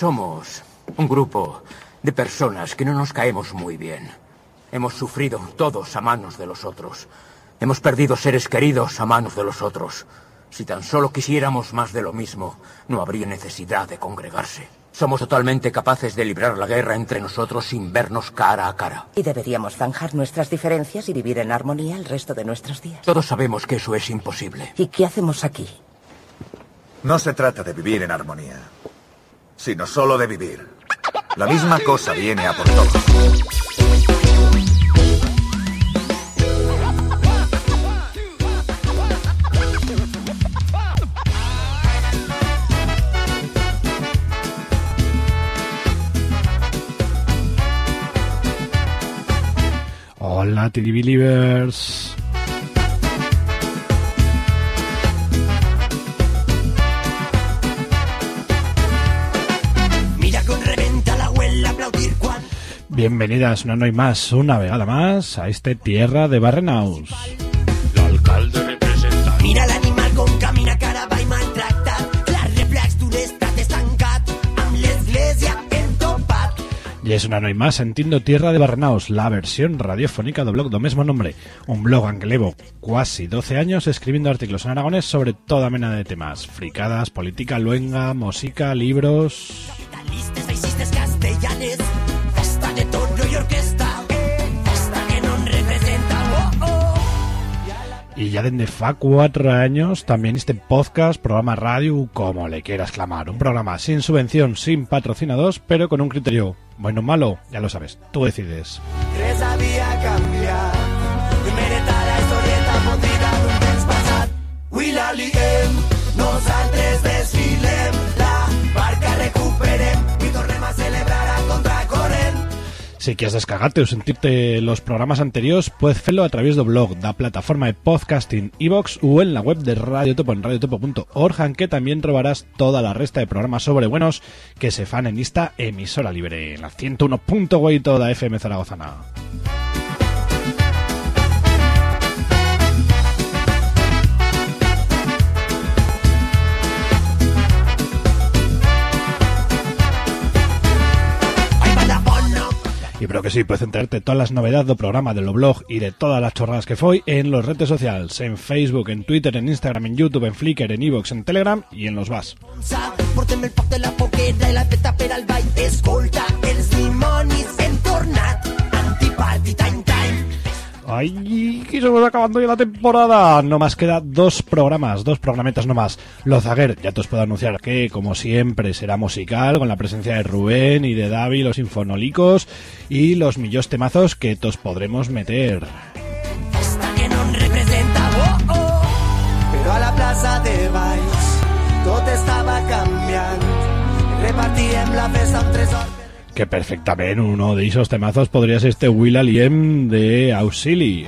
Somos un grupo de personas que no nos caemos muy bien. Hemos sufrido todos a manos de los otros. Hemos perdido seres queridos a manos de los otros. Si tan solo quisiéramos más de lo mismo, no habría necesidad de congregarse. Somos totalmente capaces de librar la guerra entre nosotros sin vernos cara a cara. Y deberíamos zanjar nuestras diferencias y vivir en armonía el resto de nuestros días. Todos sabemos que eso es imposible. ¿Y qué hacemos aquí? No se trata de vivir en armonía, sino solo de vivir. La misma cosa viene a por todos. Hola, TV Believers. Bienvenidas una noche más, una vegada más, a este Tierra de Barrenaus. L'alcalde representa Mira l'animal com camina cara va i maltractat la reflex d'un estat estancat amb l'església entopat Y es una noche más en Tindo Tierra de Barrenaus, la versión radiofónica del blog do mismo nombre. Un blog llevo casi 12 años escribiendo artículos en aragonés sobre toda mena de temas. Fricadas, política, luenga, música, libros... capitalistes feixistes castellanes Y ya desde fa cuatro años también este podcast, programa radio, como le quieras clamar. Un programa sin subvención, sin patrocinados, pero con un criterio bueno o malo, ya lo sabes, tú decides. desfilem La barca recuperem Si quieres descargarte o sentirte los programas anteriores, puedes hacerlo a través del blog, da plataforma de podcasting iVox o en la web de Radio Topo en radiotopo.org, en que también trobarás toda la resta de programas sobre buenos que se fan en esta emisora libre, en la 101.8 da FM Zaragozana. Y pero que sí, puedes enterarte todas las novedades del programa, de lo blog y de todas las chorradas que fue en los redes sociales, en Facebook, en Twitter, en Instagram, en YouTube, en Flickr, en Evox, en Telegram y en los VAS. ¡Ay! Que se va acabando ya la temporada. No más queda dos programas, dos programetas no más. Lozaguer, ya te os puedo anunciar que, como siempre, será musical, con la presencia de Rubén y de Davi, los infonolicos y los millos temazos que tos podremos meter. Festa que no en representa oh, oh. Però a la plaça de Valls tot estava canviant Repartíem la festa amb tresor Que perfectamente uno de esos temazos podría ser este Will Aliem de Auxili.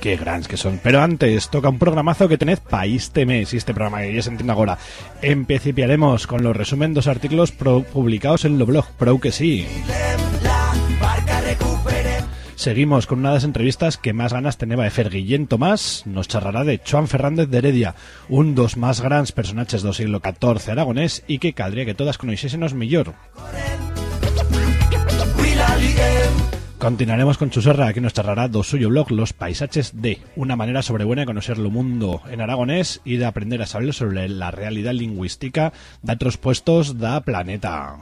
Qué grandes que son. Pero antes, toca un programazo que tened para este mes, este programa que ya se entiende ahora. Empecipiaremos con los resumen dos artículos publicados en lo blog, pro que sí. Seguimos con una de las entrevistas que más ganas teneba de fer Tomás, nos charlará de Joan Fernández de Heredia, un dos más grandes personajes del siglo XIV aragonés y que caldría que todas conociésemos mejor. Continuaremos con Chuserra, que nos charlará do suyo blog Los Paisajes de, una manera sobrebuena de conocer lo mundo en aragonés y de aprender a saber sobre la realidad lingüística de otros puestos da planeta.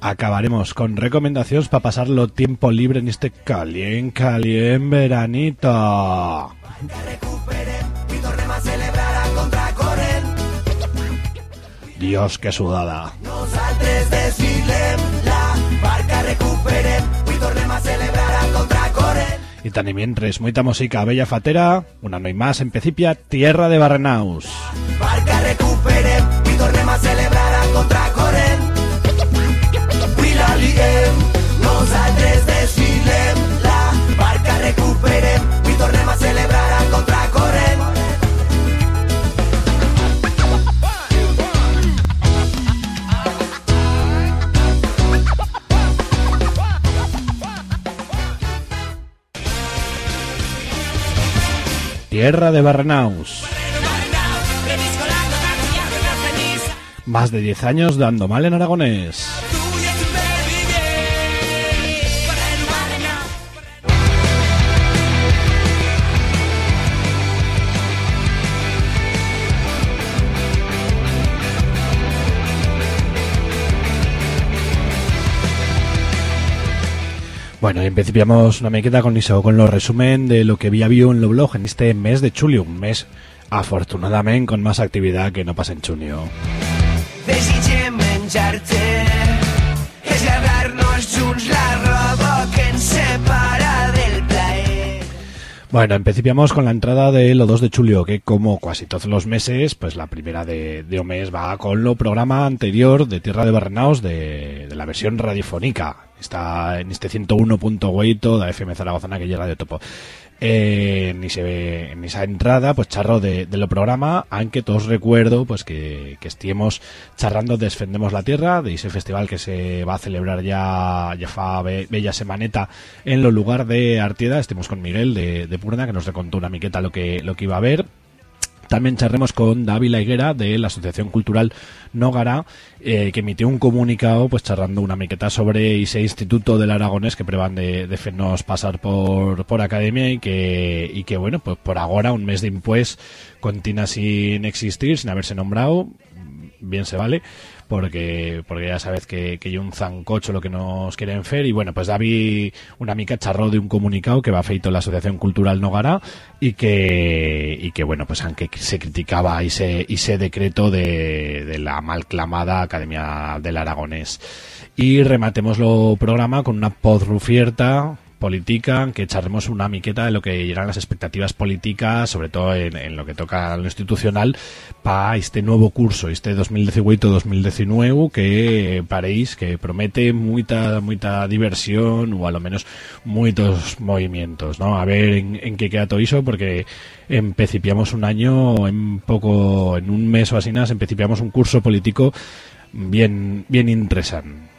Acabaremos con recomendaciones para pasarlo tiempo libre en este calien, calien veranito. Dios, qué sudada. Y tan y mientras, muita música bella fatera, una no hay más en Pecipia, tierra de Barrenaus. Barca recuperem i tornem a celebrar a Tierra de Barrenaus. Más de 10 años dando mal en aragonés. Bueno, y empecipiamos una miqueta con iso, con lo resumen de lo que había habido en lo blog en este mes de julio, un mes afortunadamente con más actividad que no pasa en junio. Bueno, empecipiamos con la entrada de lo 2 de julio, que como casi todos los meses, pues la primera de, de mes va con lo programa anterior de Tierra de Barrenaos de, de la versión radiofónica. Está en este 101.8 da FM Zaragozana que llega de topo. Eh, en, ese- en esa entrada, pues charro de, de lo programa, aunque todos recuerdo pues que, que estemos charrando Defendemos la Tierra, de ese festival que se va a celebrar ya, ya fa be- bella semaneta en lo lugar de Artieda, estemos con Miguel de, de Purna, que nos recontó una miqueta lo que, lo que iba a ver. También charremos con David Higuera de la Asociación Cultural Nógara, eh, que emitió un comunicado pues charrando una miqueta sobre ese instituto del Aragonés que prevan de, de pasar por, por academia y que, y que bueno, pues por ahora un mes de impues continúa sin existir, sin haberse nombrado, bien se vale, porque porque ya sabes que, que hay un zancocho lo que nos quieren hacer y bueno, pues David una mica charró de un comunicado que va feito la Asociación Cultural Nogara y que y que bueno, pues aunque se criticaba ese ese decreto de, de la mal clamada Academia del Aragonés. Y rematemos lo programa con una podrufierta política, que echaremos una miqueta de lo que llegan las expectativas políticas, sobre todo en, en lo que toca a lo institucional, para este nuevo curso, este 2018-2019, que paréis que promete mucha, mucha diversión o a lo menos muchos movimientos, ¿no? A ver en, en qué queda todo eso, porque empecipiamos un año, en poco, en un mes o así, nada, empecipiamos un curso político bien, bien interesante.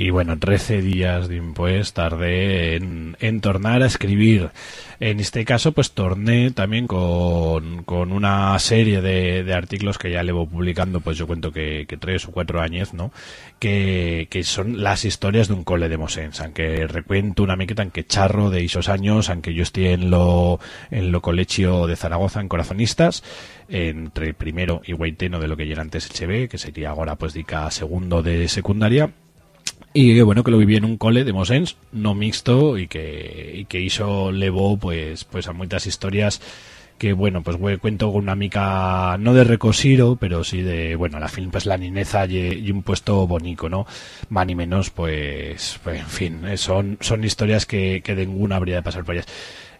Y bueno, 13 días de impuestos tardé en, en tornar a escribir. En este caso, pues torné también con, con una serie de, de artículos que ya llevo publicando, pues yo cuento que, que tres o cuatro años, ¿no? Que, que son las historias de un cole de Mosens, aunque recuento una miqueta en que charro de esos años, aunque yo estoy en lo, en lo colegio de Zaragoza, en Corazonistas, entre primero y guaiteno de lo que era antes HB, que sería ahora pues dica segundo de secundaria, y que bueno que lo viví en un cole de Mosens no mixto y que y que hizo levo pues pues a muchas historias que bueno pues cuento con una mica no de recosiro pero sí de bueno la film pues la nineza y, y un puesto bonito no más ni menos pues, pues en fin eh, son son historias que, que ninguna habría de pasar por ellas.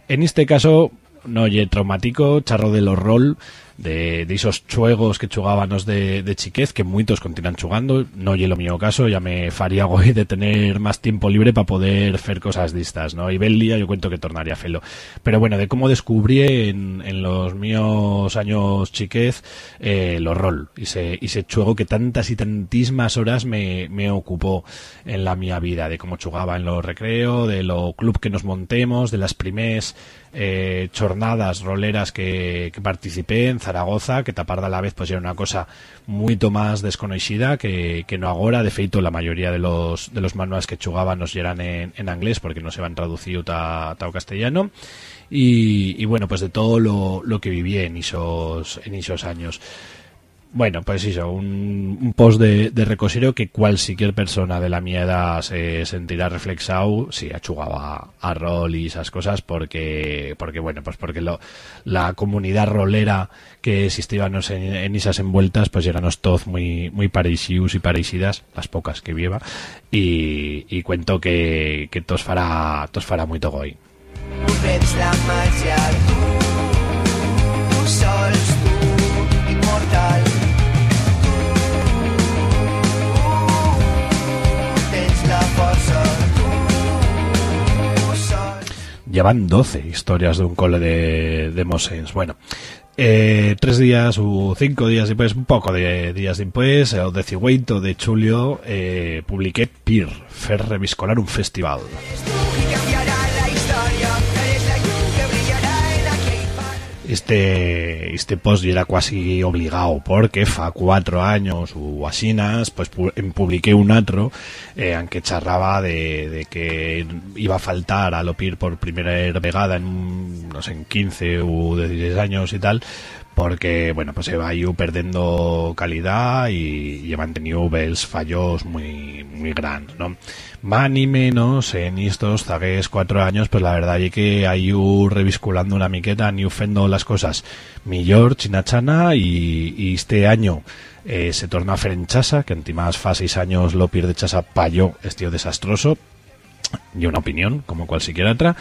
En este caso no oye traumático charro de los rol de, de esos chuegos que chugábamos de, de chiquez, que muchos continúan chugando, no oye lo mío caso, ya me faría hoy de tener más tiempo libre para poder hacer cosas distas, ¿no? Y bel día yo cuento que tornaría felo. Pero bueno, de cómo descubrí en, en los míos años chiquez eh, los rol, y ese, ese chuego que tantas y tantísimas horas me, me ocupó en la mía vida, de cómo chugaba en los recreo, de lo club que nos montemos, de las primers eh, jornadas roleras que, que participé en Zaragoza, que tapar a la vez pues era una cosa mucho más desconocida que, que no agora. De feito, la mayoría de los, de los manuales que chugaban nos eran en, en inglés porque no se van traducido ta, ta o castellano. Y, y bueno, pues de todo lo, lo que viví en esos, en esos años. Bueno, pues eso, un, un post de, de recosero que cualquier persona de la mi edad se sentirá reflexado si achugaba a rol y esas cosas porque, porque bueno, pues porque lo, la comunidad rolera que existíamos en, en esas envueltas pues éramos todos muy, muy parecidos y parecidas, las pocas que viva, y, cuento que, que tos fará, tos fará muy togoy. Sols. Llevan 12 historias de un cole de, de Mosens. Bueno, eh, tres días o cinco días después, un poco de días después, el 18 de julio, eh, publiqué PIR, Fer Reviscolar un festival. Este, este post era casi obligado porque fa cuatro años o asinas pues pu- em publiqué un otro eh, en que charraba de, de que iba a faltar a Lopir por primera vegada en no sé, en 15 o 16 años y tal porque, bueno, pues se va ido perdiendo calidad y, y he mantenido bells fallos muy, muy grandes, ¿no? Más ni menos en estos zagues cuatro años, pues la verdad es que hay revisculando una miqueta, ni ufendo las cosas millor, chinachana, y, y este año eh, se torna a fer en chasa, que en más fa seis años lo pierde chasa payó, estío desastroso, y una opinión, como cualquiera otra.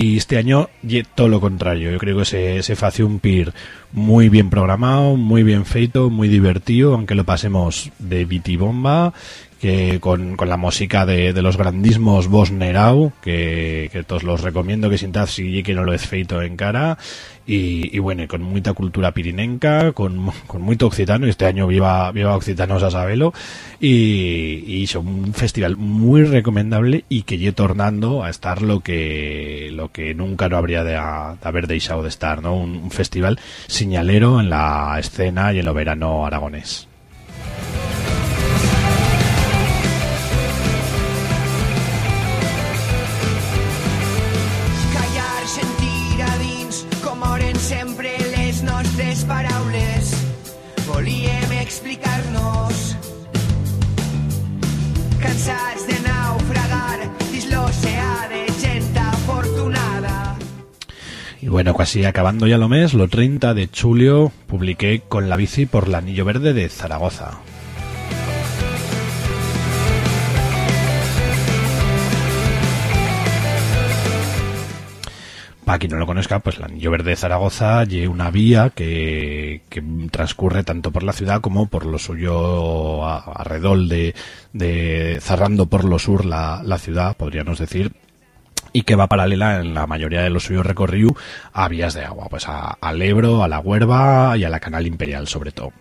Y este año, todo lo contrario. Yo creo que se, se hace un PIR muy bien programado, muy bien feito, muy divertido, aunque lo pasemos de bitibomba, que con, con la música de, de los grandismos Bos Nerau, que, que todos los recomiendo que sintad si que no lo es feito en cara. Y, y bueno, con mucha cultura pirinenca, con, con mucho occitano, este año viva, viva occitanos a sabelo, y, y hizo un festival muy recomendable y que lle tornando a estar lo que, lo que nunca no habría de, de haber dejado de estar, ¿no? Un, un festival señalero en la escena y en lo verano aragonés. Paraules. Volíem explicar-nos. Cansats de naufragar dins l'oceà de gent afortunada. Y bueno, casi acabando ya lo mes, lo 30 de julio publiqué con la bici por el Anillo Verde de Zaragoza. Para quien no lo conozca, pues el Anillo Verde de Zaragoza lleva una vía que, transcurre tanto por la ciudad como por lo suyo alrededor de, cerrando por lo sur la, ciudad, podríamos decir, y que va paralela en la mayoría de los suyos recorridos a vías de agua, pues al Ebro, a la Huerva y a la Canal Imperial sobre todo.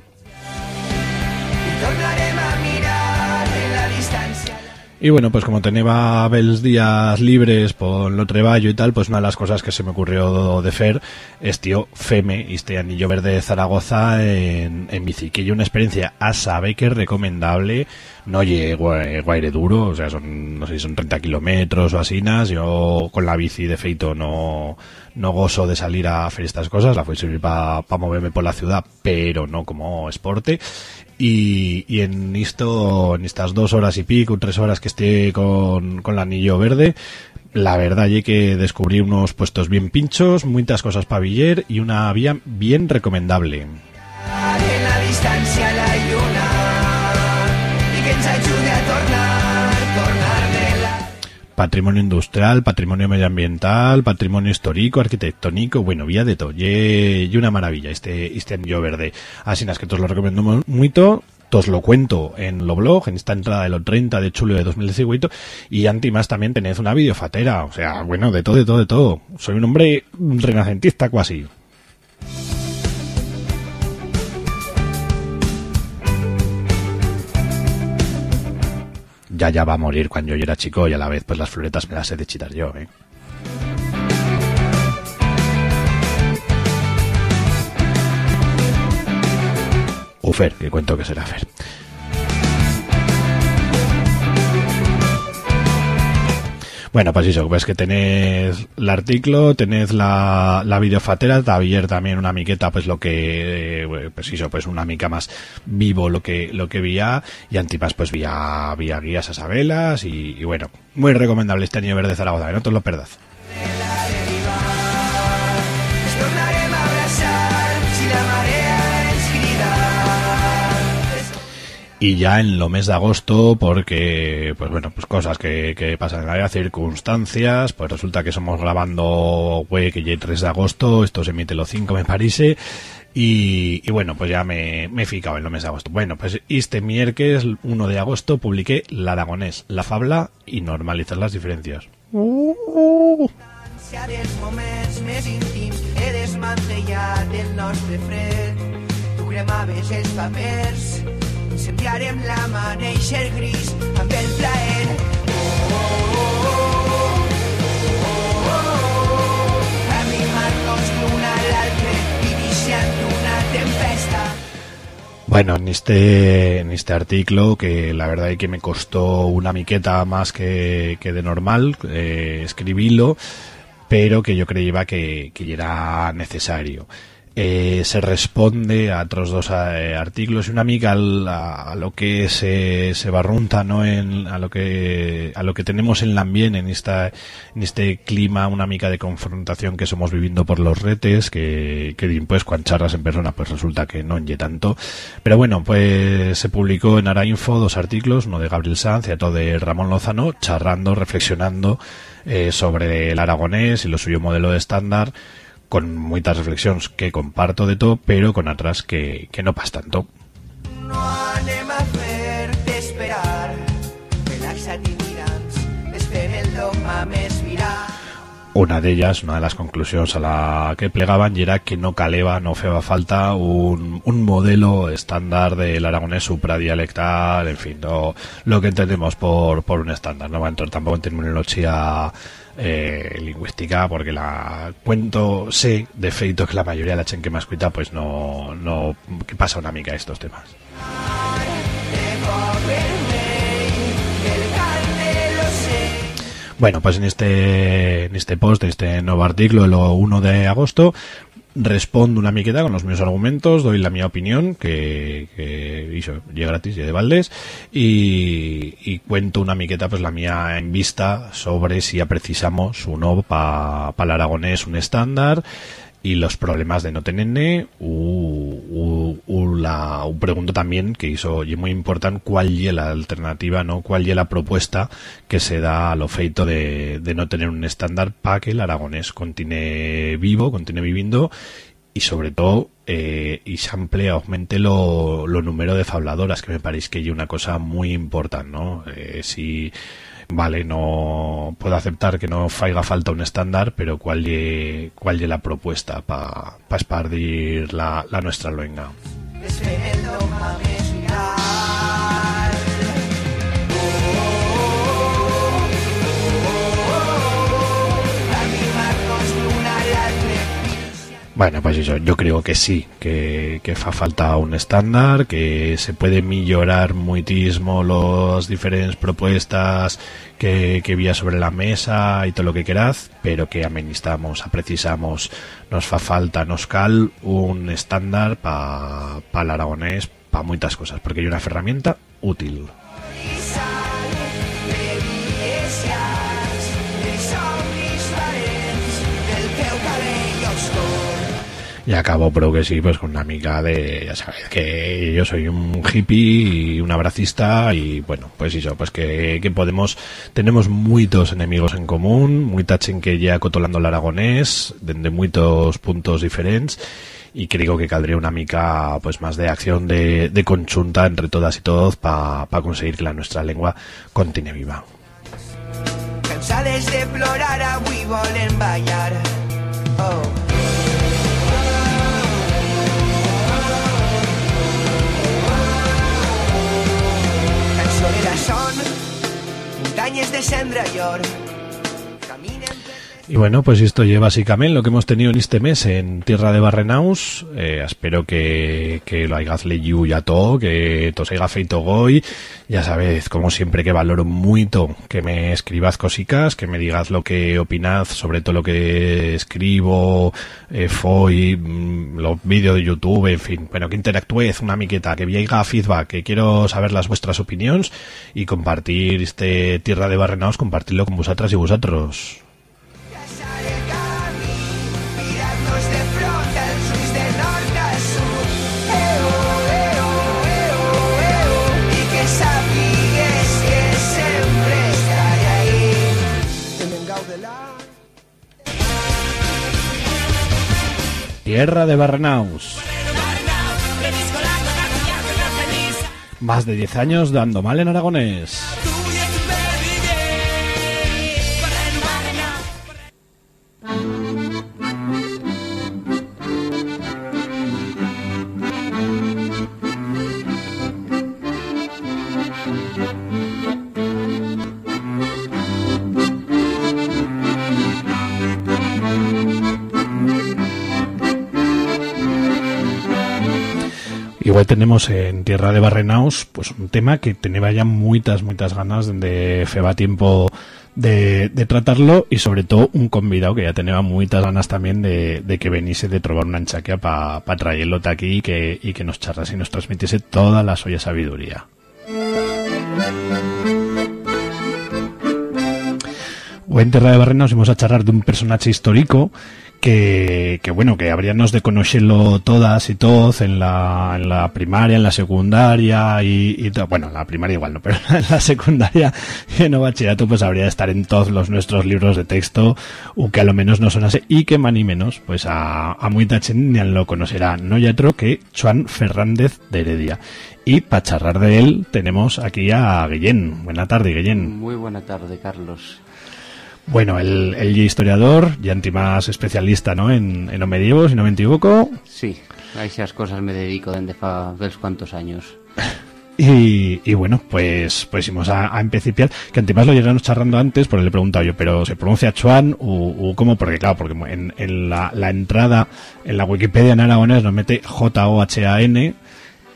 Y bueno, pues como tenía bells días libres por lo treballo y tal, pues una de las cosas que se me ocurrió de fer es, tío, Feme, este anillo verde de Zaragoza en, en bici, que una experiencia a sabe que es recomendable, no llego guaire duro, o sea, son, no sé son 30 kilómetros o así, yo con la bici de feito no, no gozo de salir a hacer estas cosas, la fui a servir para moverme por la ciudad, pero no como esporte, y, en esto, en estas dos horas y pico, tres horas que esté con, con el anillo verde, la verdad es que descubrí unos puestos bien pinchos, muchas cosas para Viller y una vía bien recomendable. En la distància Patrimonio industrial, patrimonio medioambiental, patrimonio histórico, arquitectónico, bueno, vía de todo. Y, una maravilla este, este anillo verde. Así es que os lo recomiendo mu- mucho. Os lo cuento en lo blog, en esta entrada de los 30 de julio de 2018 y anti más también tenéis una videofatera, o sea, bueno, de todo, de todo, de todo. Soy un hombre renacentista casi. Ya ya va a morir cuando yo era chico y a la vez pues las floretas me las he de chitar yo, ¿eh? Ufer, que cuento que será Fer. Bueno, pues eso, pues que tenéis el artículo, tenéis la, la videofatera, también una miqueta, pues lo que, eh, pues eso, pues una mica más vivo lo que, lo que vía, y Antipas pues vía, vía guías a sabelas, y, y bueno, muy recomendable este año verde Zaragoza, que no te lo perdas. Y ya en lo mes de agosto porque pues bueno pues cosas que, que pasan en la vida, circunstancias pues resulta que somos grabando güey que ya el 3 de agosto esto se emite los 5 me parece y, y bueno pues ya me, me he ficado en lo mes de agosto. Bueno pues este miércoles 1 de agosto publiqué la aragonés la fabla y normalizar las diferencias. De el. Bueno, en este, en este artículo, que la verdad es que me costó una miqueta más que, que de normal eh, escribirlo, pero que yo creía que, que era necesario. Eh, se responde a otros dos eh, artículos. Y una mica al- a, lo que se, se barrunta no en, a lo que a lo que tenemos en el ambiente en esta en este clima una mica de confrontación que somos viviendo por los retes que, que pues cuando charlas en persona pues resulta que no lle tanto. Pero bueno pues se publicó en Arainfo dos artículos uno de Gabriel Sanz y otro de Ramón Lozano charrando reflexionando eh, sobre el aragonés y lo suyo modelo de estándar con muchas reflexiones que comparto de todo, pero con otras que, que no pas tanto. No anem a fer-te esperar. Relaxa't i mira'ns, espera el dogma més viral. Una de ellas, una de las conclusiones a la que plegaban, y era que no caleba, no feba falta un, un modelo estándar del aragonés supradialectal, en fin, lo, lo que entendemos por, por un estándar. No va a entrar tampoco en terminología eh, lingüística, porque la cuento, sé de feito que la mayoría de la gente que me escucha, pues no, no, que pasa una mica estos temas. Bueno, pues en este, en este post, en este nuevo artículo, el 1 de agosto, respondo una miqueta con los mismos argumentos, doy la mía opinión, que, que llega gratis y de Valdés, y, y cuento una miqueta, pues la mía en vista sobre si ya precisamos uno para pa el aragonés un estándar, y los problemas de no tener u, u, la un pregunto también que hizo y muy importante cuál es la alternativa no cuál es la propuesta que se da al feito de, de no tener un estándar para que el aragonés continúe vivo continúe viviendo y sobre todo eh, y se amplía, aumente lo, lo número de fabladoras, que me parece que es una cosa muy importante, ¿no? Eh, si, vale, no puedo aceptar que no faiga falta un estándar, pero cuál es cuál ye la propuesta para pa espardir la, la nuestra luenga. Bueno, pues eso, yo creo que sí, que, que fa falta un estándar, que se puede mejorar muitísimo las diferentes propuestas que, que había sobre la mesa y todo lo que queráis, pero que amenistamos, precisamos, nos fa falta, nos cal un estándar para pa el aragonés, para muchas cosas, porque hay una herramienta útil. Y acabo, pero que sí, pues con una amiga de, ya sabes, que yo soy un hippie y un abracista y bueno, pues eso, pues que, que podemos, tenemos muchos enemigos en común, muy tachen que ya cotolando el aragonés, desde muchos puntos diferentes y creo que caldría una mica pues más de acción de, de conjunta entre todas y todos para conseguir que la nuestra lengua continúe viva. Cansades de plorar, avui volen ballar. De cendra i or. Caminen per Y bueno, pues esto lleva básicamente lo que hemos tenido en este mes en Tierra de Barrenaus. Eh, espero que, que lo hayáis leído ya todo, que os haya feito goy. Ya sabéis, como siempre, que valoro mucho que me escribas cosicas, que me digas lo que opinad sobre todo lo que escribo, eh, foi, mm, los vídeos de YouTube, en fin. Bueno, que interactúez una miqueta, que viaiga feedback, que quiero saber las vuestras opiniones y compartir este Tierra de Barrenaus, compartirlo con vosotras y vosotros. Tierra de Barrenaus. Más de 10 años dando mal en aragonés. Tenemos en Tierra de Barrenaos pues un tema que tenía ya muchas, muchas ganas de feba tiempo de, de tratarlo y sobre todo un convidado que ya tenía muchas ganas también de, de que veniese de trobar una anchaquea para pa traerlo aquí y que, nos charrase y nos transmitiese toda la suya sabiduría. O en Terra de Barrenaos vamos a charlar de un personaje histórico que, que bueno, que habríamos de conocerlo todas y todos en la, en la primaria, en la secundaria y, y to- bueno, en la primaria igual no, pero en la secundaria y en el bachillerato pues habría de estar en todos los nuestros libros de texto o que a lo menos no sonase y que más ni menos pues a, a muy tachen ni lo conocerá no hay otro que Juan Fernández de Heredia y para charlar de él tenemos aquí a Guillén. Buena tarde, Guillén. Muy buena tarde, Carlos. Bueno, el, el historiador y antimás especialista ¿no? en, en lo medievo, si no me equivoco. Sí, a esas cosas me dedico desde fa ves cuántos años. Y, y bueno, pues pues íbamos a, a empecipiar, que antimás lo llegamos charlando antes, porque le he preguntado yo, pero ¿se pronuncia Chuan o, o cómo? Porque claro, porque en, en la, la entrada en la Wikipedia en aragonés nos mete J-O-H-A-N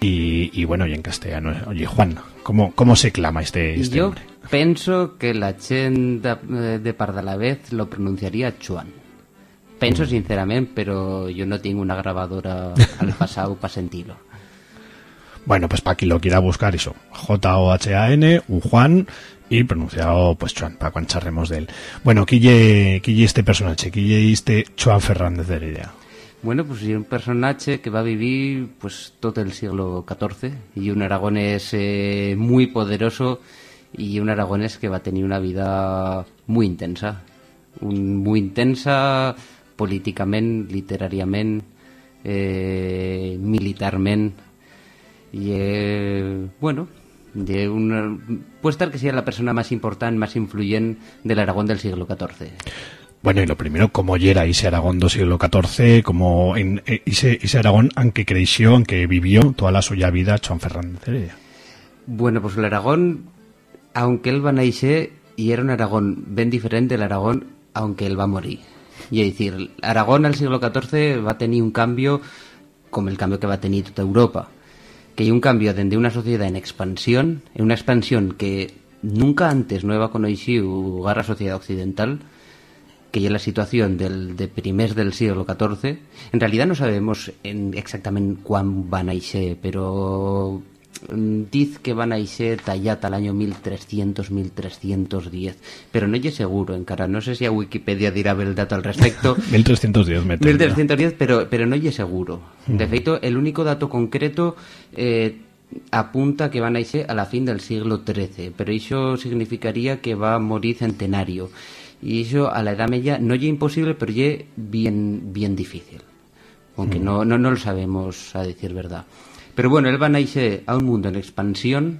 y, y bueno, y en castellano, oye Juan, ¿cómo, cómo se clama este, este yo? Penso que la chen de, de Pardalavez lo pronunciaría Chuan. Penso sinceramente, pero yo no tengo una grabadora al pasado para sentirlo. Bueno, pues para quien lo quiera buscar eso, J-O-H-A-N, U Juan, y pronunciado pues Chuan, para cuando charremos de él. Bueno, quille, quille este personaje, quille este Chuan Fernández de Heredia. Bueno, pues un personaje que va a vivir pues todo el siglo XIV y un aragonés eh, muy poderoso y un aragonés que va a tener una vida muy intensa. Un, muy intensa políticamente, literariamente, eh, militarmente. Y eh, bueno, de una, puede estar que sea la persona más importante, más influyente del Aragón del siglo XIV. Bueno, y lo primero, cómo era ese Aragón del siglo XIV, como en eh, ese, ese Aragón, aunque creció, aunque vivió toda la suya vida, Chuan Fernández de Heredia. Bueno, pues el Aragón, aunque él va nacer, y era un Aragón bien diferente del Aragón, aunque él va a morir. Y es decir, Aragón al siglo XIV va a tener un cambio como el cambio que va a tener toda Europa. Que hay un cambio desde una sociedad en expansión, en una expansión que nunca antes no iba conocido a la sociedad occidental, que ya la situación del, de del siglo XIV. En realidad no sabemos en exactamente cuán van a ser, pero diz que van a ser tallat al año 1300-1310, pero no es seguro encara. No sé si a Wikipedia dirá el dato al respecto. 1310 metros. 1310, pero, pero no es seguro. De feito, el único dato concreto eh, apunta que van a ser a la fin del siglo XIII, pero eso significaría que va a morir centenario. Y eso a la edad media no es imposible, pero es bien, bien difícil. Aunque no, no, no lo sabemos a decir verdad. Pero bueno, él va a nacer a un mundo en expansión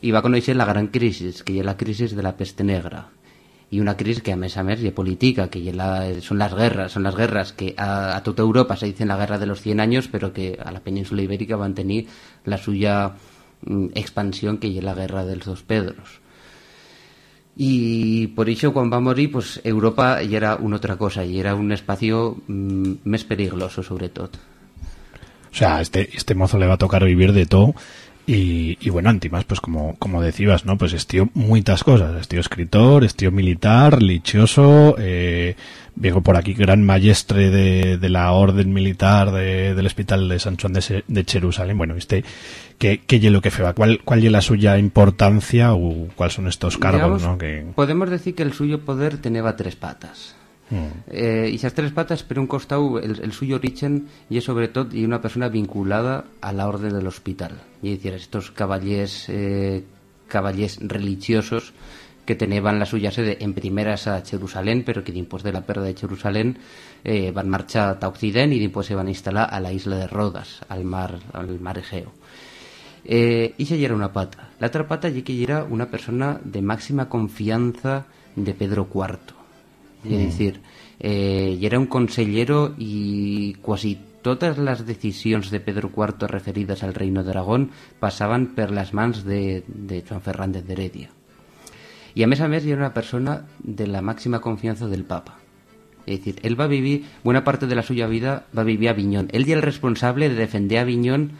y va a conocer la gran crisis, que es la crisis de la peste negra y una crisis que a mes a mes y política, que ye la- son las guerras, son las guerras que a, a toda Europa se dicen la guerra de los 100 años, pero que a la península ibérica van a tener la suya mm, expansión que es la guerra de los dos Pedros. Y por eso cuando va a morir, pues Europa ya era una otra cosa, y era un espacio mm, más peligroso sobre todo. O sea, este, este mozo le va a tocar vivir de todo. Y, y bueno, antimás, pues como, como decías, ¿no? Pues es tío muchas cosas. Es tío escritor, es tío militar, lichioso, eh, vengo por aquí gran maestre de, de la orden militar de- del hospital de San Juan de, de Jerusalén. Bueno, este, ¿qué, qué ye lo que feba? ¿Cuál, cuál es la suya importancia o cuáles son estos cargos, Digamos, no? Que, Podemos decir que el suyo poder tenía tres patas. Eh, y esas tres patas, pero un costado, el, el suyo origen, y es sobre todo y una persona vinculada a la orden del hospital. Y es decir, estos caballés, eh, religiosos que tenían la suya sede en primeras a Jerusalén, pero que después de la pérdida de Jerusalén eh, van marchar a Occidente y después se van a instalar a la isla de Rodas, al mar, al mar Egeo. Eh, y se era una pata. La otra pata ya que era una persona de máxima confianza de Pedro IV. Es decir, eh, y era un consellero y casi todas las decisiones de Pedro IV referidas al reino de Aragón pasaban por las manos de, de Juan Fernández de Heredia. Y a mes a mes era una persona de la máxima confianza del Papa. Es decir, él va a vivir, buena parte de la suya vida va a vivir a Aviñón. Él ya el responsable de defender a Aviñón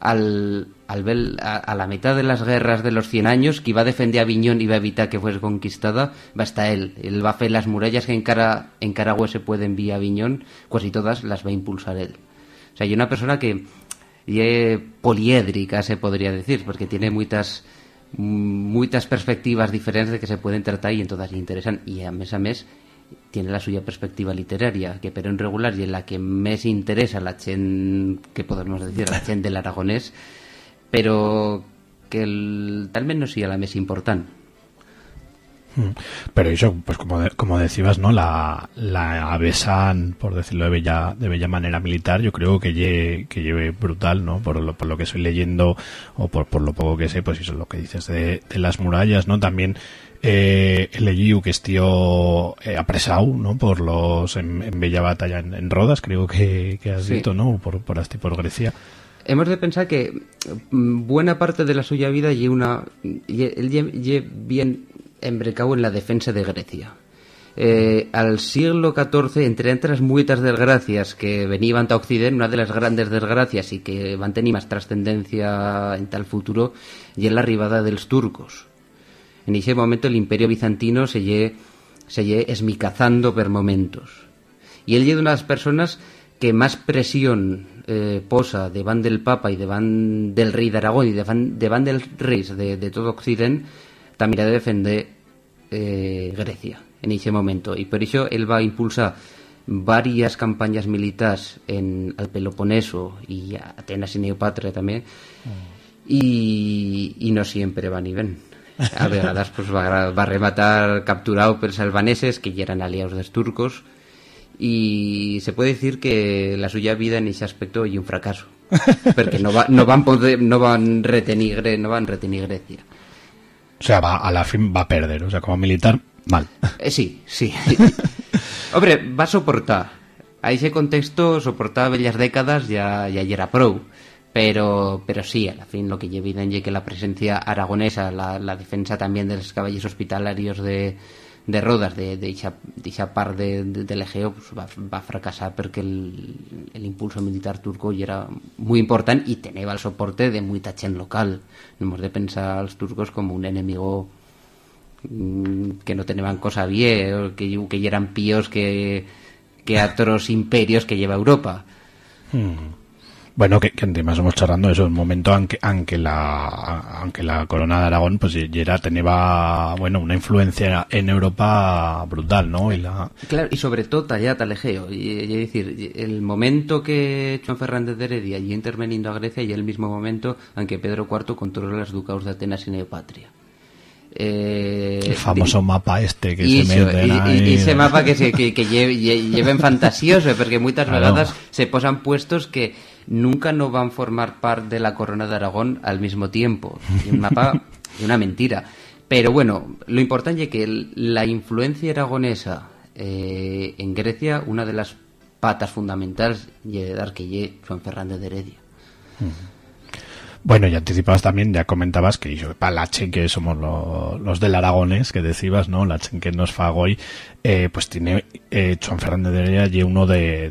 al, al ver a, a la mitad de las guerras de los 100 años, que iba a defender a Aviñón y va a evitar que fuese conquistada, va a estar él. Él va a hacer las murallas que en, cara, en Caragüe se pueden enviar a Aviñón, casi todas las va a impulsar él. O sea, hay una persona que es poliédrica, se podría decir, porque tiene muchas muchas perspectivas diferentes que se pueden tratar y en todas le interesan. Y a mes a mes tiene la suya perspectiva literaria, que pero en regular y en la que mes interesa la chen, que podemos decir, la chen del aragonés, pero que el, tal vez no sea la mes importante. Pero eso, pues como, de- como decías, ¿no? La, la abesan, por decirlo de bella, de bella manera militar, yo creo que lleve, que lleve brutal, ¿no? Por lo, por lo que estoy leyendo, o por, por lo poco que sé, pues eso es lo que dices de, de las murallas, ¿no? También, eh, el que estío eh, apresado, ¿no? Por los, en, en bella batalla en, en Rodas, creo que, que has Sí. dicho, ¿no? Por, por por Grecia. Hemos de pensar que mm, buena parte de la suya vida y una él bien embrecado en la defensa de Grecia. Eh, al siglo XIV, entre otras muchas desgracias que venían a Occidente, una de las grandes desgracias y que van tener más trascendencia en tal futuro, y es la arribada de los turcos. En ese momento el imperio bizantino se lle, se lle esmicazando per momentos. Y él es una de las personas que más presión eh, posa van del Papa y van del rey de Aragón y de van del rey de, de todo Occidente, también ha de defender eh, Grecia en ese momento. Y por eso él va a impulsar varias campañas militares en al Peloponeso y a Atenas y Neopatra también. Y, y no siempre van y ven. A vegades pues, va, va a rematar capturado por albaneses que ya eran aliados de los turcos y se puede decir que la suya vida en ese aspecto y un fracaso porque no, va, no van poder, no van retenir no van retenir Grecia O sea, va, a la fin va a perder, o sea, como militar, mal. Eh, sí, sí. Hombre, va a soportar. A ese contexto soportar bellas décadas ya, ya era pro. Pero, pero sí, a la fin lo que lleva evidente que la presencia aragonesa, la, la defensa también de los caballos hospitalarios de, de Rodas, de, de, de esa par de, de- del Egeo, pues va, va a fracasar porque el, el impulso militar turco ya era muy importante y tenía el soporte de muy tachen local. No hemos de pensar a los turcos como un enemigo mm, que no tenían cosa bien, que, que eran píos que, que otros imperios que lleva Europa. Bueno, que, que encima estamos charlando eso, un momento aunque, aunque la aunque la corona de Aragón pues ya tenía bueno una influencia en Europa brutal, ¿no? Y la Claro, y sobre todo allá tal Egeo. Y, y es decir, el momento que Juan Fernández de Heredia y interveniendo a Grecia y el mismo momento en que Pedro IV controla los ducados de Atenas y Neopatria. Eh, el famoso mapa este que y se eso, meten y- y- ahí. y ese mapa que, se, que, que lle- lle- lleven fantasioso porque muchas Claro. vegadas se posan puestos que nunca no van a formar parte de la corona de Aragón al mismo tiempo. Y un mapa y una mentira. Pero bueno lo importante es que la influencia aragonesa eh, en Grecia una de las patas fundamentales y de dar que lle Juan Fernández de Heredia Bueno, y anticipabas también, ya comentabas que yo, para la que somos lo- los del Aragones, que decías, ¿no? La que nos fagoy, eh, pues tiene eh, Juan Fernández de Heredia y uno de,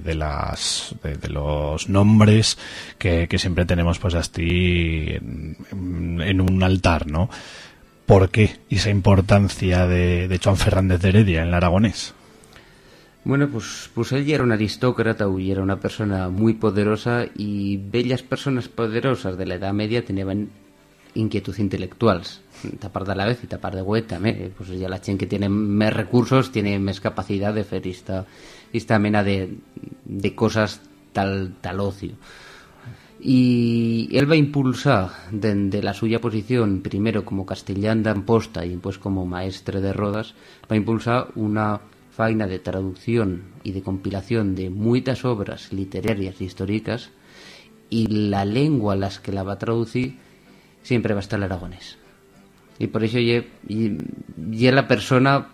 los nombres que, siempre tenemos pues así en, en- en un altar, ¿no? ¿Por qué esa importancia de, de Juan Fernández de Heredia en el Aragonés? Bueno, pues, pues él ya era un aristócrata y era una persona muy poderosa y bellas personas poderosas de la Edad Media tenían inquietud intelectuales. Tapar de la vez y tapar de web también. Pues ya la gente que tiene más recursos tiene más capacidad de hacer esta, esta mena de, de cosas tal, tal ocio. Y él va a impulsar desde la suya posición, primero como castellán de Amposta y después como maestre de Rodas, va a impulsar una faina de traducción y de compilación de muchas obras literarias e históricas y la lengua a las que la va a traducir siempre va a estar el aragonés. Y por eso ye la persona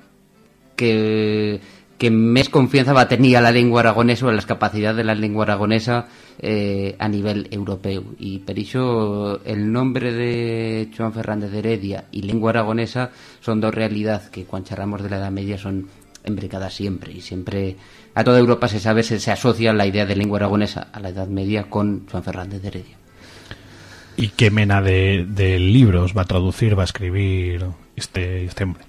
que, que más confianza va a tener la lengua aragonesa o las capacidades de la lengua aragonesa eh, a nivel europeo. Y por eso el nombre de Joan Fernández de Heredia y lengua aragonesa son dos realidades que cuando charlamos de la Edad Media son embricadas siempre. Y siempre a toda Europa se sabe, se, se asocia la idea de lengua aragonesa a la Edad Media con Joan Fernández de Heredia. ¿Y qué mena de, de libros va a traducir, va a escribir este, este hombre?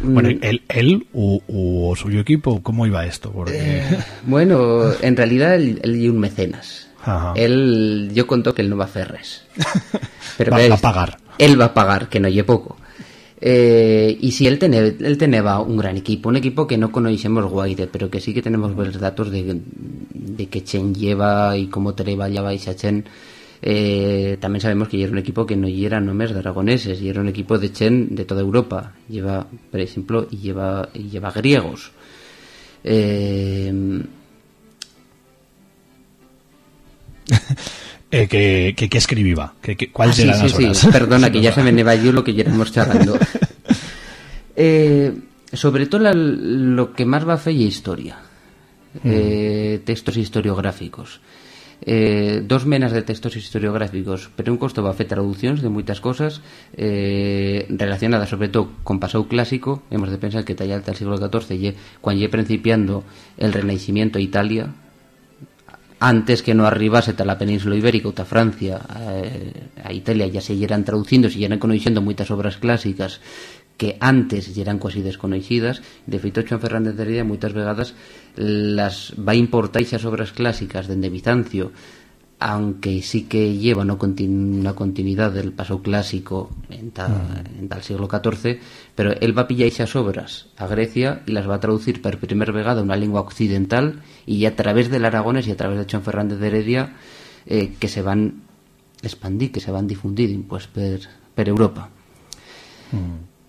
Bueno, Mm. él, él u, u suyo equipo, ¿cómo iba esto? Porque Bueno, en realidad él, él y un mecenas. Ajá. Él, yo conto que él no va a fer res. Pero Va- veis, va a pagar. Él va a pagar, que no lle poco. Eh, y si él tiene, él teneba un gran equipo, un equipo que no conocemos guaire, pero que sí que tenemos los datos de, de que Chen lleva y cómo treballaba esa Chen. Eh, también sabemos que era un equipo que no era només de aragoneses, y era un equipo de Chen de toda Europa. Lleva, por ejemplo, y lleva, lleva griegos. Eh, eh, que, que, que escribía, que, que- ¿cuál Ah, sí, eran sí, las sí, horas? perdona, que ya se me neva yo lo que ya estamos charlando. Eh, sobre todo la- lo que más va a hacer historia. Eh, textos historiográficos. Eh, dos menas de textos historiográficos, pero un costo va a hacer traducciones de muchas cosas eh, relacionadas sobre todo con pasado clásico. Hemos de pensar que talla alta el siglo XIV, cuando lle principiando el Renacimiento a Italia, antes que no arribase a la península ibérica ou a Francia eh, a Italia ya se lleran traducindo se lleran conociendo moitas obras clásicas que antes eran quasi desconocidas de feito Joan Fernández de Heredia moitas vegadas las va a importar esas obras clásicas dende Bizancio aunque sí que lleva continu- una continuidad del paso clásico en, ta- en tal siglo XIV, pero él va a pillar esas obras a Grecia y las va a traducir por primera vegada a una lengua occidental y a través del Aragones y a través de Joan Fernández de Heredia eh, que se van expandir, que se van difundir pues per, per Europa.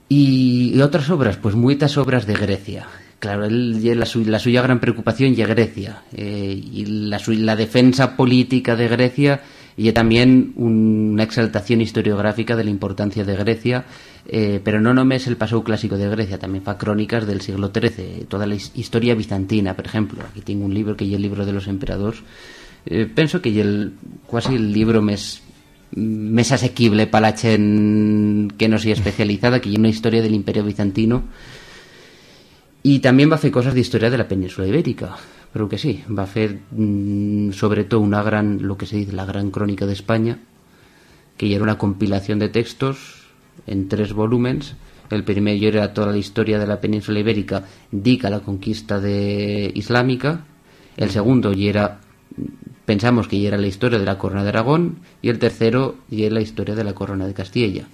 Y, y otras obras, pues muchas obras de Grecia. Claro, él, la, su- la suya gran preocupación y Grecia. eh, y la, su- la defensa política de Grecia y también un- una exaltación historiográfica de la importancia de Grecia, eh, pero no només el pasado clásico de Grecia, también fa crónicas del siglo XIII, toda la his- historia bizantina, por ejemplo. Aquí tengo un libro que es el libro de los emperadores. Eh, penso que el, quasi el libro més més asequible para la chen que no sea especializada, que hay una historia del Imperio Bizantino. Y también va a hacer cosas de historia de la península ibérica. Pero que sí, va a hacer mm, sobre todo una gran, lo que se dice, la gran crónica de España, que ya era una compilación de textos en tres volúmenes. El primero era toda la historia de la península ibérica, dica la conquista de islámica. El segundo ya era, pensamos que ya era la historia de la corona de Aragón. Y el tercero ya era la historia de la corona de Castilla.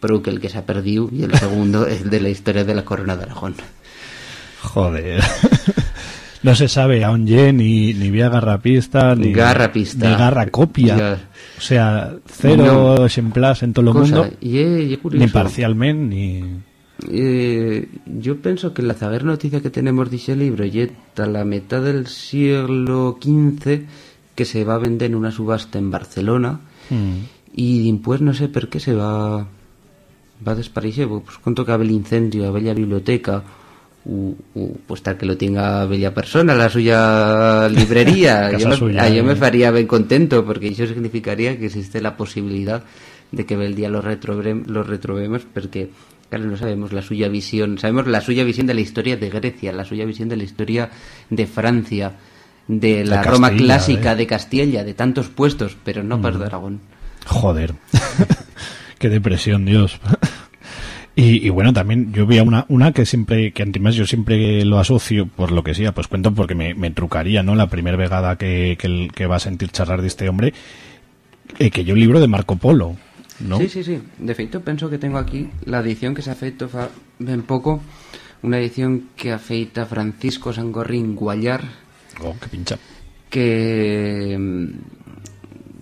Pero que el que se ha perdido y el segundo es de la historia de la corona de Aragón. Joder. No se sabe aún ye ni, ni vía garrapista, ni Garrapista. ni garracopia. Ya. O sea, cero No. ejemplares en todo el mundo, ye- ye curioso. ni parcialmente, ni... Eh, yo pienso que la zaguer noticia que tenemos de ese libro y a la mitad del siglo XV que se va a vender en una subasta en Barcelona Mm. y después no sé por qué se va va a desaparecer pues cuento que a bel incendio a bella biblioteca pues tal que lo tenga bella persona la suya librería yo, me, suya, yo me eh. faría bien contento porque eso significaría que existe la posibilidad de que el día lo, retrobre- lo retrobemos porque claro no sabemos la suya visión sabemos la suya visión de la historia de Grecia la suya visión de la historia de Francia de la Roma Castilla, clásica eh. de Castilla de tantos puestos pero no para Aragón Joder. Qué depresión, Dios. Y, y bueno, también yo vi una, una que siempre, que además yo siempre lo asocio, por lo que sea, pues cuento porque me, me trucaría, ¿no? La primera vegada que, que, que va a sentir charlar de este hombre, eh, que yo un libro de Marco Polo, ¿no? Sí, sí, sí. De feito, penso que tengo aquí la edición que se ha feito fa ben pouco, una edición que ha feita Francisco Sangorrín Guallar, Oh, qué pincha. que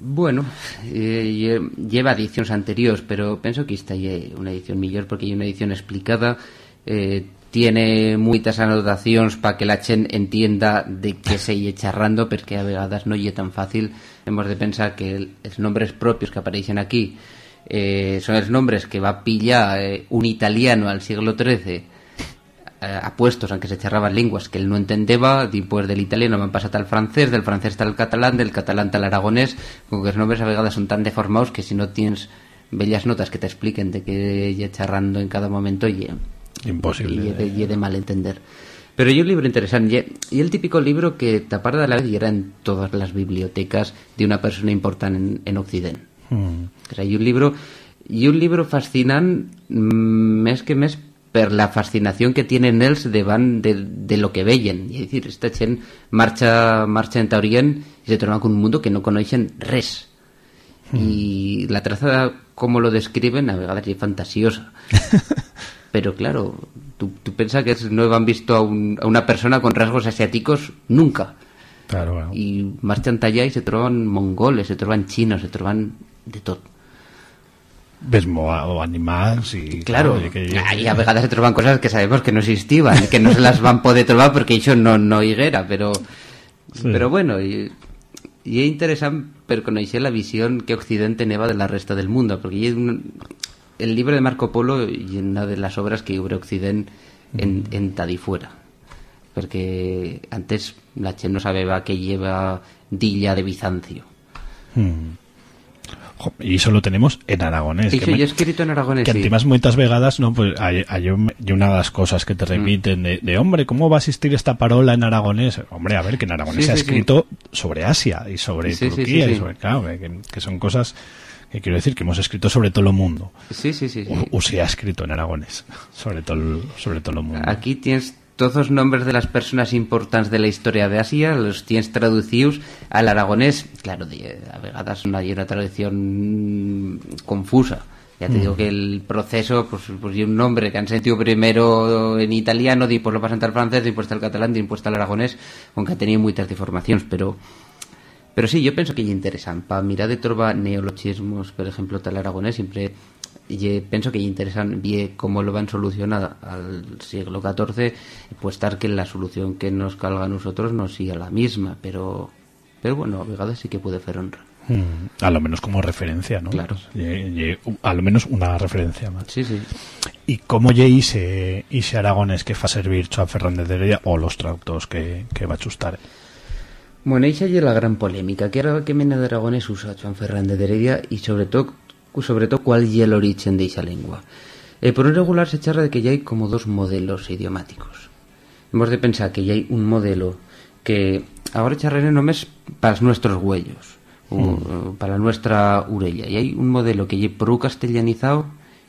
bueno, eh, lle- lleva edicións anteriores, pero penso que esta é unha edición millor porque é unha edición explicada, eh, tiene moitas anotacións para que la chen entienda de que se lle charrando porque a vegadas non lle tan fácil. Hemos de pensar que el, os nombres propios que aparecen aquí eh, son os nombres que va a pillar eh, un italiano al siglo XIII eh, apuestos aunque se charraban lenguas que él no entendeba después del italiano van pasar al francés del francés tal catalán del catalán tal aragonés con que los nombres a vegadas son tan deformados que si no tienes bellas notas que te expliquen de que lle charrando en cada momento y Imposible. y de, y de mal entender pero yo un libro interesante y, y el típico libro que tapar de la vez y era en todas las bibliotecas de una persona importante en, en Occidente Mm. O sea, i un llibre, i un llibre fascinant mm, més que més per la fascinació que tenen ells davant de, de lo que veien. És a dir, esta gent marxa, marxa en Orient i se troben con un mundo que no coneixen res. Y la traza, como lo describen, a vegades es fantasiosa. Pero claro, tú, tú piensas que no han visto a, un- a una persona con rasgos asiáticos nunca. Claro, bueno. Y marchan allá y se troban mongoles, se troban chinos, se troban de todo. Ves mo- o animals i... Claro, i que, y a vegades se troban cosas que sabemos que no existían, que no se las van poder trobar porque eso no, no higuera, pero, Sí. pero bueno, y, y es interesante per conèixer la visión que Occidente neva de la resta del mundo, porque hi un- el libro de Marco Polo y una de las obras que obre Occidente en, en Tadifuera, porque antes la gent no sabía que lleva Dilla de Bizancio. Mm. Y eso lo tenemos en aragonés. Y que yo he escrito en aragonés, que sí. muchas vegadas no pues hay, hay, un- hay una de las cosas que Mm. te repiten de, de, hombre cómo va a existir esta parola en aragonés hombre a ver que en aragonés Sí, se ha escrito sobre Asia y sobre Turquía y sobre claro que, que son cosas que quiero decir que hemos escrito sobre todo el mundo Sí, sí, sí. sí. o, o se ha escrito en aragonés sobre todo sobre todo el mundo Aquí tienes todos los nombres de las personas importantes de la historia de Asia, los tienes traducidos al aragonés. Claro, a vegadas hay una traducción confusa. Ya te Mm. digo que el proceso, pues, pues y un nombre que han sentido primero en italiano, después lo pasan al francés, después al catalán, después al aragonés, aunque ha tenido muchas deformaciones, pero pero sí, yo pienso que es interesante. Para mirar de trobar neologismos, por ejemplo, tal aragonés, siempre ye- pienso que es interesante ver cómo lo van solucionar al siglo XIV, pues estar que la solución que nos calga a nosotros no sea la misma, pero pero bueno, a vegadas sí que puede hacer honra. Mm, a lo menos como referencia no Claro. Y- y- a lo menos una referencia más Sí, sí. y cómo lle ese, ese aragonés que fa servir Joan Fernández de Heredia o los traductors que, que va a chustar Bueno, esa es la gran polémica. ¿Qué era que mena de Aragones usa Juan Fernández de Heredia y sobre todo, sobre todo cuál es el origen de esa lengua? Eh, por un regular se charla de que ya hay como dos modelos idiomáticos. Hemos de pensar que ya hay un modelo que ahora charlaré només para nuestros huellos, o, para nuestra urella. Y hay un modelo que ya pro castellanizado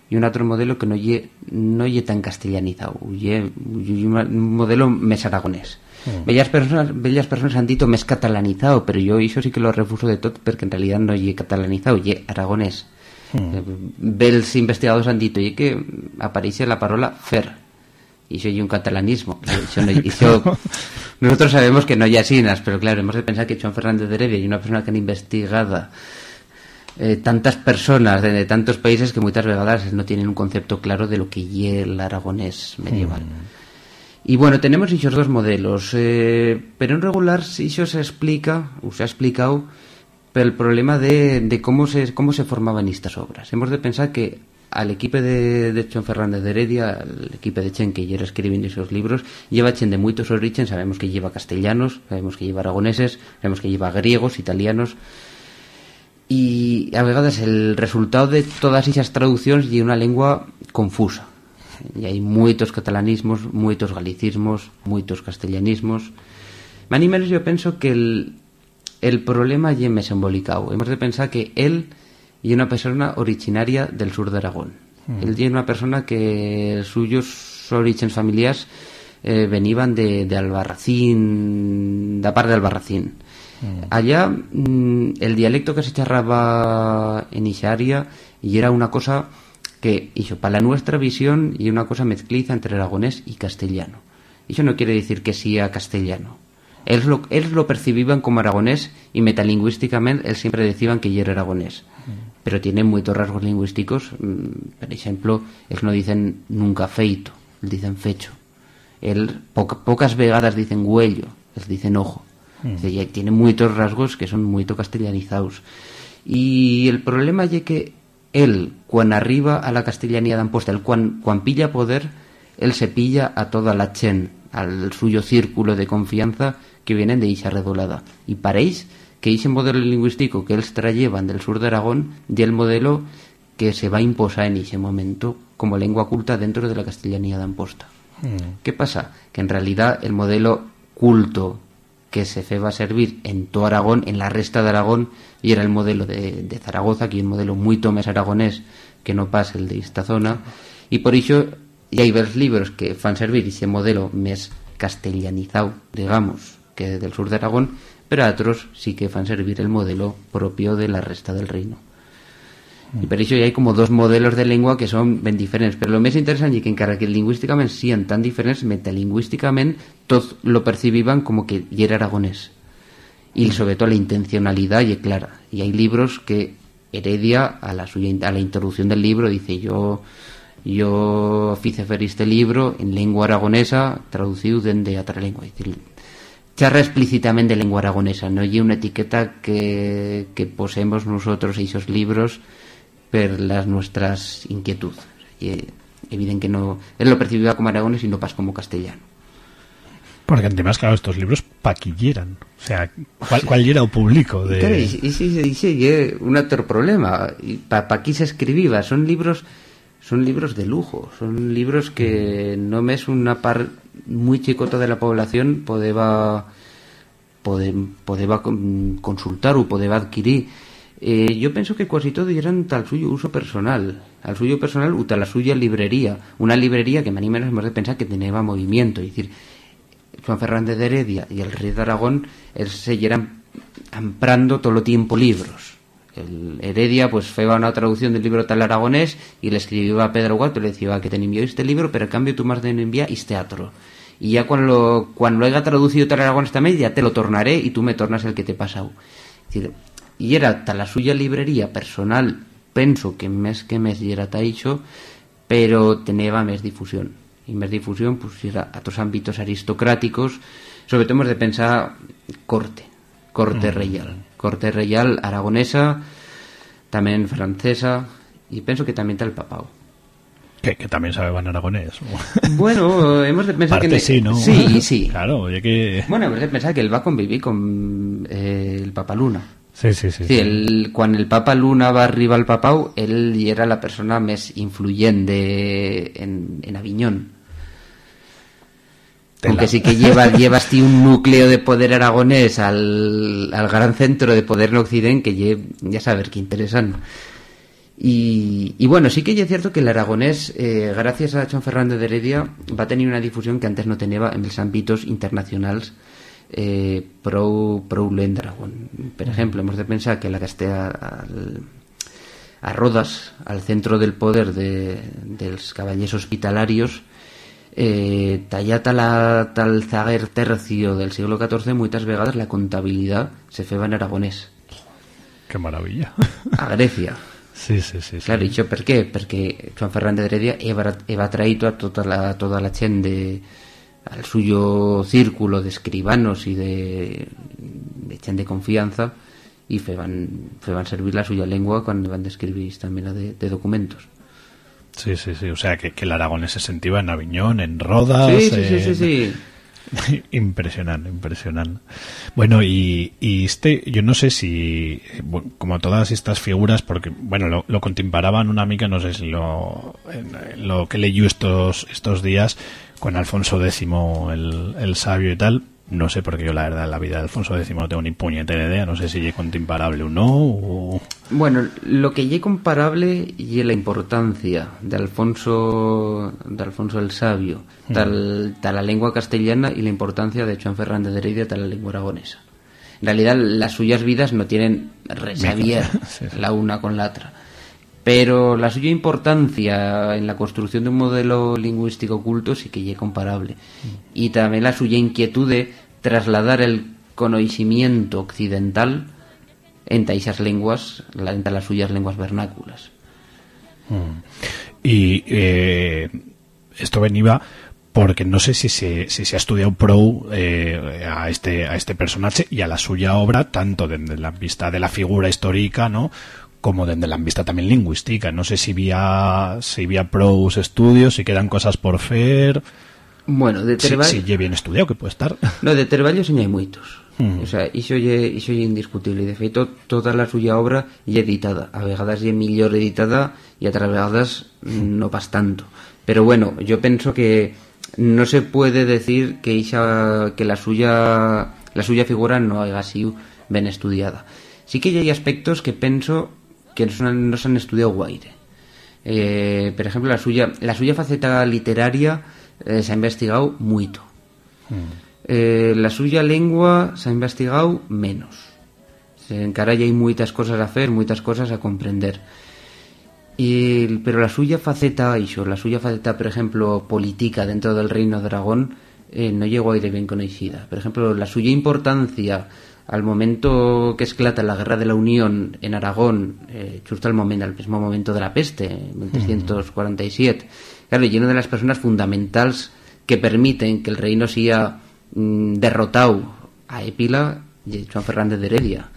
y un otro modelo que no ye, no tan castellanizado, un modelo mes aragonés. Bellas personas, bellas personas han dicho mes catalanizado, pero yo eso sí que lo refuso de todo porque en realidad no ye catalanizado, ye aragonés. Eh, Bels investigadores han dicho y que aparece la palabra fer y eso y un catalanismo no- nosotros sabemos que no hay asinas pero claro hemos de pensar que Juan Fernández de Heredia y una persona que han investigado eh, tantas personas de, de tantos países que muchas vegadas no tienen un concepto claro de lo que y el aragonés medieval. Y bueno, tenemos esos dos modelos, eh, pero en regular sí eso se explica, o se ha explicado, el problema de, cómo se formaban estas obras. Hemos de pensar que al equipo de, de Chen Fernández de Heredia, al equipo de Chen que lleva escribiendo esos libros, lleva Chen de muchos orígenes, sabemos que lleva castellanos, sabemos que lleva aragoneses, sabemos que lleva griegos, italianos, y a veces el resultado de todas esas traducciones y una lengua confusa. Y hay muchos catalanismos, muchos galicismos, muchos castellanismos. Más ni menos yo pienso que el, el problema ya me embolicado. Hemos de pensar que él y una persona originaria del sur de Aragón. Él y una persona que suyos orígenes familiares eh, venían de, de Albarracín, da parte de Albarracín. Allá mm, el dialecto que se charraba en esa área y era una cosa que, hizo para la nuestra visión, y una cosa mezcliza entre aragonés y castellano. Eso no quiere decir que sea castellano. Ellos lo, ellos lo percibían como aragonés y metalingüísticamente él siempre decían que ya era aragonés. Pero tiene muchos rasgos lingüísticos. mm, Por ejemplo, ellos no dicen nunca feito, dicen fecho. Él poca- pocas vegadas dicen huello, ellos dicen ojo. Ya tiene muchos rasgos que son muy castellanizados. Y el problema es que él, cuando arriba a la castellanía de Amposta, él cuando, cuando pilla poder, él se pilla a toda la chen, al suyo círculo de confianza que vienen de Isha Redolada. Y paréis que ese modelo lingüístico que ellos trayeban del sur de Aragón y el modelo que se va a imposar en ese momento como lengua culta dentro de la castellanía de Amposta. ¿Qué pasa? Que en realidad el modelo culto que se feba servir en todo Aragón, en la resta de Aragón, y era el modelo de, de Zaragoza, que es un modelo muy más aragonés que no pasa el de esta zona, y por ello y hay vers libros que fan servir ese modelo más castellanizado, digamos, que del sur de Aragón, pero otros sí que fan servir el modelo propio de la resta del reino. Y por eso hay como dos modelos de lengua que son bien diferentes. Pero lo más interesante es que encara que lingüísticamente sean tan diferentes, metalingüísticamente todos lo percibían como que era aragonés. Y sobre todo la intencionalidad y clara. Y hay libros que Heredia a la suya a la introducción del libro dice yo yo hice ver este libro en lengua aragonesa traducido de otra lengua. Es decir, charra explícitamente de lengua aragonesa, no hay una etiqueta que, que poseemos nosotros esos libros per las nuestras inquietudes. Evidente que no él lo percibía como aragones y no pas como castellano. Porque además, claro, estos libros paquilleran. O sea, ¿cuál, cuál era el público? De... Claro, y, y, y, y, y un otro problema. ¿Para pa aquí se escribía? Son libros son libros de lujo. Son libros que no me es una par muy chicota de la población podeba, pode, podeba consultar o podeba adquirir. Eh, yo pienso que casi todo eran tal suyo uso personal, al suyo personal o tal la suya librería, una librería que me anima menos de pensar que tenía movimiento, es decir, Juan Fernández de Heredia y el rey de Aragón se lleran amprando todo el tiempo libros. El Heredia pues fue una traducción del libro tal aragonés y le escribió a Pedro Guato y le decía que te envió este libro, pero a cambio tú más de enviar este teatro. Y ya cuando lo, cuando lo haya traducido tal aragonés también ya te lo tornaré y tú me tornas el que te decir, y era tal la suya librería personal, penso que mes que mes y era taicho, pero tenía más difusión. Y más difusión, pues era a otros ámbitos aristocráticos, sobre todo hemos de pensar corte, corte mm. real, corte real aragonesa, también francesa, y pienso que también tal papao. Que, que también sabe aragonés. Bueno, hemos de pensar Parte que... sí, ¿no? Sí, sí. Claro, oye que... Bueno, hemos de pensar que él va a convivir con eh, el Papaluna. Sí, sí, sí. Sí, el, quan el Papa Luna va arribar al Papau, hi era la persona més influent de, en, en Aviñón. Aunque sí que lleva, lleva así un núcleo de poder aragonés al, al gran centro de poder en Occidente que ya saber qué interesan. Y, y bueno, sí que es cierto que el aragonés, eh, gracias a Juan Fernández de Heredia, va a tener una difusión que antes no tenía en los ámbitos internacionales eh, prou lent d'Aragón. Per exemple, hemos de pensar que la que esté a, al, a Rodas, al centro del poder de, dels cavallers hospitalarios, eh, tallat a la, tal zaguer tercio del siglo XIV, muchas vegades la contabilidad se feba en aragonés. Qué maravilla. A Grecia. Sí, sí, sí. Claro, sí. això per què? Perquè Joan Ferran de Heredia eva, eva traído a tota la, toda la gent de, al suyo círculo de escribanos y de, de gent de confianza y feban, feban servir la suya lengua cuando van a escribir también la de, de documentos. Sí, sí, sí. O sea, que, que el aragonés se sentía en Aviñón, en Rodas... Sí, sí, sí, sí, impresionante, impresionante. Bueno, y, y este, yo no sé si, bueno, como todas estas figuras, porque, bueno, lo, lo una amiga, no sé si lo, en- lo que leyó estos, estos días con Alfonso X, el, el sabio y tal, no sé, porque yo la verdad, la vida de Alfonso X no tengo ni puñetera idea, no sé si es contemporáneo o no, o... Bueno, lo que ya comparable y la importancia de Alfonso de Alfonso el Sabio, tal, tal la lengua castellana y la importancia de Juan Fernández de Heredia, tal la lengua aragonesa. En realidad, las suyas vidas no tienen res a ver Sí, sí. la una con la otra. Pero la suya importancia en la construcción de un modelo lingüístico oculto sí que ya es comparable. Y también la suya inquietud de trasladar el conocimiento occidental entre esas lenguas, entre las suyas lenguas vernáculas. Y eh, esto venía porque no sé si se, si se ha estudiado pro eh, a este a este personaje y a la suya obra tanto desde la vista de la figura histórica no como desde la vista también lingüística no sé si había si había pros estudios si quedan cosas por fer Bueno, de si, treball... si lle bien estudiado que puede estar No, de traballo seña hai moitos. Mm. O sea, iso lle, iso lle indiscutible. De feito, toda a súa obra lle editada. A vegadas lle millor editada e a outras vegadas no pas tanto. Pero bueno, yo penso que no se puede decir que ixa, que la suya la suya figura no haya sido ben estudiada. Sí que hay aspectos que penso que no no s'han estudiado guaire. Eh, por ejemplo, la suya, la suya faceta literaria eh, se ha investigado mucho. Eh, la suya lengua se ha investigado menos. Se encara ya hay muchas cosas a hacer, muchas cosas a comprender. Y, pero la suya faceta, iso, la suya faceta, por ejemplo, política dentro del Reino de Aragón, eh, no llegó a ir bien conocida. Por ejemplo, la suya importancia al momento que esclata la Guerra de la Unión en Aragón, eh, justo al, momento, al mismo momento de la peste, en 1347, claro, y una de las personas fundamentales que permiten que el reino sea mm, derrotado a Épila, y Juan Fernández de Heredia.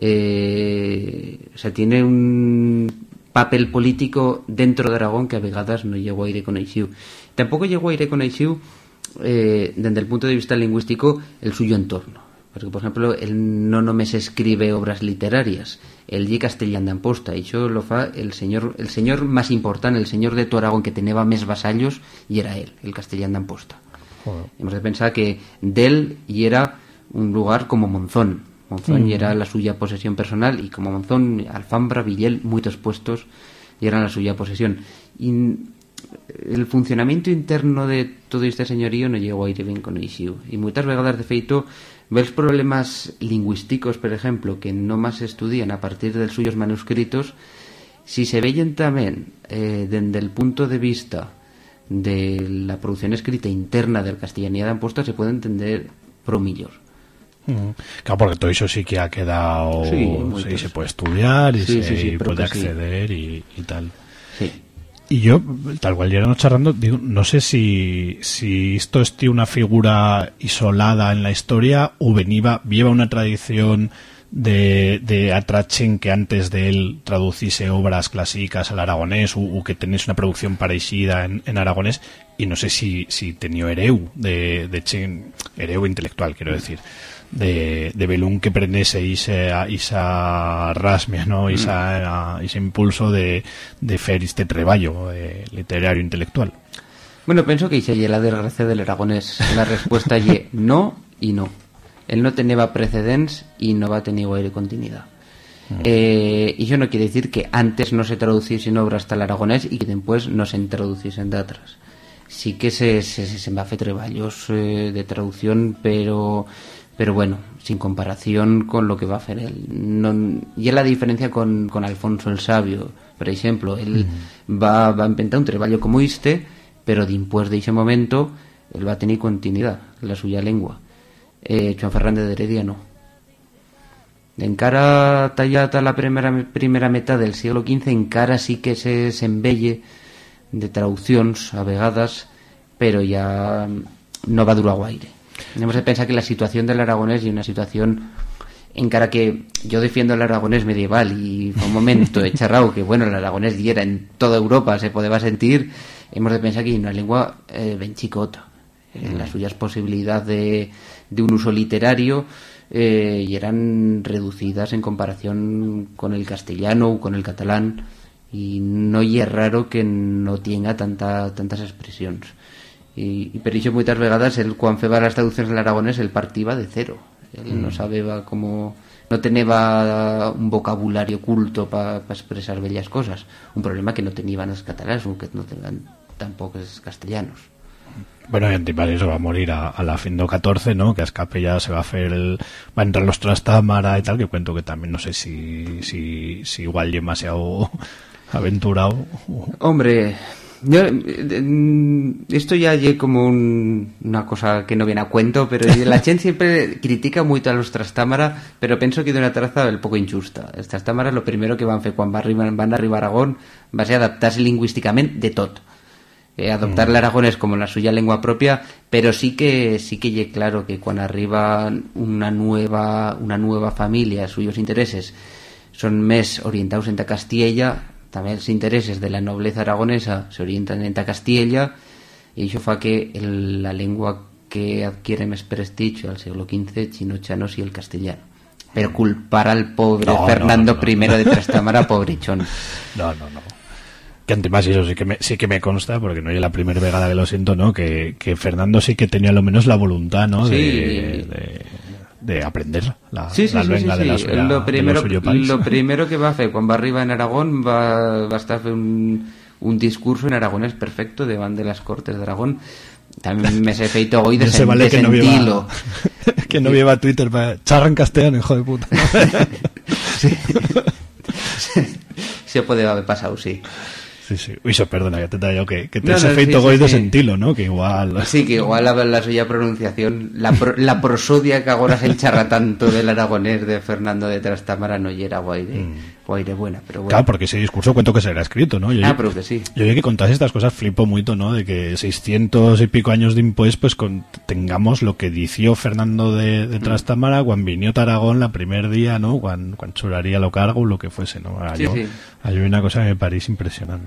Eh, o sea, tiene un papel político dentro de Aragón que a vegadas no llegó a ir con Tampoco llegó a ir con eh, desde el punto de vista lingüístico el suyo entorno. Porque, por ejemplo, él no només escribe obras literarias, él lle castellán d'Amposta, y eso lo fa el señor, el señor más importante, el señor de tu Aragón que tenía más vasallos, y era él, el castellán d'Amposta. Hemos de pensar que del y era un lugar como Monzón. Monzón y era la suya posesión personal y como Monzón, Alfambra, Villel, muchos puestos y eran la suya posesión. Y el funcionamiento interno de todo este señorío no llegó a ir bien con Ixiu. Y muchas vegadas, de feito, ves problemas lingüísticos, por ejemplo, que no más se estudian a partir de suyos manuscritos, si se veían también eh, desde el punto de vista de la producción escrita interna del castellanía de Amposta, se puede entender pro millor. Mm. Claro, porque todo eso sí que ha quedado. Sí, se puede estudiar y Sí, se sí, acceder y, y tal. Sí. Y yo, tal cual llegamos charlando, digo, no sé si, si esto es una figura isolada en la historia o venía, lleva una tradición de, de Atrachen que antes de él traducise obras clásicas al aragonés o, o que tenéis una producción parecida en, en aragonés y no sé si, si tenía hereu de, de Chen, hereu intelectual quiero decir de, de Belún que prendese esa, esa rasmia, ¿no? Esa, ese impulso de, de fer este treballo eh, literario intelectual. Bueno, pienso que hice la desgracia del aragonés. La respuesta ye no y no. Él no tenía precedentes y no va a tener aire continuidad. Eh, y eso no quiere decir que antes no se traduciesen obras el aragonés y que después no se introduciesen de otras. Sí que se, se, se, a hacer treballos eh, de traducción, pero, pero bueno, sin comparación con lo que va a hacer él. No, y es la diferencia con, con Alfonso el Sabio, por ejemplo. Él va, va a inventar un treballo como este, pero después de ese momento él va a tener continuidad la suya lengua. Eh, Joan Fernández de Heredia no. Encara tallada la primera, primera mitad del siglo XV, encara sí que se, se embelle de traducciones a vegadas, pero ya no va duro a guaire. Hemos de pensar que la situación del aragonés y una situación encara que yo defiendo el aragonés medieval y fue un momento he que bueno el aragonés diera en toda Europa se podía sentir hemos de pensar que hay una lengua eh, ben chicota eh, las suyas posibilidades de, de un uso literario eh, y eran reducidas en comparación con el castellano o con el catalán. Y no y es raro que no tenga tanta, tantas expresiones y, y per vegadas el cuando feba las traducciones del aragonés el partía de cero él no sabía cómo no tenía un vocabulario culto para expresar bellas cosas un problema que no tenían los catalanes que no tenían tampoco los castellanos Bueno, y Antipar eso va a morir a, a la fin do 14, ¿no? Que a escape ya se va a hacer el... Va a entrar los Trastámara y tal, que cuento que también no sé si, si, si igual demasiado aventurado. Hombre, yo, eh, mm, esto ya es como un- una cosa que no viene a cuento, pero la gente siempre critica mucho a los Trastámara, pero pienso que de una traza el poco injusta. Los Trastámara lo primero que van a hacer cuando van van arriba a Aragón va a ser adaptarse lingüísticamente de todo. Eh, adoptar el aragonés como la suya lengua propia, pero sí que sí que ye claro que cuando arriba una nueva una nueva familia, suyos intereses son más orientados en Castilla, también los intereses de la nobleza aragonesa se orientan en Castilla y eso fa que el- la lengua que adquiere más prestigio al siglo XV, chino chanos y el castellano. Pero culpar al pobre No, Fernando no. I de Trastámara, pobrechón. No, no, no. Que Antipar eso sí que me, sí que me consta, porque no es la primera vegada que lo siento, ¿no? Que, que Fernando sí que tenía lo menos la voluntad, ¿no? Sí. De, de- de aprender la, Sí, sí, la sí, luenga sí, de la suya, lo, de primero, país. lo primero que va a fer quan va arribar en Aragón va, va estar fent un, un discurso en aragonès perfecto davant de les Cortes d'Aragón també me he feito hoy de, se sen, vale de que no viva que no viva Twitter para charra en castellano hijo de puta. Se puede haber pasado, sí sí sí. Uy eso perdona que te traigo que, que te No, has no, feito sí, de sí. sentilo ¿no? que igual. Sí, que igual la, la suya pronunciación, la, pro- la prosodia que ahora se encharra tanto del aragonés de Fernando de Trastámara no era guaire, guaire buena, pero bueno. Claro, porque ese discurso cuento que se era escrito, ¿no? Yo, Ah, pero que sí. Yo que con todas estas cosas flipo mucho, ¿no? De que 600 y pico años de impuestos, pues con, tengamos lo que dició Fernando de, Mm. de Trastámara cuando vinió a Aragón la primer día, ¿no? Cuando, cuando churaría lo cargo, lo que fuese, ¿no? Sí, Yo- sí. Hay una cosa que me parece impresionante.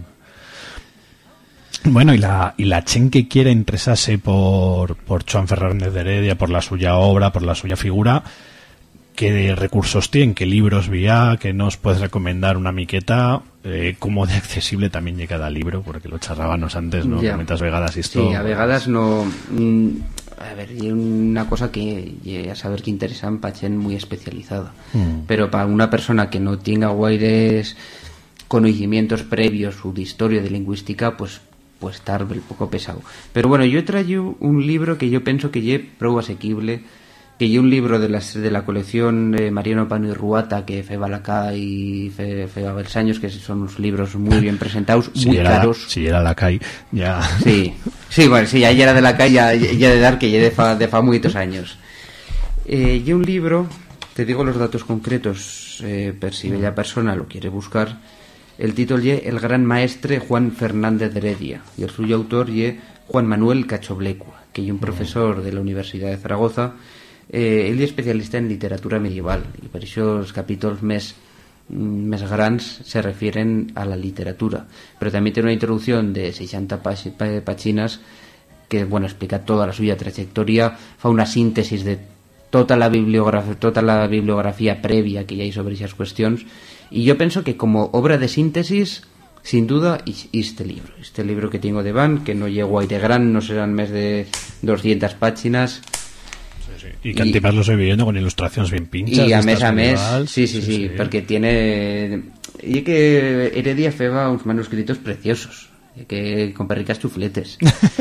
Bueno, y la, y la chen que quiere interesarse por, por Joan Fernández de Heredia, por la suya obra, por la suya figura, qué recursos tiene, qué libros vía, que nos puedes recomendar una miqueta, eh, cómo de accesible también llega cada libro, porque lo charrábamos antes, ¿no? Ya. Que vegadas esto... Sí, a vegadas no... mm, A ver, y una cosa que a saber que interesan pa gent muy especializada. Mm. Pero para una persona que no tenga guaires conocimientos previos o de historia de lingüística, pues pues estar un poco pesado. Pero bueno, yo he traído un libro que yo pienso que ye prou asequible, que ye un libro de, las, de la colección eh, Mariano Pano y Ruata que fe Balacá y fe, fe Años, que son unos libros muy bien presentados, si muy era, caros. Si era la CAI, ya... Sí, sí, bueno, sí, ya era de la calle, ya, ya de dar que ya de fa, de fa muchos años. Eh, y un libro, te digo los datos concretos, eh, per si bella persona lo quiere buscar. El título ye El gran maestre Juan Fernández de Heredia y el suyo autor ye Juan Manuel Cachoblecua, que es un profesor de la Universidad de Zaragoza. Eh, él es especialista en literatura medieval y por eso los capítulos més mm, més grans se refieren a la literatura. Pero también tiene una introducción de 60 pag- pa- páginas que bueno explica toda la suya trayectoria fa una síntesis de tota la bibliografía tota la bibliografía previa que ya hay sobre esas cuestiones y yo pienso que como obra de síntesis sin duda este libro. Este libro que tengo de Van que no llego ahí de gran no serán más de 200 páginas Y que antes lo estoy viendo con ilustraciones bien pinchas. y a estas a mes medievals. sí, sí, sí, porque tiene y que Heredia feba unos manuscritos preciosos y que con perricas chufletes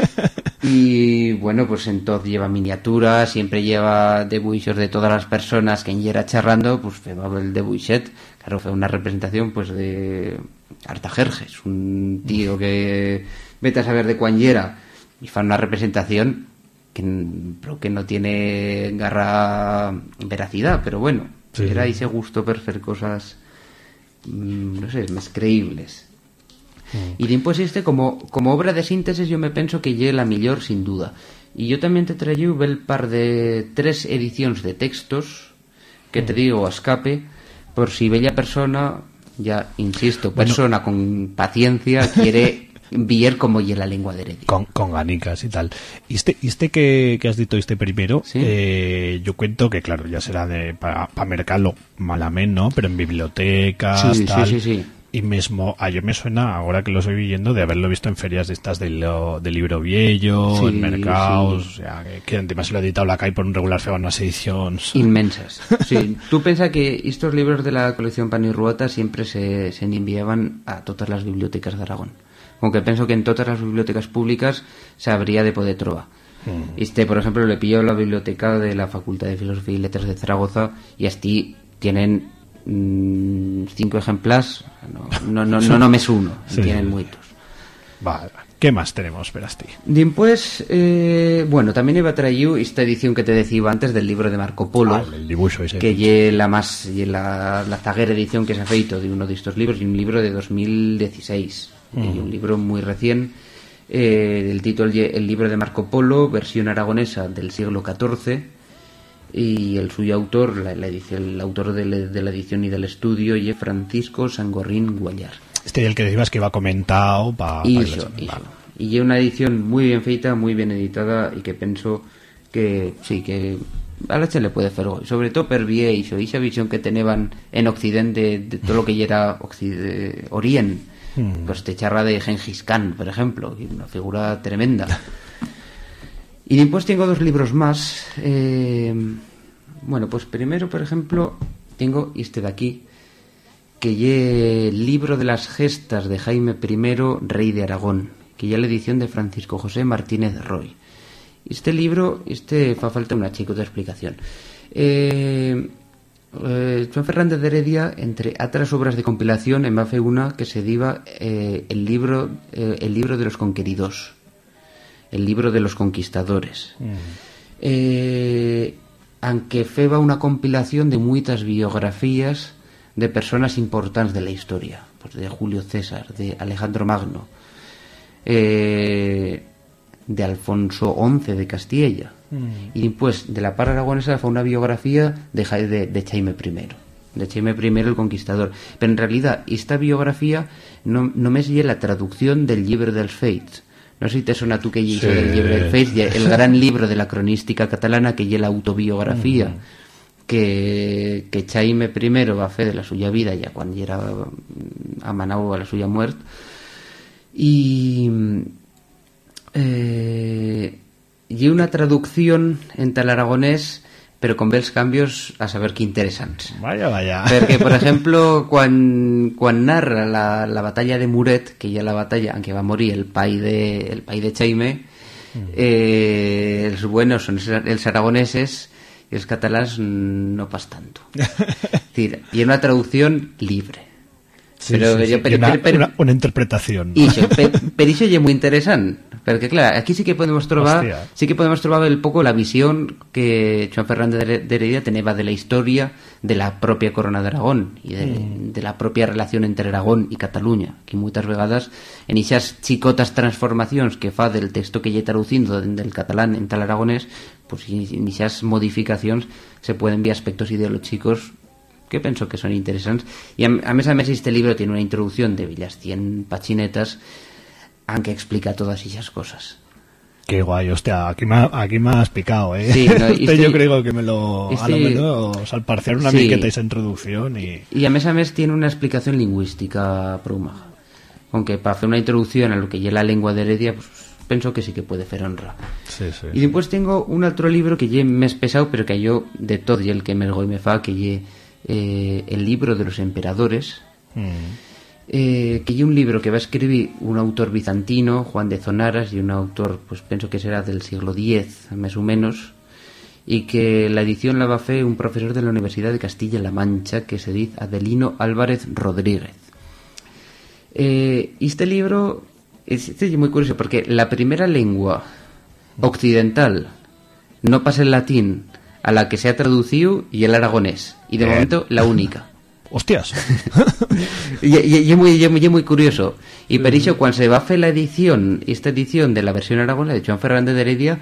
y bueno pues entonces lleva miniaturas siempre lleva dibujos de todas las personas que en era charrando pues feba el debuixet claro fue una representación pues de Artajerjes un tío que vete a saber de cuán yera y fa una representación que, pero que no tiene garra veracidad, pero bueno, Sí, era ese gusto por hacer cosas, mm, no sé, más creíbles. Y después este, como, como obra de síntesis, yo me pienso que lle la mejor sin duda. Y yo también te traigo el par de tres ediciones de textos que te digo a escape, por si bella persona, ya insisto, persona con paciencia quiere ver cómo lle la lengua de Heredia. con, con ganicas y tal. Y este, y este que, que has dicho, este primero, Sí. eh, yo cuento que, claro, ya será de para mercarlo malamente, ¿no? Pero en bibliotecas, Sí, sí, tal. sí, sí. Y mismo, a yo me suena, ahora que lo estoy viendo, de haberlo visto en ferias de estas de, lo- de libro viejo, Sí, en mercados, sí. o sea, que, que además se lo ha editado la CAI por un regular feo en unas ediciones. Inmensas. Sí, tú piensas que estos libros de la colección Pan y Ruota siempre se, se enviaban a todas las bibliotecas de Aragón. Aunque pienso que en todas las bibliotecas públicas se habría de poder trobar. Este, por ejemplo, le pilló la biblioteca de la Facultad de Filosofía y Letras de Zaragoza y así tienen mm, cinco ejemplares, no, no, no, no només uno, Sí, tienen muchos. Vale, ¿qué más tenemos, Verasti? Después, eh, bueno, también iba a traer esta edición que te decía antes del libro de Marco Polo. Ah, el dibujo ese. que lle la más lle la, la zaguera edición que se ha feito de uno de estos libros y un libro de 2016 y un libro muy recién eh, el título El libro de Marco Polo versión aragonesa del siglo XIV y el suyo autor la, la edición, el autor de, la- de la edición y del estudio lle Francisco Sangorrín Guayar Este y el que decías que iba comentado para... y iso. Y lle una edición muy bien feita, muy bien editada y que pienso que sí, que a la che le puede hacer hoy. Sobre todo per iso, esa visión que tenían en Occidente de todo lo que era Occide- Orient. Pues te charra de Gengis Khan, por ejemplo, una figura tremenda. Y después tengo dos libros más. eh, Bueno, pues primero, por ejemplo, tengo este de aquí, que lle el libro de las gestas de Jaime I, rey de Aragón, que ya la edición de Francisco José Martínez Roy. Este libro, este fa falta una chica de explicación. Eh, eh, Joan Fernández de Heredia, entre otras obras de compilación, en Bafe una que se diva eh, el, libro, eh, el libro de los conqueridos, el libro de los conquistadores. Eh, aunque feba una compilación de muchas biografías de personas importantes de la historia, pues de Julio César, de Alejandro Magno, eh, de Alfonso XI de Castilla. Y pues de la par aragonesa fue una biografía de, Ja- de, de Jaime I. De Jaime I el Conquistador. Pero en realidad esta biografía no, no me es la traducción del libro dels Fates. No sé si te suena tú que hizo Sí. del libro dels Fates, el gran libro de la cronística catalana que es la autobiografía que, que Jaime I va a hacer de la suya vida ya cuando era mm, amanado a la suya muerte y eh, y una traducción en tal aragonés pero con bels cambios a saber qué interesantes Vaya, vaya. Perquè, per exemple, quan, quan narra la, la batalla de Muret, que hi ha la batalla en què va morir el pai de, el pai de Jaime, eh, els buenos són els, aragoneses i els catalans no pas tanto. Es decir, y en una traducción libre. Sí, Pero sí, yo- Y una, pero- pero- una- una interpretación. I això, per, per això és molt interessant, perquè clar, aquí sí que podem trobar, Hòstia. sí que podem trobar el poco la visión que Joan Fernández de Heredia teneva de la historia de la propia corona de Aragón y de, de la propia relación entre Aragón y Cataluña, que muchas vegadas en esas chicotas transformacions que fa del texto que lle traducindo del catalán en tal aragonés, pues en esas modificacions se pueden ver aspectos ideológicos que penso que son interesantes. Y a, a mes a mes este libro tiene una introducción de villas 100 pachinetas aunque explica todas esas cosas. Qué guay, hostia, aquí me, ha- aquí me has picado, ¿eh? Sí, no, Este este- yo creo que me lo... a lo este- menos al parciar una Sí. miqueta esa introducción y... Y a mes a mes tiene una explicación lingüística prou maja. Aunque para hacer una introducción a lo que es la lengua de Heredia, pues penso que sí que puede hacer honra. Sí, sí. Y después tengo un otro libro que lle mes pesado, pero que yo de todo y el que me y me fa, que lle eh, el libro de los emperadores, Mm. Eh, que lle un libro que va a escribir un autor bizantino, Juan de Zonaras, y un autor, pues pienso que será del siglo X, más o menos, y que la edición la va a hacer un profesor de la Universidad de Castilla-La Mancha, que se dice Adelino Álvarez Rodríguez. Eh, y este libro es, este es muy curioso porque la primera lengua occidental no pasa el latín a la que se ha traducido y el aragonés. Y de Eh. momento la única. Hostias. Y, y- y es muy, y es muy- y es muy curioso. Y per eso, cuando se va la edición, esta edición de la versión aragonesa de Joan Fernández de Heredia,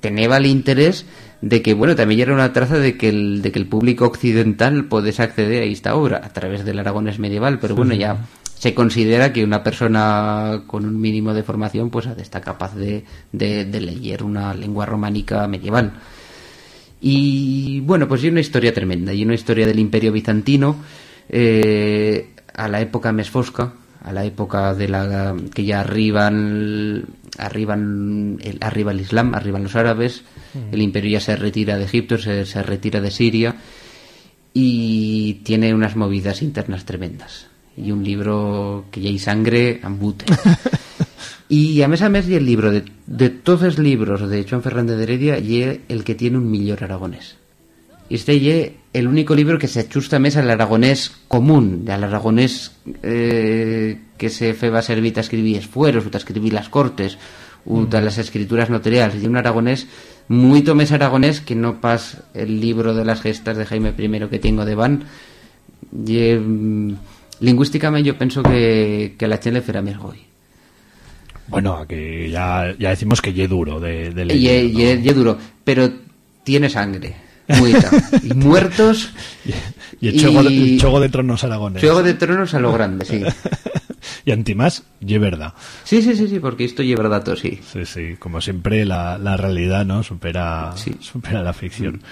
tenía el interés de que, bueno, también era una traza de que el, de que el público occidental podés acceder a esta obra a través del aragonés medieval, pero bueno, ya se considera que una persona con un mínimo de formación pues estar capaz de, de, de leer una lengua románica medieval. Y bueno, pues hay una historia tremenda, y una historia del imperio bizantino eh, a la época mesfosca, a la época de la que ya arriban arriban el, arriba el Islam, arriban los árabes, el imperio ya se retira de Egipto, se, se retira de Siria y tiene unas movidas internas tremendas. Y un libro que ya hay sangre, ambute. Y a mes a mes y el libro de, de todos los libros de Joan Fernández de Heredia y el que tiene un millor aragonés. Y este ye el único libro que se ajusta més al aragonés común, al aragonés eh, que se feba servir a escribir esfueros, a escribir las cortes, de las escrituras notariales. Y un aragonés mucho més aragonés que no pas el libro de las gestas de Jaime I que tengo de Van. Y, mm, lingüísticamente yo pienso que, que la gente le més goi. Bueno, aquí ya, ya decimos que ye duro de, de leer, y- ¿no? y- y duro, pero tiene sangre. Muita. y muertos. Y el chogo, de, y- el chogo de tronos aragones. Juego de Tronos a lo grande, sí. y antimás, ye verdad. Sí, sí, sí, sí, porque esto lleva datos, sí. Sí, sí, como siempre la, la realidad no supera, Sí. supera la ficción.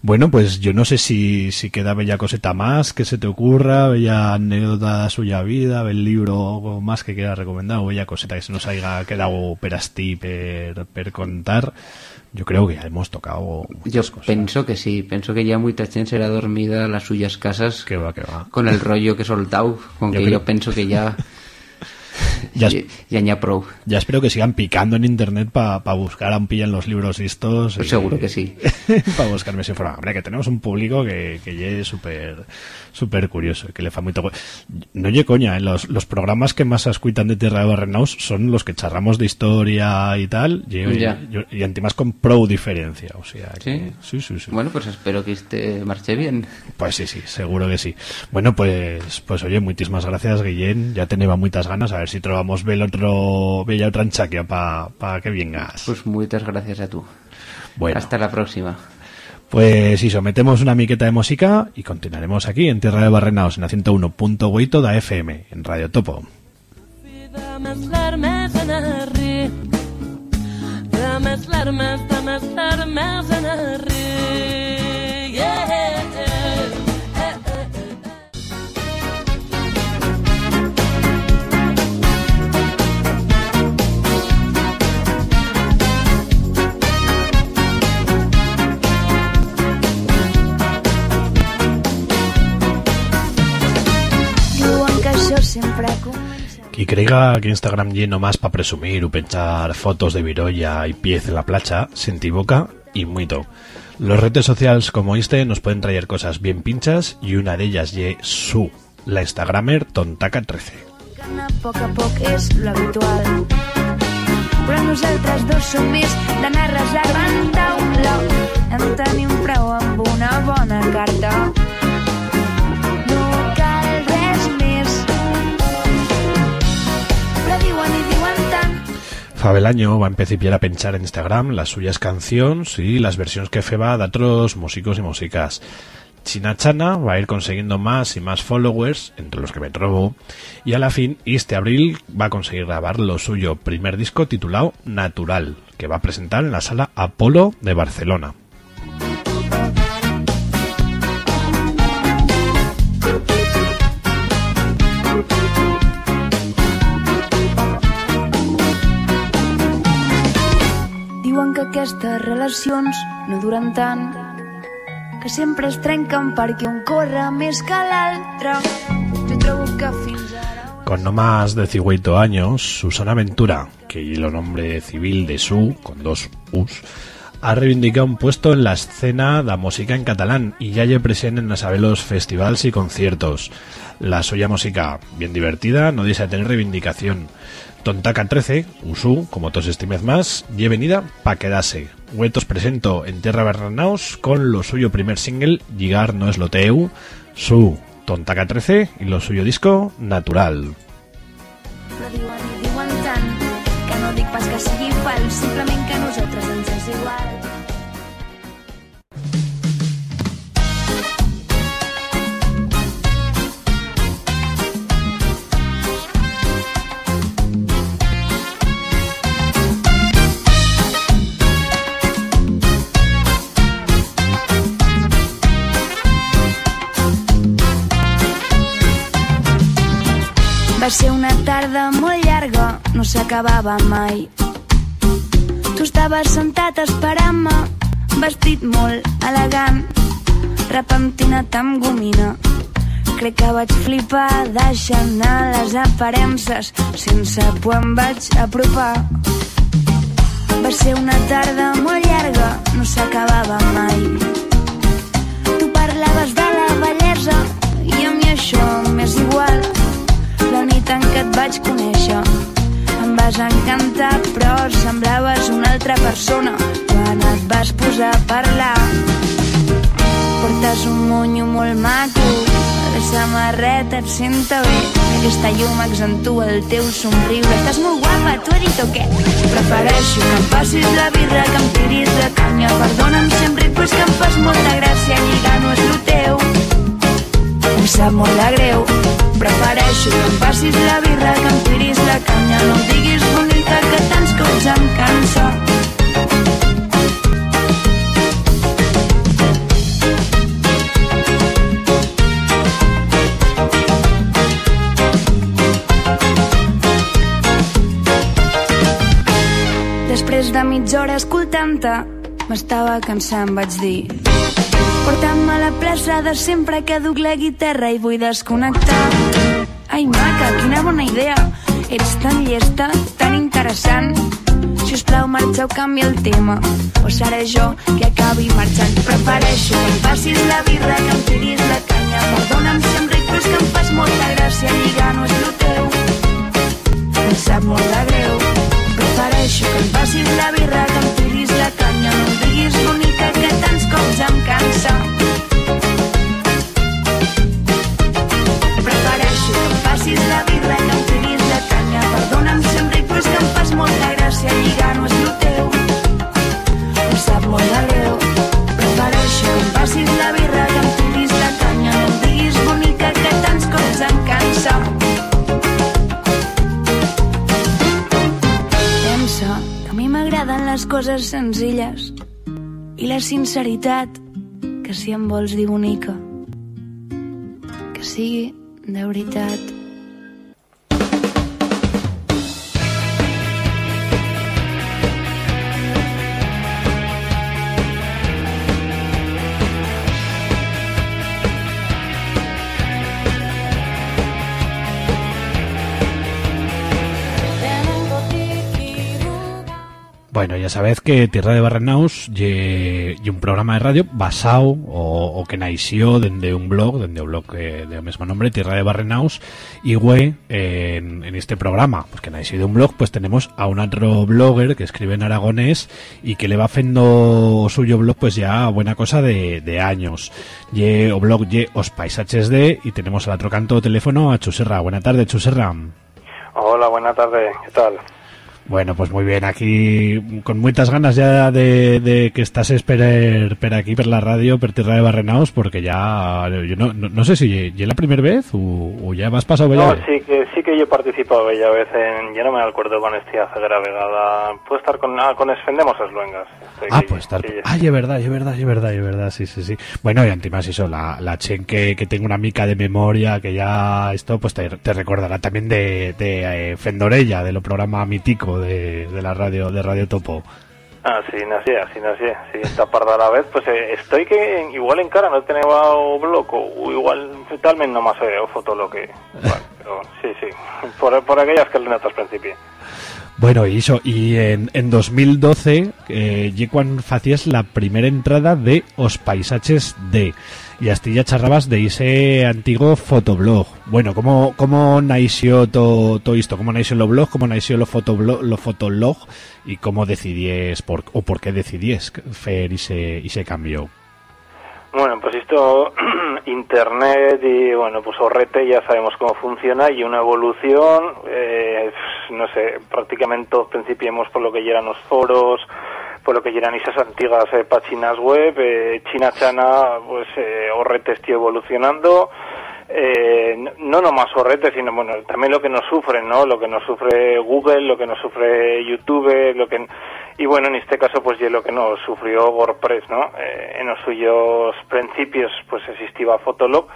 Bueno, pues yo no sé si, si queda bella coseta más que se te ocurra, bella anécdota de suya vida, bel libro o más que queda recomendado, bella coseta que se nos haya quedado per asti per, per contar. Yo creo que ya hemos tocado Yo cosas. penso que sí, penso que ya mucha gente será dormida a las suyas casas Que va, que va. con el rollo que he soltado, con Yo que creo- yo penso que ya Ya, ya, prou. ya espero que sigan picando en internet para buscar a un pillan los libros estos. Pues seguro que sí. para buscarme ese foro. Hombre, que tenemos un público que, que ya es súper súper curioso, que le fa muy toco. No lle coña, eh, los, los programas que más escuitan de Tierra de Barrenaus son los que charramos de historia y tal, y, Ya. y, y con pro diferencia, o sea, que- ¿Sí? sí, sí. Bueno, pues espero que este marche bien. Pues sí, sí, seguro que sí. Bueno, pues, pues oye, muchísimas gracias, Guillén. Ya tenía muchas ganas. A ver si trovamos ver otro, bella otra enchaquia para pa que vengas. Pues muchas gracias a tú. bueno, Hasta la próxima. Pues si sometemos una miqueta de música y continuaremos aquí en Tierra de Barrenaos en la 101.8 da FM, en Radio Topo. Que creiga que Instagram lleno más para presumir o pensar fotos de virolla y pies en la playa, se equivoca y muito. Los redes sociales como este nos pueden traer cosas bien pinchas y una de ellas ye su, la Instagramer Tontaca13. Que a poc a poc és lo habitual. Però nosaltres dos som més d'anar reservant taula. En tenim prou amb una bona carta. Fabelaño va a empezar a pensar en Instagram las suyas canciones y las versiones que feba de otros músicos y músicas. China Chana va a ir consiguiendo más y más followers, entre los que me trobo, y a la fin, este abril va a conseguir grabar lo suyo primer disco titulado Natural, que va a presentar en la sala Apolo de Barcelona. Aquestes relacions no duren tant, que sempre es trenquen perquè un corre més que. Con no más de 18 años, Susana Ventura, que y lo nombre civil de Su, con dos Us, ha reivindicado un puesto en la escena de música en catalán y ya lle presente en los festivales y conciertos. La suya música, bien divertida, no dice tener reivindicación. Tontaca 13, Usu, como todos estimez más, y venida pa' quedarse. Huetos presento en Tierra Bernaus con lo suyo primer single, Llegar no es lo teu, su Tontaca 13 y lo suyo disco, Natural. Va ser una tarda molt llarga, no s'acabava mai. Tu estaves sentat esperant-me, vestit molt elegant, repentinat amb gomina. Crec que vaig flipar deixant anar les aparences, sense por em vaig apropar. Va ser una tarda molt llarga, no s'acabava mai. Tu parlaves de la bellesa i a mi això m'és igual. La nit en què et vaig conèixer em vas encantar però semblaves una altra persona quan et vas posar a parlar. Portes un monyo molt maco, la samarreta et senta bé, aquesta llum accentua el teu somriure. Estàs molt guapa, t'ho he dit o què? Prefereixo que em passis la birra, que em tiris de canya. Perdona'm si em ric, però és que em fas molta gràcia, lligar no és lo teu. Em sap molt de greu Prefereixo que em passis la birra, que em tiris la canya. No em diguis bonica, que tants cops em cansa. Després de mitja hora escoltant-te, m'estava cansant, vaig dir... Porta'm a la plaça de sempre que duc la guitarra i vull desconnectar. Ai, maca, quina bona idea. Ets tan llesta, tan interessant. Si us plau, marxeu, canvia el tema. O seré jo que acabi marxant. Prefereixo que em passis la birra, que em tiris la canya. Perdona'm si em ric, però és que em fas molta gràcia. Lligar no és el teu. Em sap molt de greu. Prefereixo que em passis la birra, que em tiris la canya. Cops em cansa. Prefereixo que em passis la birra, que em tiris la canya. Perdona'm ric, però és que em fas molta gràcia. Lligar no és el teu. Em sap molt de greu. Prefereixo que em passis la birra, que em tiris la canya. No em diguis bonica, que tants cops em cansa. Pensa que a mi m'agraden les coses senzilles i la sinceritat, que si em vols dir bonica, que sigui de veritat. Bueno, ya sabéis que Tierra de Barrenaus y, un programa de radio basado o, que nació desde un blog, desde un blog eh, de mismo nombre, Tierra de Barrenaus, y güey, en, en este programa, pues que nació de un blog, pues tenemos a un otro blogger que escribe en aragonés y que le va haciendo suyo blog pues ya buena cosa de, de años. Y o blog y os paisajes de, y tenemos al otro canto teléfono a Chuserra. Buena tarde, Chuserra. Hola, buena tarde, ¿qué tal? Bueno, pues muy bien, aquí con muchas ganas ya de, de que estás per, per aquí, per la radio, per Tierra de Barrenaos, porque ya, yo no, no, no sé si ya la primera vez o, o ya vas pasado bella No, vez. sí que sí que yo he participado bella vez en, yo no me acuerdo con este hace vegada, puede estar con, ah, con Esfendemos as Luengas. Estoy Ah, pues estar. que- Ah, es verdad, es verdad, es verdad, es verdad, sí, sí, sí. Bueno, y antimás eso, la, la Chen que, que tengo una mica de memoria, que ya esto, pues te, te recordará también de, de eh, Fendorella, de lo programa mítico de, de la radio, de Radio Topo. Ah, sí, nací, así nací, sí, esta parda a la vez, pues eh, estoy que igual en cara no tenía o bloco, o igual talmente no más eh, o foto lo que, bueno, pero sí, sí, por, por aquellas que el netas principio. Bueno, y eso, y en, en 2012, eh, ye cuando hacías la primera entrada de Os Paisaches de, y ya charrabas de ese antiguo fotoblog. Bueno, ¿cómo, cómo nació todo to esto? ¿Cómo nació lo blog? ¿Cómo nació lo fotoblog, lo fotolog? ¿Y cómo decidies, por, o por qué decidies hacer ese, ese cambio? Bueno, pues esto, internet y bueno, pues Orrete ya sabemos cómo funciona y una evolución, eh, no sé, prácticamente todos principiemos por lo que eran los foros, por lo que eran esas antiguas eh, páginas web, eh, China Chana, pues eh, Orrete estoy evolucionando, eh, no- no nomás Orrete, sino bueno, también lo que nos sufre, ¿no? Lo que nos sufre Google, lo que nos sufre YouTube, lo que y bueno, en este caso pues ya lo que nos sufrió WordPress, ¿no? Eh, en los suyos principios pues existía Fotolog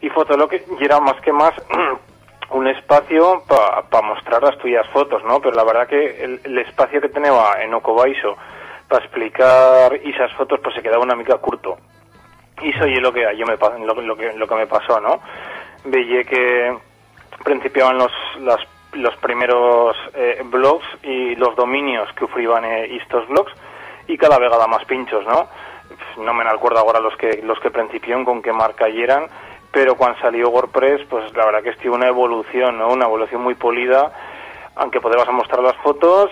y Fotolog era más que más un espacio para mostrar las tuyas fotos, ¿no? Pero la verdad que el, el espacio que tenía en Ocobaiso para explicar esas fotos pues se quedaba una mica curto. Y eso es lo que yo me lo, lo que lo que me pasó, ¿no? Veía que principiaban los los primeros eh, blogs y los dominios que ofrían eh, estos blogs y cada vegada más pinchos, ¿no? No me acuerdo ahora los que los que principiaron con qué marca y eran, pero cuando salió WordPress, pues la verdad que estuvo una evolución, ¿no? Una evolución muy polida, aunque podemos mostrar las fotos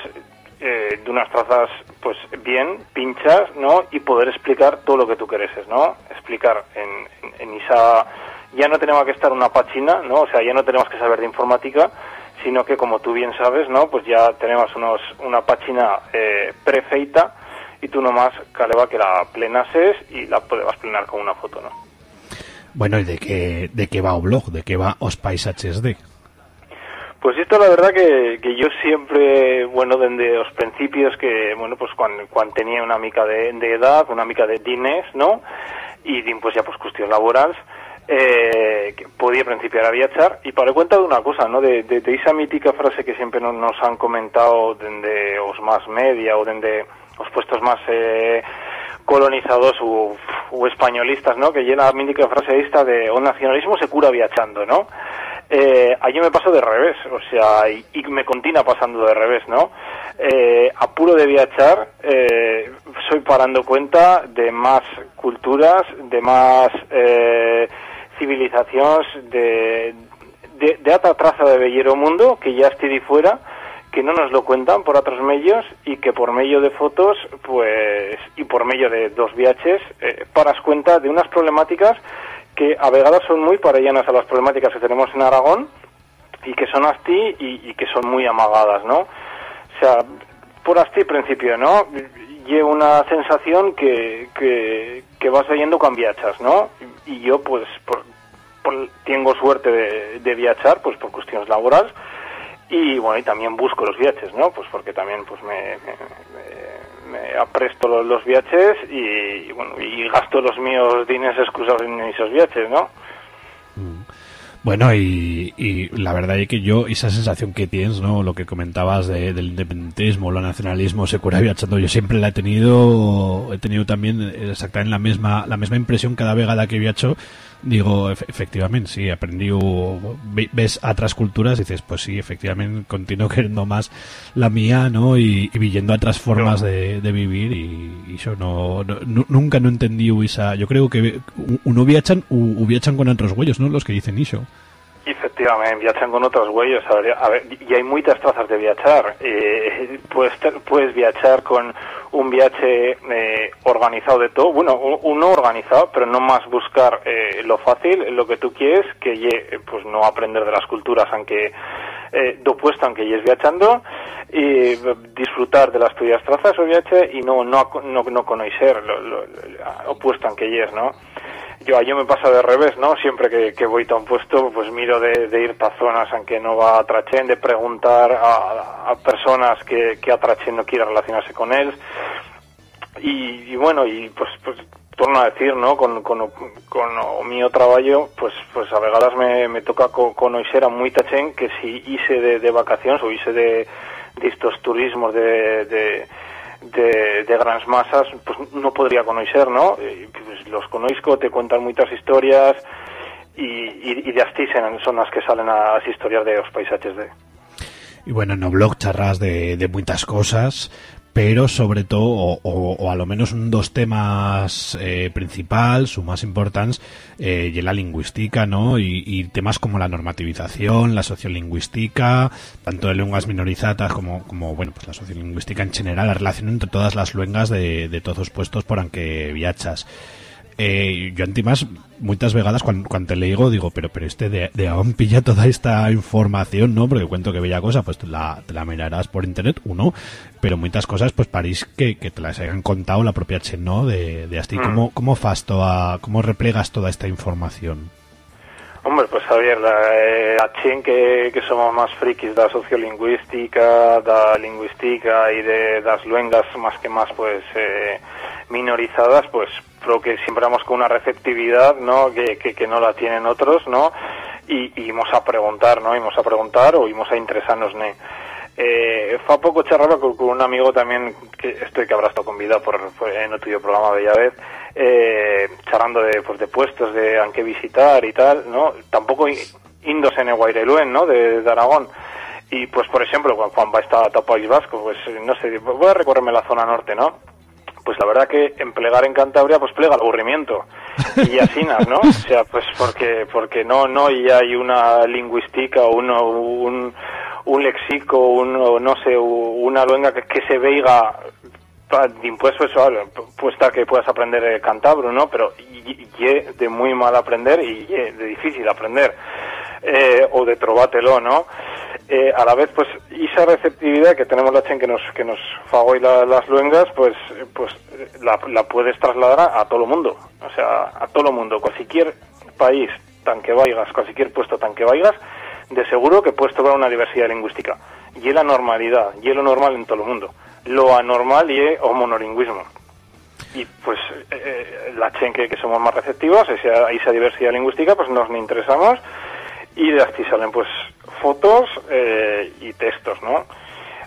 eh, de unas trazas pues bien pinchas no y poder explicar todo lo que tú quereses no explicar en, en, en esa ya no tenemos que estar una página no o sea ya no tenemos que saber de informática sino que como tú bien sabes no pues ya tenemos unos una página eh, prefeita y tú nomás caleva que la plenases y la puedes plenar con una foto no Bueno, ¿y de qué, de qué va o blog? ¿De qué va Os Paisaches de? Pues esto la verdad que, que yo siempre, bueno, desde los principios que, bueno, pues cuando, cuando tenía una mica de, edad, una mica de diners, ¿no? Y pues ya pues cuestiones laborales, eh, que podía principiar a viajar y para cuenta de una cosa, ¿no? De, de, esa mítica frase que siempre no- nos han comentado desde os más media o desde os puestos más eh, colonizados o españolistas, ¿no? Que llena la mítica frase esta de o nacionalismo se cura viajando, ¿no? Eh, allí me paso de revés, o sea, y, y me continúa pasando de revés, ¿no? Eh, a puro de viajar, eh, soy parando cuenta de más culturas, de más eh, civilizaciones, de, de, de otra traza de bellero mundo que ya esté de fuera, que no nos lo cuentan por otros medios y que por medio de fotos, pues, y por medio de dos viajes, eh, paras cuenta de unas problemáticas que a vegadas son muy parellanas a las problemáticas que tenemos en Aragón y que son así y, y que son muy amagadas, ¿no? O sea, por así principio, ¿no? Llevo una sensación que, que, que vas leyendo con viachas, ¿no? Y yo, pues, por, tengo suerte de, de viajar, pues por cuestiones laborales, y bueno, y también busco los viajes, ¿no? Pues porque también, pues me, me- apresto los, los viajes y, bueno, y gasto los míos dineros excusados en esos viajes, ¿no? Bueno, y, y la verdad es que yo, esa sensación que tienes, ¿no? Lo que comentabas de- del independentismo, lo nacionalismo, se cura viajando, yo siempre la he tenido, he tenido también exactamente la misma, la misma impresión cada vegada que viajo. Digo, efe- efectivamente, sí, aprendí, ve- ves otras culturas y dices, pues sí, efectivamente, continúo queriendo más la mía, ¿no? Y, y viviendo otras formas de, de vivir y, y eso no, no- nu- nunca no entendí esa, yo creo que uno viachan, u, u viachan con otros huellos, ¿no? Los que dicen eso. Efectivamente, viajan con otros huellos. A ver, a ver, y hay muchas trazas de viajar. Eh, puedes, puedes viajar con un viaje eh, organizado de todo. Bueno, uno organizado, pero no más buscar eh, lo fácil, lo que tú quieres, que pues no aprender de las culturas, aunque eh, do puesto, aunque llees viajando, y disfrutar de las tuyas trazas o viaje y no no no, no conocer lo, lo, opuesto aunque llees, ¿no? Yo yo me pasa de revés, ¿no? Siempre que, que voy un puesto, pues miro de, de ir a zonas en que no va a Trachen, de preguntar a, personas que, que a Trachen no quiera relacionarse con él. Y, y bueno, y pues, pues torno a decir, ¿no? Con, con, con o mío trabajo, pues, pues a vegadas me, me toca co, conocer a muy Trachen que si hice de, de vacaciones o hice de, de estos turismos de de, de grandes masas, pues no podría conocer, ¿no? Y, pues, los conozco, te cuentan muchas historias y, y, y de así son- las que salen a las historias de los paisajes de... Y bueno, en el blog charras de, de muchas cosas, pero sobre todo, o, o- o a lo menos dos temas eh, principales o más importantes, eh, y la lingüística, ¿no? Y, temas como la normativización, la sociolingüística, tanto de lenguas minorizadas como, bueno, pues la sociolingüística en general, la relación entre todas las lenguas de, de todos los puestos por aunque viachas. Eh, yo antimás muchas vegadas cuando, cuando te le digo digo pero pero este de, de aún pilla toda esta información no porque cuento que bella cosa pues te la, te la mirarás por internet uno pero muchas cosas pues parís que, que te las hayan contado la propia Chen no de, de así Mm. cómo cómo fas toda cómo replegas toda esta información Hombre, pues Javier, eh, a Chen que, que somos más frikis da sociolingüística, da lingüística y de das luengas más que más pues eh, minorizadas, pues creo que siempre vamos con una receptividad, ¿no? Que, que, que no la tienen otros, ¿no? Y, y íbamos a preguntar, ¿no? Íbamos a preguntar o íbamos a interesarnos, ¿no? Eh, poco charraba con, un amigo también que estoy que habrás estado convidado por, por- en tuyo programa Bella Vez eh, charlando de pues de puestos de a qué visitar y tal no tampoco indos en el no de, Aragón. Y pues por ejemplo cuando Juan va a estar a País Vasco pues no sé voy a recorrerme la zona norte no pues la verdad que en plegar en Cantabria pues plega el aburrimiento y asinas, ¿no? O sea, pues porque porque no no y hay una lingüística o uno, un un léxico, un, no sé, una luenga que, que se veiga impuesto eso, vale, pu- puesta que puedas aprender eh, cantabro, ¿no? Pero y, y- de muy mal aprender y de difícil aprender eh, o de trobátelo, ¿no? Eh, a la vez, pues, esa receptividad que tenemos la Chen que nos, que nos fago y la- las luengas, pues, pues la, la puedes trasladar a todo el mundo. O sea, a todo el mundo. Cualquier país tan que vayas, cualquier puesto tan que vayas, de seguro que puedes tocar una diversidad lingüística. Y es la normalidad, y es lo normal en todo el mundo. Lo anormal y es o monolingüismo. y pues eh, la chenque que somos más receptivos, esa, esa diversidad lingüística, pues nos interesamos y de aquí salen pues fotos eh, y textos, ¿no?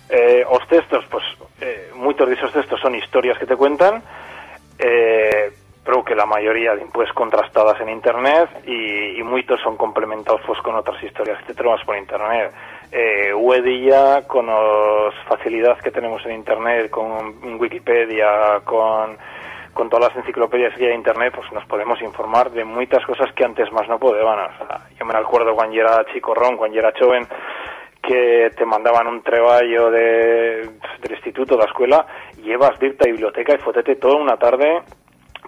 Eh, os textos, pues eh, muchos de esos textos son historias que te cuentan, eh, pero que la mayoría pues contrastadas en internet y, y muchos son complementados pues con otras historias que te tenemos por internet. Eh, hoy día, con las facilidades que tenemos en internet, con Wikipedia, con con todas las enciclopedias que hay en internet, pues nos podemos informar de muchas cosas que antes más no podían. O sea, yo me acuerdo cuando yo era chicorrón, cuando yo era joven, que te mandaban un treballo de, del instituto, de la escuela, llevas dirte a biblioteca y fotete toda una tarde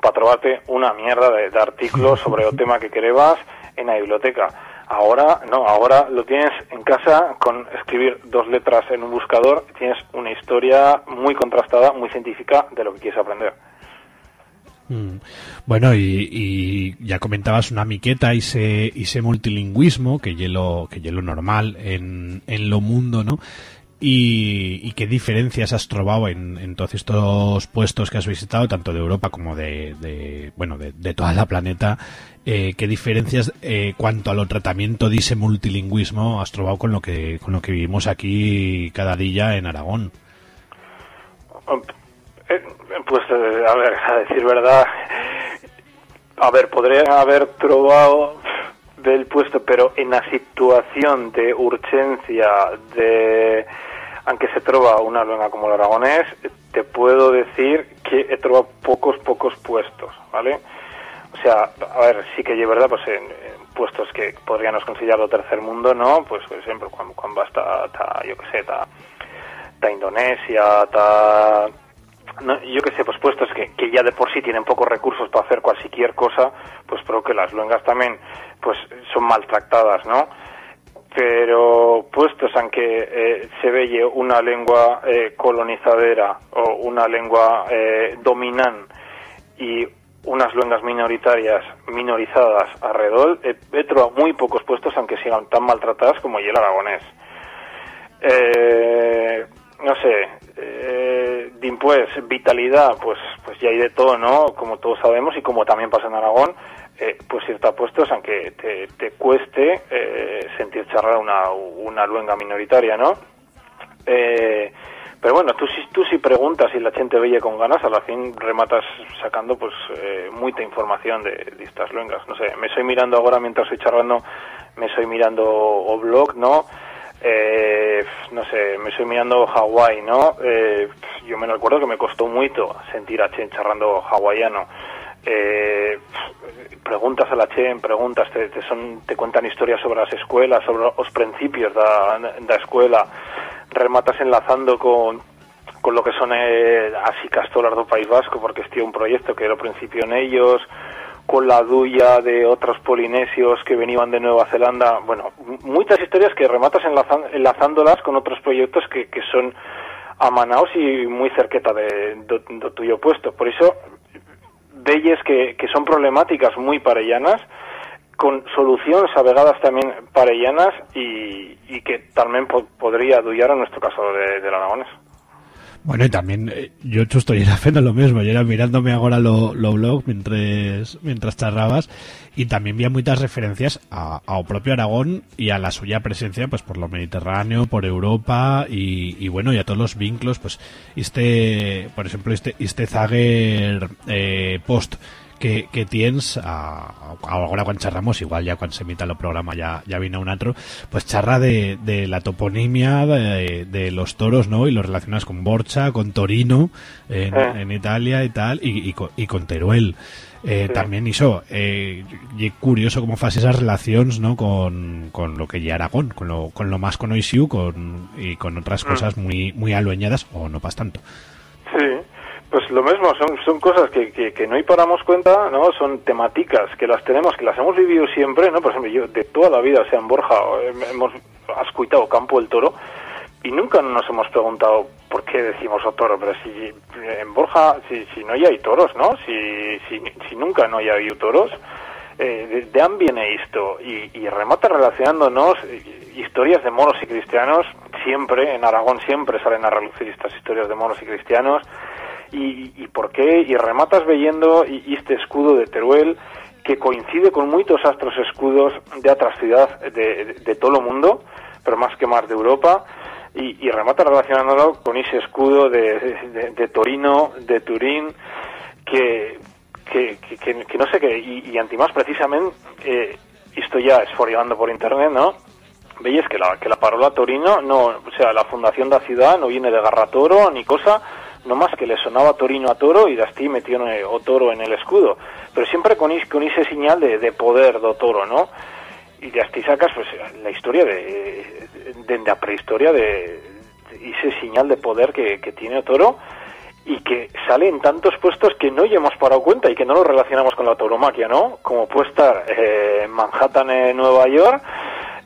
para trovarte una mierda de, de artículos sobre el tema que querebas en la biblioteca. Ahora, no, ahora lo tienes en casa con escribir dos letras en un buscador, tienes una historia muy contrastada, muy científica de lo que quieres aprender. Mm. Bueno, y, y ya comentabas una miqueta y ese, y ese multilingüismo que hielo, que hielo normal en, en lo mundo, ¿no? Y, qué diferencias has trovado en, en todos estos puestos que has visitado, tanto de Europa como de, bueno, de, de toda la planeta, eh, qué diferencias eh, cuanto a lo tratamiento de ese multilingüismo has trovado con lo que, con lo que vivimos aquí cada día en Aragón. Eh, Pues, a ver, a decir verdad, a ver, podría haber probado del puesto, pero en la situación de urgencia de aunque se trova una lengua como el aragonés, te puedo decir que he trovado pocos, pocos puestos, ¿vale? O sea, a ver, sí que es verdad, pues en, puestos que podríamos considerarlo tercer mundo, ¿no? Pues, por ejemplo, cuando, cuando vas a, ta, yo qué sé, ta, ta Indonesia, ta no, yo que sé, pues puestos que, que ya de por sí tienen pocos recursos para hacer cualquier cosa, pues creo que las luengas también pues son maltratadas, ¿no? Pero puestos aunque eh, se veye una lengua eh, colonizadera o una lengua eh, dominante y unas lenguas minoritarias minorizadas alrededor, he, he trovado muy pocos puestos aunque sigan tan maltratadas como el aragonés. Eh, no sé, eh, pues vitalidad, pues pues ya hay de todo, ¿no? Como todos sabemos y como también pasa en Aragón, eh, pues ciertos puestos, aunque te, te cueste eh, sentir charlar una, una luenga minoritaria, ¿no? Eh, pero bueno, tú, tú si preguntas y la gente veía con ganas, a la fin rematas sacando pues eh, mucha información de, de estas luengas. No sé, me estoy mirando ahora mientras estoy charlando, me estoy mirando o blog, ¿no? Eh, no sé, me estoy mirando Hawái, ¿no? Eh, yo me recuerdo que me costó mucho sentir a Chen charlando hawaiano. Eh, preguntas a la Chen, preguntas, te, te, son, te cuentan historias sobre las escuelas, sobre los principios da, da escuela, rematas enlazando con, con lo que son eh, así castolas do País Vasco, porque este un proyecto que era principio en ellos, con la duya de otros polinesios que venían de Nueva Zelanda. Bueno, muchas historias que rematas enlazan, enlazándolas con otros proyectos que, que son amanaos y muy cerqueta de, de, de tuyo puesto. Por eso, leyes que, que son problemáticas muy parellanas, con soluciones avegadas también parellanas y, y que también po podría duyar en nuestro caso de, del Aragones. Bueno, y también eh, yo estoy haciendo lo mismo, yo era mirándome ahora lo, lo blog mientras mientras charrabas y también vi muchas referencias a, ao propio Aragón y a la suya presencia pues por lo Mediterráneo, por Europa y, y bueno, y a todos los vínculos, pues este, por ejemplo, este este Zager eh, post que, que tienes a, a, ahora cuando charramos igual ya cuando se emita el programa ya, ya vino un otro pues charra de, de la toponimia de, de, los toros no y los relacionados con Borcha con Torino en, Eh. en Italia y tal y, y, con, y con Teruel eh, Sí. también hizo eh, y curioso cómo fas esas relaciones no con, con lo que ya Aragón con lo, con lo más conocido con, y con otras Mm. cosas muy muy alueñadas o no pas tanto Sí, pues lo mismo, son, son cosas que, que, que no hay paramos cuenta, ¿no? Son temáticas que las tenemos, que las hemos vivido siempre, ¿no? Por ejemplo, yo de toda la vida, sea, en Borja, hemos ascuitado Campo del Toro y nunca nos hemos preguntado por qué decimos o toro, pero si en Borja, si, si no hay toros, ¿no? Si, si, si nunca no hay habido toros, eh, de, de dónde viene esto? Y, y remata relacionándonos historias de moros y cristianos, siempre, en Aragón siempre salen a relucir estas historias de moros y cristianos, y, y por qué, y rematas veyendo este escudo de Teruel que coincide con muchos astros escudos de otras ciudades de, de, todo el mundo, pero más que más de Europa, y, y remata relacionándolo con ese escudo de, de, Torino, de Turín, que, que, que, que, no sé qué, y, y antimás precisamente, eh, esto ya esforiando por internet, ¿no? Veis que la, que la parola Torino, no, o sea, la fundación de la ciudad no viene de Garratoro ni cosa, no más que le sonaba Torino a Toro y Dastí metió o Toro en el escudo, pero siempre con, con ese señal de, de poder do Toro, ¿no? Y de Asti sacas pues la historia de, de, de la prehistoria de, de ese señal de poder que, tiene Toro y que sale en tantos puestos que no hemos parado cuenta y que no lo relacionamos con la tauromaquia, ¿no? Como puede estar eh, Manhattan en Nueva York,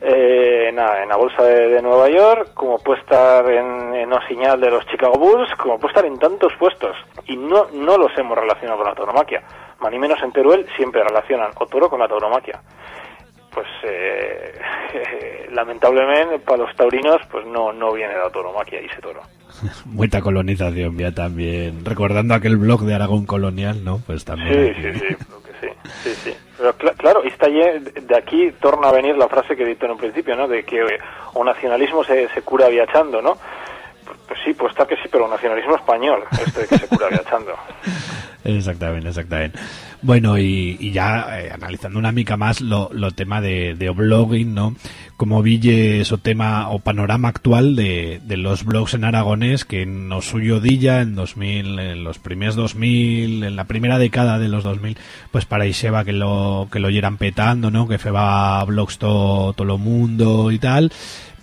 eh, nada, en la bolsa de, de, Nueva York, como puede estar en, en señal de los Chicago Bulls, como puede estar en tantos puestos y no no los hemos relacionado con la tauromaquia. Más ni menos en Teruel siempre relacionan o toro con la tauromaquia. Pues eh, lamentablemente para los taurinos pues no no viene la tauromaquia y ese toro. Mucha colonización ya también. Recordando aquel blog de Aragón colonial, ¿no? Pues también. Sí, sí, sí, creo que sí. sí, sí. Pero cl claro, está de aquí torna a venir la frase que he dicho en un principio, ¿no? De que eh, o nacionalismo se, se cura viajando, ¿no? Pues, sí, pues está que sí, pero nacionalismo español, esto de que se cura viajando. Exactamente, exactamente. Bueno, y, y ya eh, analizando una mica más lo, tema de, blogging, ¿no? Como vi eso tema o panorama actual de, de los blogs en aragonés que en suyo dilla en 2000, en los primeros 2000, en la primera década de los 2000, pues para Iseba que lo que lo lleran petando, ¿no? Que feba blogs todo todo lo mundo y tal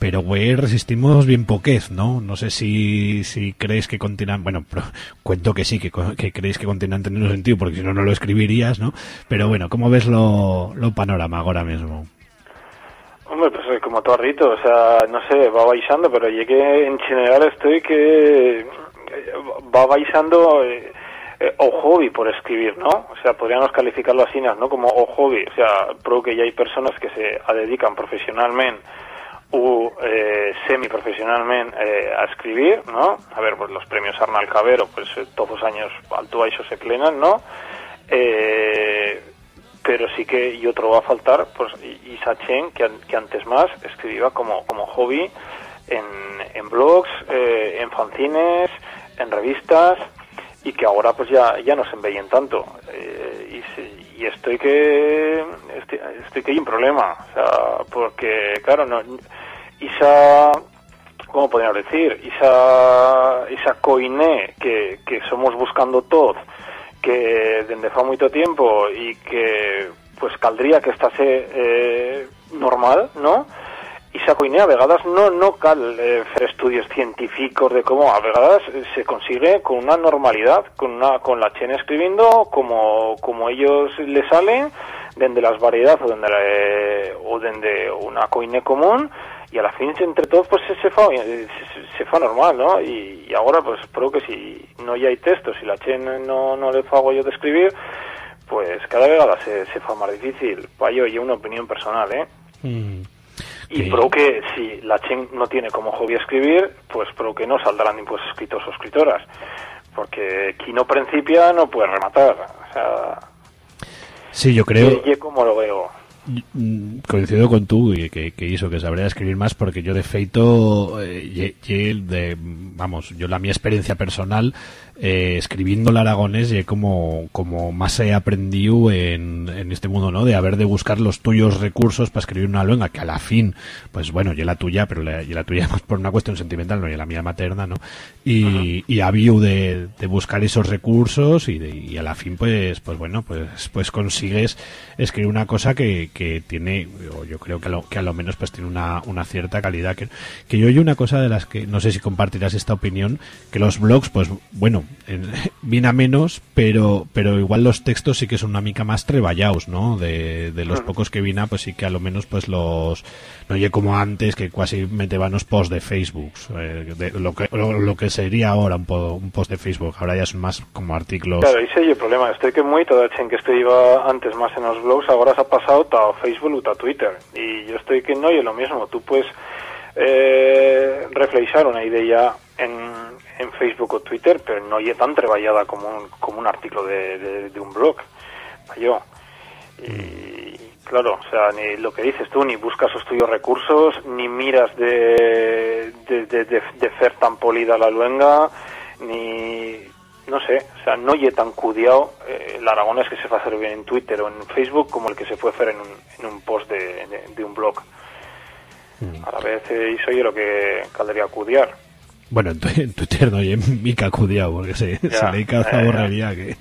pero güey, resistimos bien poquez, ¿no? No sé si, si crees que continúan, bueno, pero cuento que sí, que, que creéis que continúan teniendo sentido, porque si no, no lo escribirías, ¿no? Pero bueno, ¿cómo ves lo, lo panorama ahora mismo? Hombre, pues como todo rito, o sea, no sé, va baixando, pero llegué en general estoy que va baixando eh, eh, o hobby por escribir, ¿no? O sea, podríamos calificarlo así, ¿no? Como o hobby, o sea, pro que ya hay personas que se dedican profesionalmente u eh, semiprofesionalmente eh, a escribir, ¿no? A ver, pues los premios Arnal Cabero, pues eh, todos los años alto eso se plenan, ¿no? Eh, pero sí que y otro va a faltar, pues Isa Chen, que, antes más escribía como, como hobby en, en blogs, eh, en fanzines, en revistas, y que ahora pues ya, ya no se enveían tanto. Eh, y, y estoy que estoy, que hay un problema, o sea, porque claro, no ¿cómo podríamos decir? Esa, esa coiné que, que somos buscando todos, que desde fa mucho tiempo y que pues caldría que estase eh, normal, ¿no? Esa coiné a vegadas no, no cal eh, hacer estudios científicos de cómo a vegadas se consigue con una normalidad, con una con la chen escribiendo como, como ellos le salen, desde las variedades o desde, eh, o desde una coiné común, y a la fin entre todos pues se, se, fa, se, se fa normal, ¿no? Y, y ahora pues creo que si no ya hay textos, si la chen no, no le fago yo de escribir, pues cada vez se, se fa más difícil. Para yo y una opinión personal, ¿eh? Mm. Y creo que si la chen no tiene como hobby escribir, pues creo que no saldrán pues escritores o escritoras. Porque quien no principia no puede rematar. O sea, Sí, yo creo... y, y como lo veo. Mm, coincido con tú y que, que hizo que sabría escribir más porque yo de feito eh, ye, ye de, vamos yo la mi experiencia personal eh, escribiendo el aragonés y como, como más he aprendido en, en este mundo, ¿no? De haber de buscar los tuyos recursos para escribir una lengua que a la fin, pues bueno, y la tuya, pero la, la tuya más por una cuestión sentimental, no y la mía materna, ¿no? Y, uh -huh. y había de, de buscar esos recursos y, de, y a la fin, pues, pues bueno, pues, pues consigues escribir una cosa que, que tiene, o yo creo que a lo, que a lo menos pues tiene una, una cierta calidad. Que, que yo oí una cosa de las que, no sé si compartirás esta opinión, que los blogs, pues bueno, en, viene a menos, pero pero igual los textos sí que son una mica más treballados, ¿no? De, de los pocos que vine, pues sí que a lo menos pues los no oye como antes que casi meteban los posts de Facebook, eh, de lo que lo, lo, que sería ahora un, po, un, post de Facebook, ahora ya son más como artículos. Claro, ese es el problema, estoy que muy toda en que estoy iba antes más en los blogs, ahora se ha pasado Facebook o Twitter y yo estoy que no oye lo mismo, tú puedes eh, reflexar una idea en, en Facebook o Twitter, pero no lle tan treballada como un, como un artículo de, un blog. Yo. Y claro, o sea, ni lo que dices tú, ni buscas os tuyos recursos, ni miras de, de, de, de, tan polida la luenga, ni no sé, o sea, no lle tan cudiao eh, el aragonés que se fa hacer bien en Twitter o en Facebook como el que se puede hacer en un, en un post de, de, de un blog. A la vez, eh, iso lle lo que caldería cudiar. Bueno, en, Twitter no hay mica cudiao, porque se, Ya, se le caza eh, borrería que...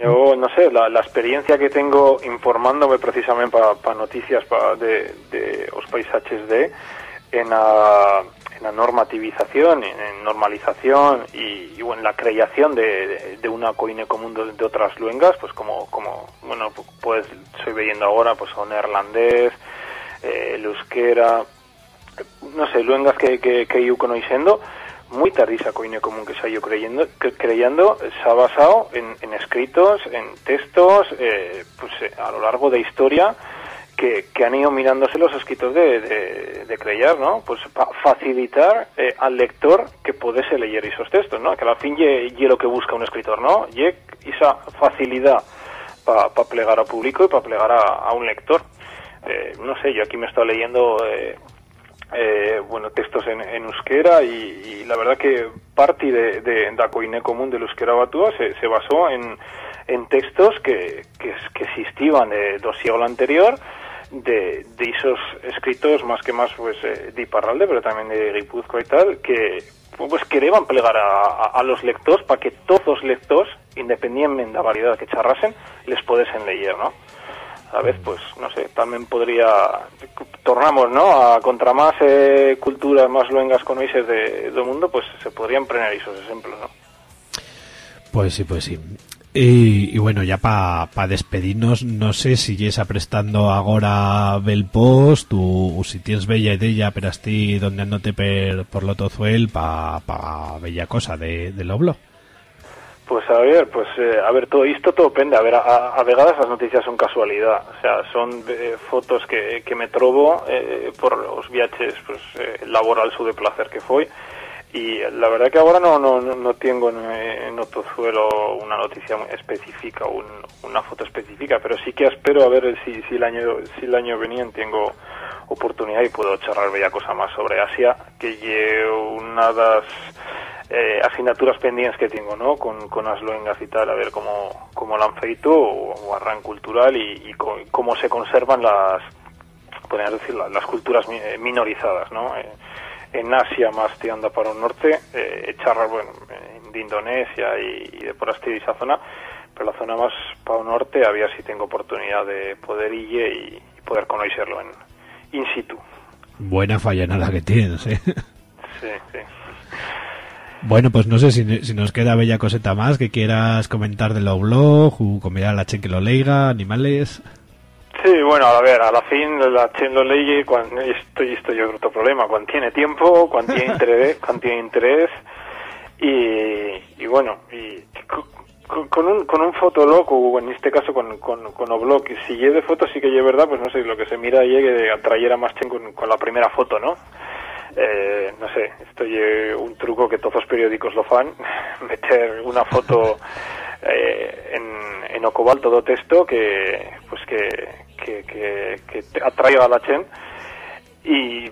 Yo, no sé, la, la experiencia que tengo informándome precisamente para noticias pa de, de os paisajes de en la, en la normativización, en, normalización y, en la creación de, de, una coine común de, de otras luengas, pues como, como bueno, pues estoy viendo ahora, pues o neerlandés, eh, el euskera, no sé, luengas que, que, que ido conociendo, muy tardisa coine común que se ha ido creyendo, creyendo se ha basado en, en escritos, en textos, eh, pues eh, a lo largo de historia que, han ido mirándose los escritos de, de, de creyar, ¿no? Pues para facilitar eh, al lector que pudiese leer esos textos, ¿no? Que al fin ye lo que busca un escritor, ¿no? Ye esa facilidad para pa plegar a público y para plegar a, un lector. Eh, no sé, yo aquí me he estado leyendo eh, eh, bueno, textos en, en euskera y, y la verdad que parte de, de, coine común del euskera batúa se, se basó en, textos que, que, que existían de, do siglo anterior de, de esos escritos más que más pues eh, de Iparralde pero también de Guipúzcoa y tal que pues querían plegar a, a, los lectores para que todos los lectores independientemente de la variedad que charrasen les pudiesen leer, ¿no? a vez, pues, no sé, también podría, tornamos, ¿no? A contra más eh, culturas, más luengas conoises de, do mundo, pues se podrían prener esos ejemplos, ¿no? Pues sí, pues sí. Y, y bueno, ya para pa despedirnos, no sé si yes aprestando agora bel post o, si tienes bella idea pero asti donde andote per, por lo tozuel pa, pa bella cosa de, de lo blog. Pues a ver, pues eh, a ver, todo esto todo depende. A ver, a, a vegadas las noticias son casualidad. O sea, son eh, fotos que, que me trobo eh, por los viajes pues, eh, laboral su de placer que fue. Y la verdad que ahora no no, no- tengo en, en Otozuelo una noticia específica, un, una foto específica, pero sí que espero a ver si, si el año si el año venía tengo oportunidad y puedo charlar bella cosa más sobre Asia, que llevo una de las eh, asignaturas pendientes que tengo, ¿no? Con, con las luengas y tal, a ver cómo, cómo la han feito o, o arran cultural y, y cómo se conservan las, podríamos decir, la- las culturas eh, minorizadas, ¿no? Eh, en Asia más te anda para el norte, eh, charras, bueno, en- de Indonesia y, y de por así esa zona, pero la zona más para el norte, a ver si tengo oportunidad de poder ir y, y poder conocerlo en in situ. Buena fallanada que tienes, ¿eh? Sí, sí. Bueno, pues no sé si, si nos queda bella coseta más que quieras comentar de lo blog o comentar a la chen que lo leiga, animales. Sí, bueno, a ver, a la fin la lo ley cuando esto y esto yo creo otro problema, cuando tiene tiempo, cuando tiene interés, cuando tiene interés y, y bueno, y con, un con un fotolog o en este caso con con con Oblog, si lleve fotos sí que lleve verdad, pues no sé, lo que se mira llegue de atraer a más Chen con, con la primera foto, ¿no? Eh, no sé, esto es un truco que todos los periódicos lo fan, meter una foto eh, en, en Ocobal todo texto que pues que, que, que, que a la chen y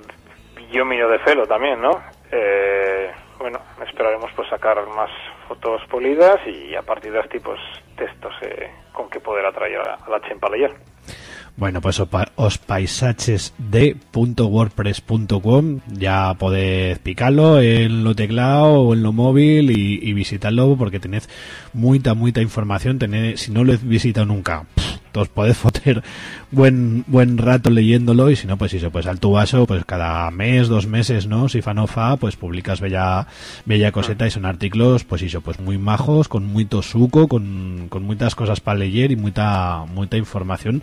yo miro de celo también, ¿no? Eh, bueno, esperaremos pues sacar más fotos polidas y a partir de aquí pues textos eh, con que poder atraer a, la chen para leer. Bueno, pues os paisaches de .wordpress.com ya podéis picarlo en lo teclado o en lo móvil y, y visitarlo porque tenéis mucha, mucha información. Tenéis, si no lo he visitado nunca, pff, os podéis foter buen buen rato leyéndolo y si no, pues eso, pues al tu vaso, pues cada mes, dos meses, ¿no? Si fa no fa, pues publicas bella, bella coseta y son artículos, pues eso, pues muy majos, con mucho suco, con, con muchas cosas para leer y mucha, mucha información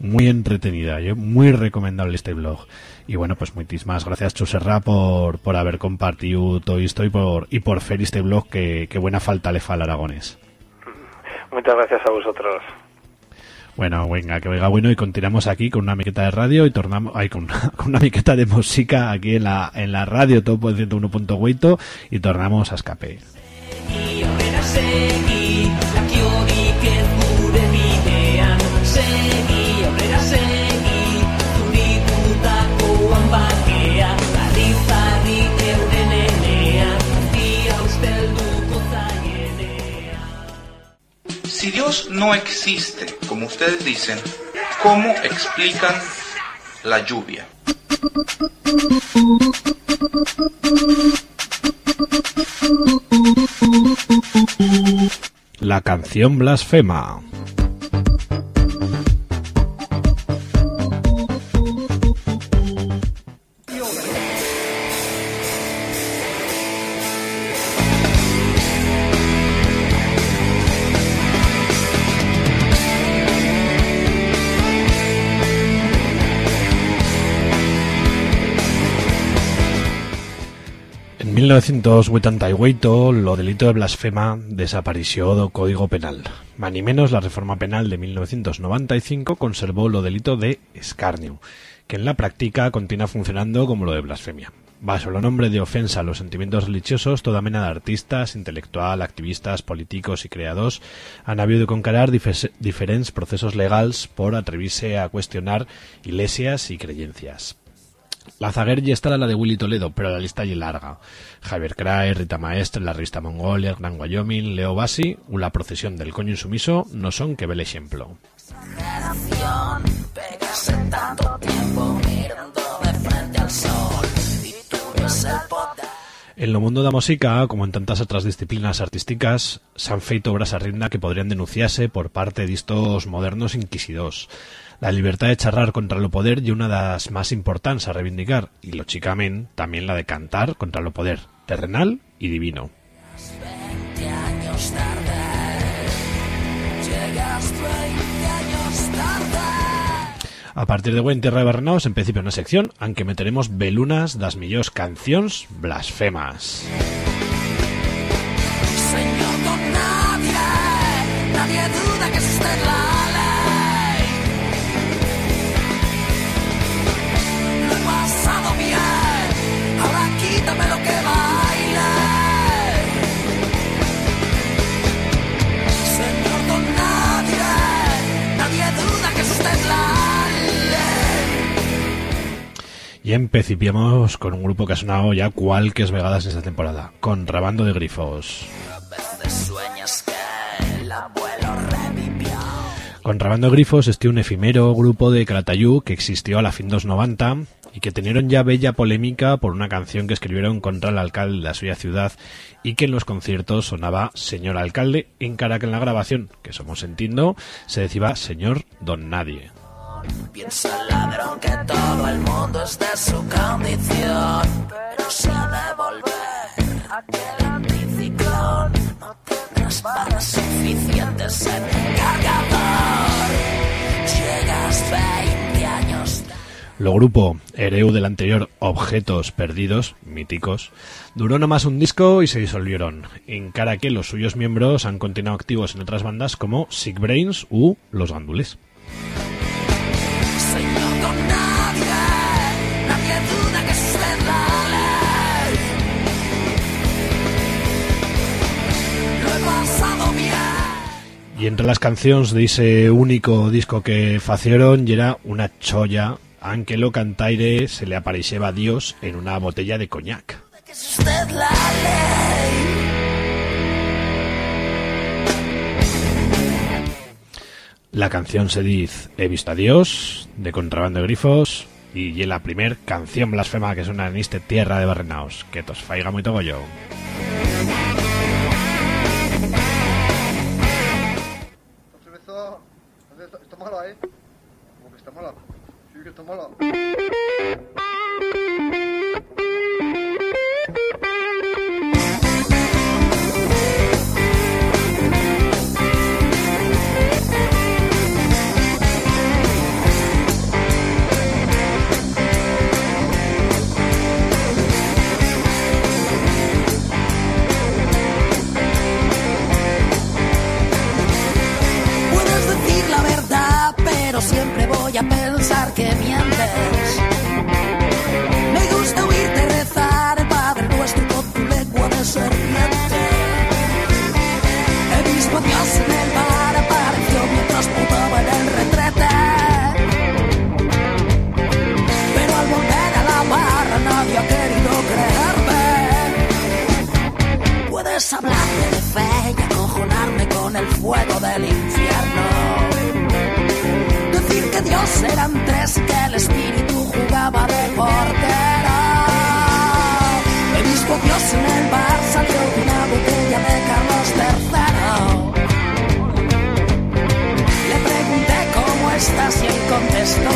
muy entretenida, ¿eh? muy recomendable este blog. Y bueno, pues muchísimas gracias Chuserra por, por haber compartido todo esto y por, y por hacer este blog que, que buena falta le fa al aragonés. Muchas gracias a vosotros. Bueno, venga, que venga bueno y continuamos aquí con una miqueta de radio y tornamos ay, con, una, con miqueta de música aquí en la en la radio Topo 101.8 y tornamos a escape. Si Dios no existe, como ustedes dicen, ¿cómo explican la lluvia? La canción blasfema. 1988, lo delito de blasfema desapareció do Código Penal. Más ni menos, la reforma penal de 1995 conservó lo delito de escarnio, que en la práctica continúa funcionando como lo de blasfemia. Bajo el nombre de ofensa a los sentimientos religiosos, toda mena de artistas, intelectual, activistas, políticos y creadors han habido de concarar dife- diferents procesos legals por atrevirse a cuestionar iglesias y creencias. La zaguer ya está la de Willy Toledo, pero la lista ya larga. Javier Crae, Rita Maestre, la revista Mongolia, Gran Wyoming, Leo Bassi o la procesión del coño insumiso no son que bel ejemplo. De. En lo mundo da música, como en tantas otras disciplinas artísticas, se han feito obras a que podrían denunciarse por parte de estos modernos inquisidores. La libertad de charrar contra lo poder y una de las más importantes a reivindicar, y lógicamente también la de cantar contra lo poder, terrenal y divino. 20 años tarde. Llegas 20 años tarde. A partir de hoy Tierra de Barrenaos, en principio una sección, aunque meteremos velunas das millors canciones blasfemas. Señor don nadie, nadie duda que es Y empecipiamos con un grupo que ha sonado ya cualques vegadas en esta temporada, con Rabando de Grifos. Que. Contrabando de Grifos este un efimero grupo de Calatayú que existió a la fin dos 90 y que tenieron ya bella polémica por una canción que escribieron contra el alcalde de la suya ciudad y que en los conciertos sonaba señor alcalde, en cara que en la grabación, que somos entiendo, se decía señor don nadie. Piensa el ladrón que todo el mundo es de su condición, pero de volver aquel anticiclón. No tendrás balas suficientes en el cargador. Llegas 20 años Lo grupo hereu del anterior Objetos Perdidos, míticos, duró nomás un disco y se disolvieron, en cara que los suyos miembros han continuado activos en otras bandas como Sick Brains u Los Gandules. Señor don nadie, nadie duda que es usted la ley. Lo he pasado bien. Y entre las canciones de ese único disco que facieron y era una cholla, aunque lo cantaire se le apareceba a Dios en una botella de coñac. que es usted la ley. La canción se dice He visto a Dios, de Contrabando de Grifos, y es la primer canción blasfema que suena en este tierra de Barrenaos, que tos faiga muy yo. Pensar que mientes. Me gusta oírte rezar el Padre Nuestro con tu lengua de serpiente. Visto a Dios en el bar, apareció mientras putaba en el retrete. Pero al volver a la barra nadie ha querido creerme. Puedes hablarme de fe y acojonarme con el fuego del infierno. Dios eran tres que el espíritu jugaba de portero. Visto a Dios en el bar, salió de una botella de Carlos III. Le pregunté cómo estás y él contestó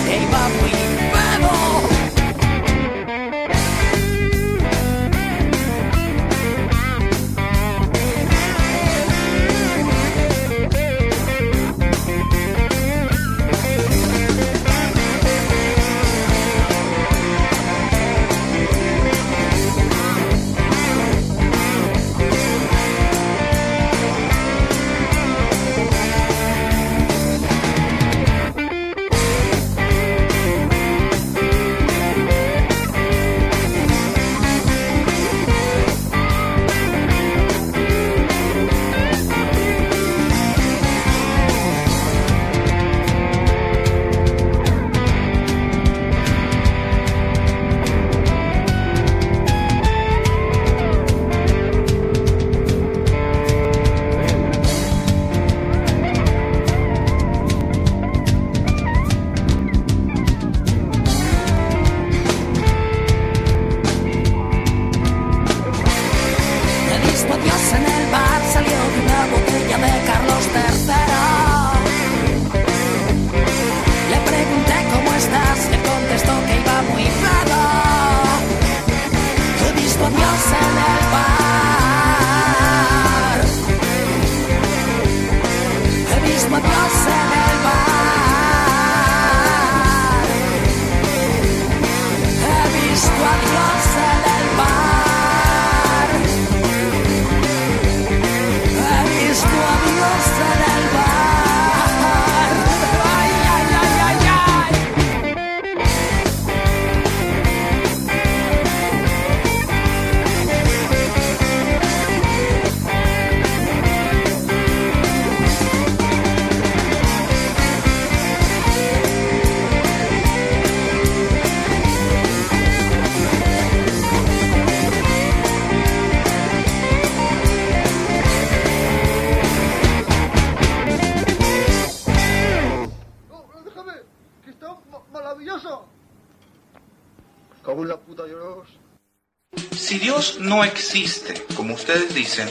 no existe, como ustedes dicen,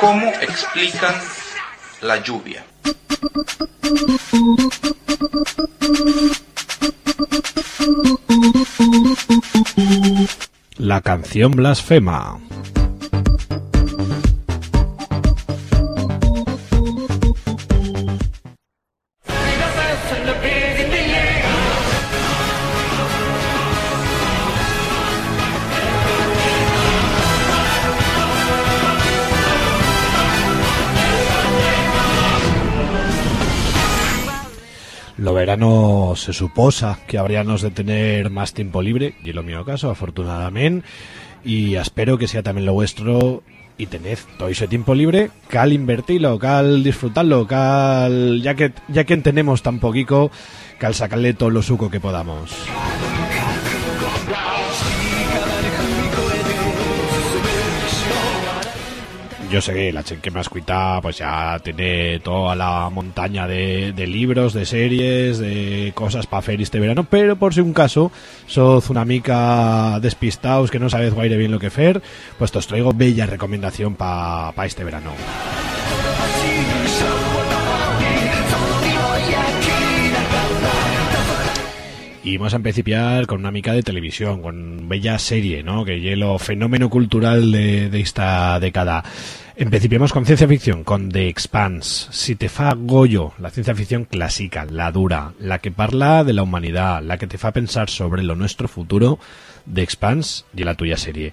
¿cómo explican la lluvia? La canción blasfema. Verano se suposa que habríamos de tener más tiempo libre, y lo mío caso, afortunadamente, y espero que sea también lo vuestro y tened todo ese tiempo libre, cal invertirlo, cal disfrutarlo, cal, ya que, ya que tenemos tan poquito, cal sacarle todo lo suco que podamos. Yo sé que la chen que me has cuitado pues ya tiene toda la montaña de, de libros, de series, de cosas para hacer este verano, pero por si un caso sos una mica despistaos que no sabes guaire bien lo que hacer, pues os traigo bella recomendación para este verano. Y vamos a empezar con una mica de televisión, con bella serie, ¿no? Que hielo fenómeno cultural de, de esta década. Empecipiamos con ciencia ficción, con The Expanse. Si te fa Goyo, la ciencia ficción clásica, la dura, la que parla de la humanidad, la que te fa pensar sobre lo nuestro futuro, The Expanse y la tuya serie.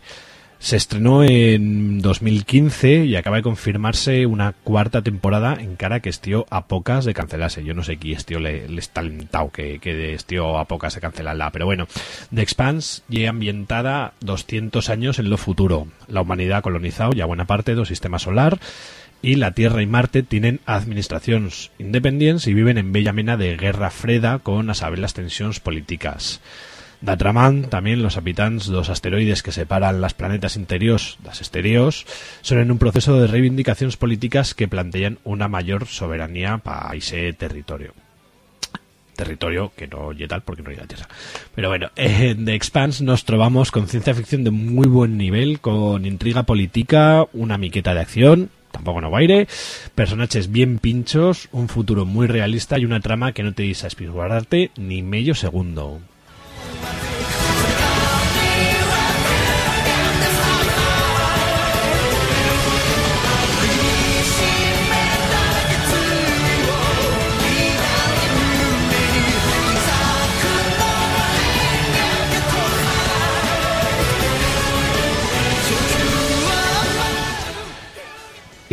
Se estrenó en 2015 y acaba de confirmarse una cuarta temporada en cara que estió a pocas de cancelarse. Yo no sé quién estió le, está alentado que, que estió a pocas de cancelarla, pero bueno. The Expanse ya ambientada 200 años en lo futuro. La humanidad ha colonizado ya buena parte del sistema solar y la Tierra y Marte tienen administraciones independientes y viven en bella mena de guerra freda con a saber las tensiones políticas. D'altramant, también los habitantes dos asteroides que separan las planetas interiores las exteriores son en un proceso de reivindicaciones políticas que plantean una mayor soberanía para ese territorio territorio que no oye tal porque no hay la tierra. Pero bueno, en The Expanse nos trovamos con ciencia ficción de muy buen nivel, con intriga política, una miqueta de acción, tampoco no aire, personajes bien pinchos, un futuro muy realista y una trama que no te dice espiguardarte ni medio segundo.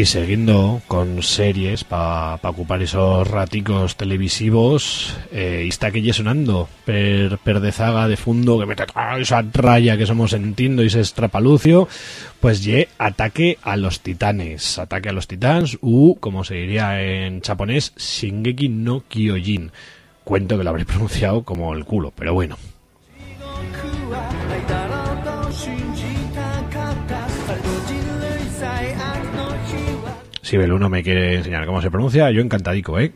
Y siguiendo con series para ocupar esos raticos televisivos, eh, y está que ya sonando per, per de zaga de fondo que mete toda esa raya que somos entiendo y ese estrapalucio, pues ye ataque a los titanes, ataque a los titanes u, como se diría en japonés, Shingeki no Kyojin. Cuento que lo habré pronunciado como el culo, pero bueno. Si Beluno me quiere enseñar cómo se pronuncia, yo encantadico, ¿eh?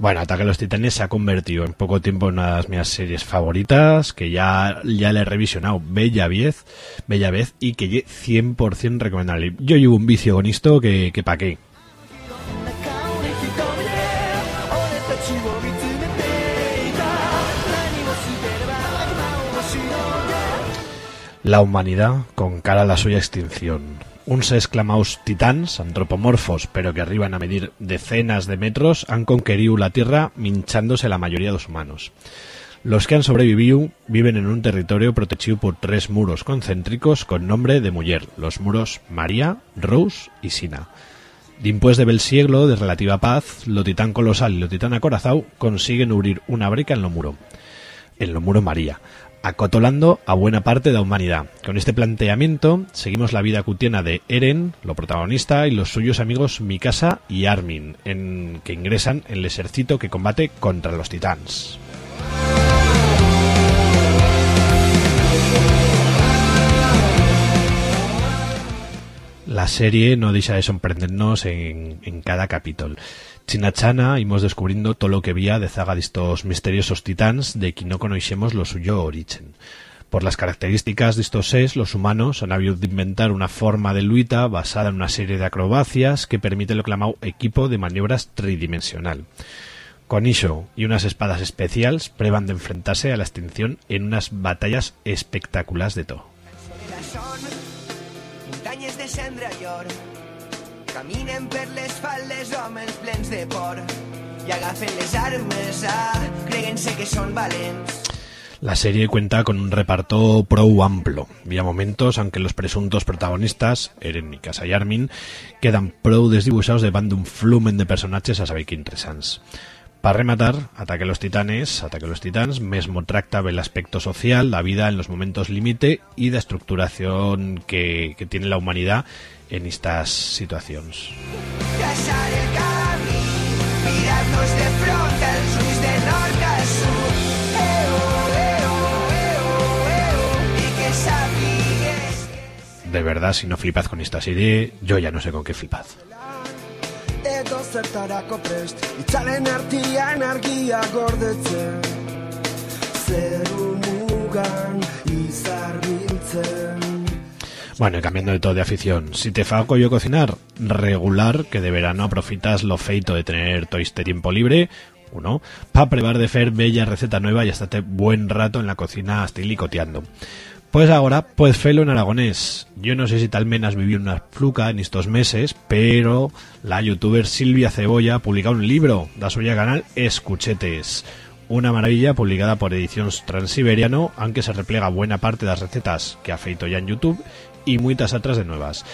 Bueno, Ataque a los Titanes se ha convertido en poco tiempo en una de mis series favoritas, que ya, ya le he revisionado bella vez, bella vez, y que ye 100% recomendable. Yo llevo un vicio con esto que, que pa' qué. La humanidad con cara a la suya extinción. Uns exclamaos titans, antropomorfos, pero que arriban a medir decenas de metros, han conquerido la Tierra minchándose la mayoría de los humanos. Los que han sobrevivido viven en un territorio protegido por tres muros concéntricos con nombre de mujer, los muros María, Rose y Sina. Dimpués de bel siglo de relativa paz, lo titán colosal y lo titán acorazado consiguen abrir una breca en lo muro. En lo muro María, acotolando a buena parte de la humanidad. Con este planteamiento seguimos la vida cutiana de Eren, lo protagonista, y los suyos amigos Mikasa y Armin, en, que ingresan en el ejército que combate contra los titans. La serie no deja de sorprendernos en, en cada capítulo. Chinachana íbamos descubriendo todo lo que había de zaga de estos misteriosos titans de que no conocemos lo suyo origen. Por las características de estos seres, los humanos han habido de inventar una forma de luita basada en una serie de acrobacias que permite lo clamado equipo de maniobras tridimensional. Con Isho y unas espadas especiales prueban de enfrentarse a la extinción en unas batallas espectaculares de todo. La serie cuenta con un reparto pro amplio. Vía momentos, aunque los presuntos protagonistas, Eren, Mikasa y Armin, quedan pro desdibujados de bando un flumen de personajes a saber qué interesantes. Para rematar, Ataque a los Titanes, Ataque a los Titans, mesmo tracta el aspecto social, la vida en los momentos límite y de estructuración que, tiene la humanidad en estas situaciones. De verdad, si no flipad con esta serie, yo ya no sé con qué flipad. Bueno, y cambiando de todo de afición, si te fago yo cocinar, regular, que de verano aprofitas lo feito de tener todo este tiempo libre, uno, para probar de fer bella receta nueva y estate buen rato en la cocina estilicoteando. Pues ahora, pues felo en aragonés. Yo no sé si tal menos viví una fluca en estos meses, pero la youtuber Silvia Cebolla ha publicado un libro da suya canal Escuchetes. Una maravilla publicada por Ediciones Transiberiano, aunque se replega buena parte das recetas que ha feito ya en YouTube y muchas otras de nuevas.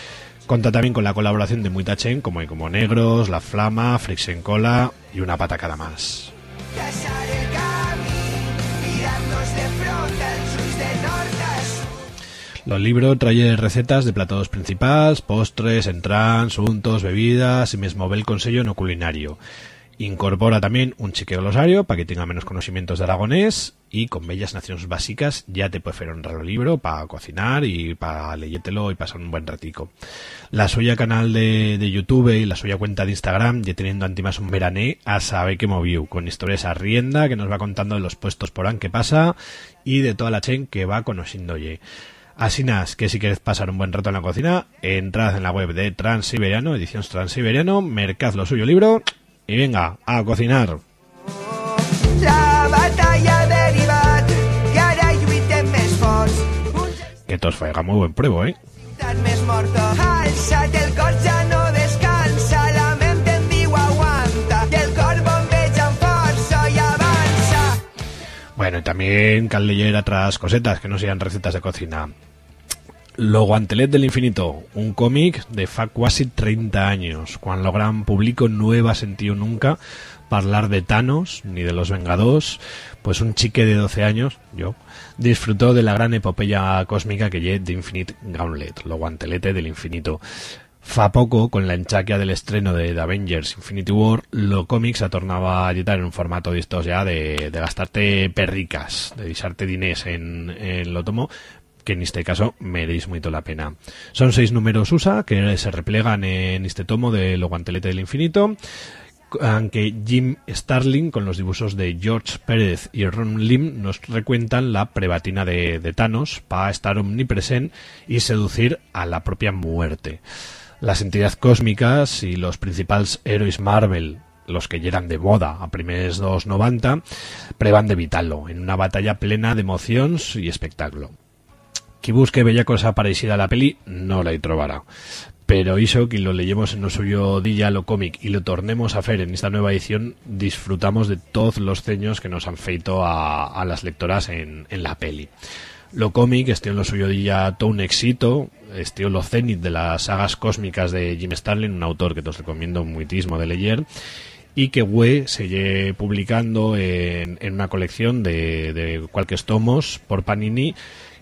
Conta también con la colaboración de muita chen como como Negros, La Flama, Frixen Cola y una patacada más. Los libros trae recetas de platos principales, postres, entrans, untos, bebidas y mismo el consejo no culinario. Incorpora también un chique glosario para que tenga menos conocimientos de aragonés y con bellas naciones básicas ya te puede hacer un raro libro para cocinar y para leyértelo y pasar un buen ratico. La suya canal de, de YouTube y la suya cuenta de Instagram ya teniendo antimas un verané a sabe que movió con historias a rienda que nos va contando de los puestos por an que pasa y de toda la chen que va conociendo ye. Así nas, que si queréis pasar un buen rato en la cocina, entrad en la web de Transiberiano, Ediciones Transiberiano, mercad lo suyo libro y venga, a cocinar. La batalla derivat, que. Que tos faiga muy buen pruebo, ¿eh? Bueno, y también cal leer otras cosetas que no sean recetas de cocina. Lo Guantelet del Infinito, un cómic de fa quasi 30 años, cuando lo gran público no ha sentido nunca hablar de Thanos ni de los Vengadores, pues un chique de 12 años, yo, disfrutó de la gran epopeya cósmica que lle The Infinite Gauntlet, lo Guantelete del Infinito. Fa poco, con la enchaquia del estreno de The Avengers Infinity War, lo cómics se tornaba a editar en un formato de estos ya de, gastarte perricas, de disarte dinés en, en lo tomo, que en este caso meréis mucho la pena. Son seis números USA que se replegan en este tomo de Lo Guantelete del Infinito, aunque Jim Starling, con los dibujos de George Pérez y Ron Lim, nos recuentan la prebatina de, de Thanos para estar omnipresente y seducir a la propia muerte. Las entidades cósmicas y los principales héroes Marvel los que llegan de moda a primeros dos 90, prevan de evitarlo en una batalla plena de emociones y espectáculo. Qui busque bella cosa parecida a la peli no la trobará. Pero hizo que lo leyemos en lo suyo día lo cómic y lo tornemos a hacer en esta nueva edición, disfrutamos de todos los ceños que nos han feito a, a las lectoras en, en la peli. Lo cómic, este en lo suyo día todo un éxito, este lo cenit de las sagas cósmicas de Jim Starlin, un autor que te os recomiendo muitísimo de leer, y que we se lle publicando en, una colección de, de tomos por Panini,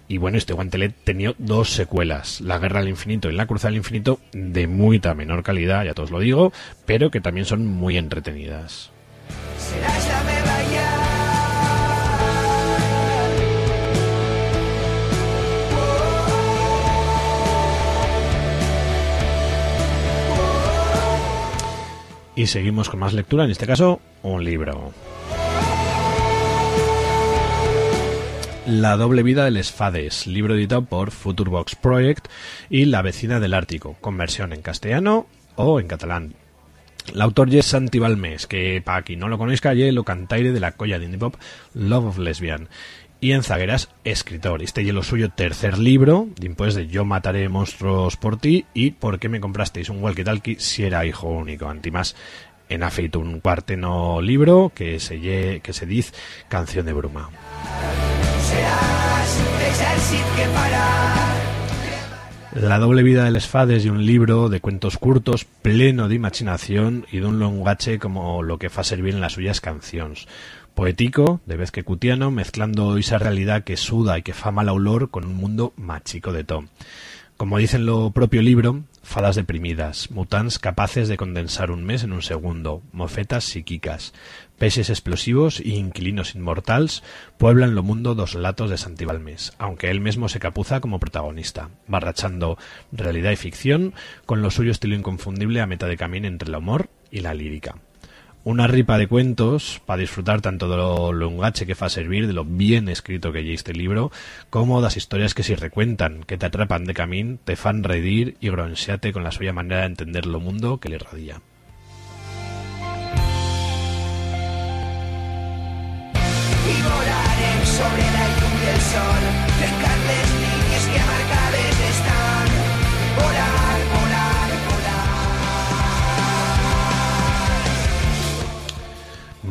y bueno, este guantelet tenía dos secuelas, La Guerra al Infinito y La Cruz al Infinito, de mucha menor calidad, ya todos lo digo, pero que también son muy entretenidas. Seràs Y seguimos con más lectura, en este caso, un libro. La doble vida de les Fades, libro editado por Futurebox Project y La vecina del Ártico, con versión en castellano o en catalán. El autor es Santi Balmes, que para quien no lo conozca, ye lo cantaire de la colla de indie pop Love of Lesbian. Y en Zagueras, escritor. Este y lo suyo tercer libro, después de Yo mataré monstruos por ti y ¿Por qué me comprasteis un walkie-talkie si era hijo único? Antimás, en afeito un cuarteno libro que se, lle- que se dice Canción de Bruma. La doble vida de les fades y un libro de cuentos curtos pleno de imaginación y de un lenguaje como lo que fa servir en las suyas canciones. Poético, de vez que cutiano, mezclando esa realidad que suda y que fa mal olor con un mundo machico de Tom. Como dice en lo propio libro, fadas deprimidas, mutants capaces de condensar un mes en un segundo, mofetas psíquicas, peces explosivos y inquilinos inmortals pueblan lo mundo dos latos de Santibalmes, aunque él mismo se capuza como protagonista, barrachando realidad y ficción con lo suyo estilo inconfundible a meta de camino entre el humor y la lírica. Una ripa de cuentos para disfrutar tanto de lo longache que fa servir, de lo bien escrito que hay este libro, como las historias que se recuentan, que te atrapan de camín, te fan reír y gronxeate con la suya manera de entender lo mundo que le rodea.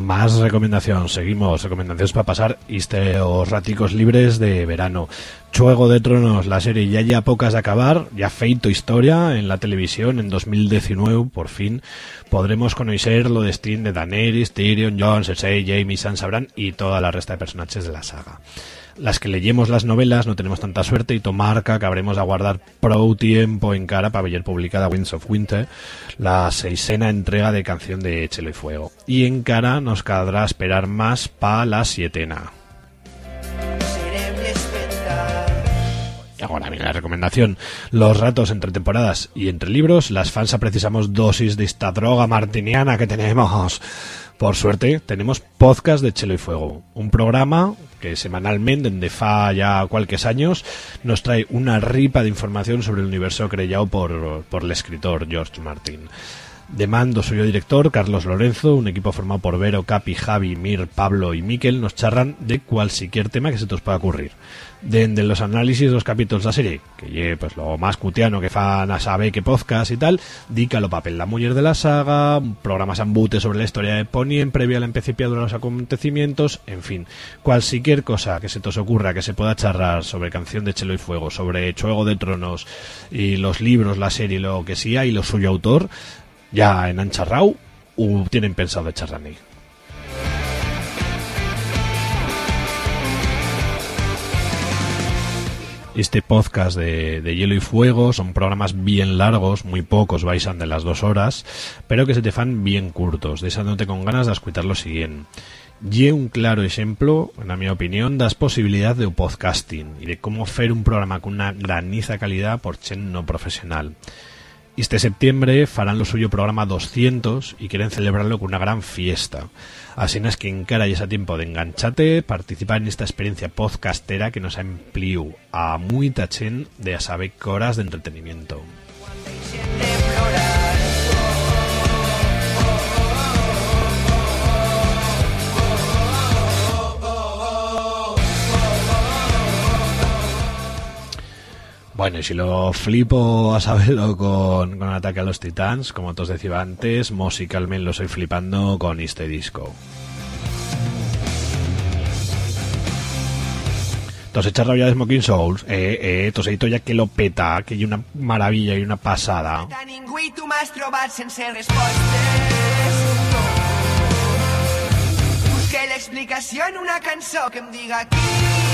Más recomendación, seguimos, recomendaciones para pasar estos ráticos libres de verano. Chuego de Tronos, la serie ya ya pocas de acabar, ya feito historia en la televisión en 2019, por fin podremos conocer lo de Steam de Daenerys, Tyrion, Jon, Cersei, Jaime, Sansa Bran y toda la resta de personajes de la saga. Las que leyemos las novelas no tenemos tanta suerte y tomarca que habremos de aguardar pro tiempo en cara para ver publicada Winds of Winter, la seisena entrega de Canción de Chelo y Fuego. Y en cara nos quedará esperar más pa la sietena. Ahora viene la recomendación. Los ratos entre temporadas y entre libros, las fans precisamos dosis de esta droga martiniana que tenemos. Por suerte, tenemos podcast de Chelo y Fuego, un programa semanalmente, desde fa ya cualquier años, nos trae una ripa de información sobre el universo creado por, por el escritor George Martin. De mando soy yo director, Carlos Lorenzo, un equipo formado por Vero, Capi, Javi, Mir, Pablo y Miquel, nos charran de cualquier tema que se te os pueda ocurrir. De, los análisis los capítulos de la serie, que lle, pues lo más cutiano que fan a saber que podcast y tal, dica lo papel la mujer de la saga, programas ambute sobre la historia de Ponien previa al empecipiado de los acontecimientos, en fin, cualquier cosa que se te os ocurra que se pueda charrar sobre Canción de Chelo y Fuego, sobre Chuego de Tronos y los libros, la serie, lo que sea y lo suyo autor, ya en Ancharrau o tienen pensado echar ahí. Este podcast de, Hielo y Fuego son programas bien largos, muy pocos baisan de las dos horas, pero que se te fan bien curtos, desándote con ganas de escuchar lo siguiente. Y un claro ejemplo, en mi opinión, das posibilidad de podcasting y de cómo hacer un programa con una graniza calidad por chen no profesional. Este septiembre farán lo suyo programa 200 y quieren celebrarlo con una gran fiesta. Así es que encara ya a tiempo de enganchate, participar en esta experiencia podcastera que nos ha empleado a muy tachen de a saber horas de entretenimiento. Bueno, y si lo flipo a saberlo con, con Ataque a los Titans, como te os decía antes, musicalmente lo estoy flipando con este disco. Entonces echar rabia de Smoking Souls, eh, eh, toseito ya que lo peta, que hay una maravilla y una pasada. Busqué l'explicació en una cançó que em diga qui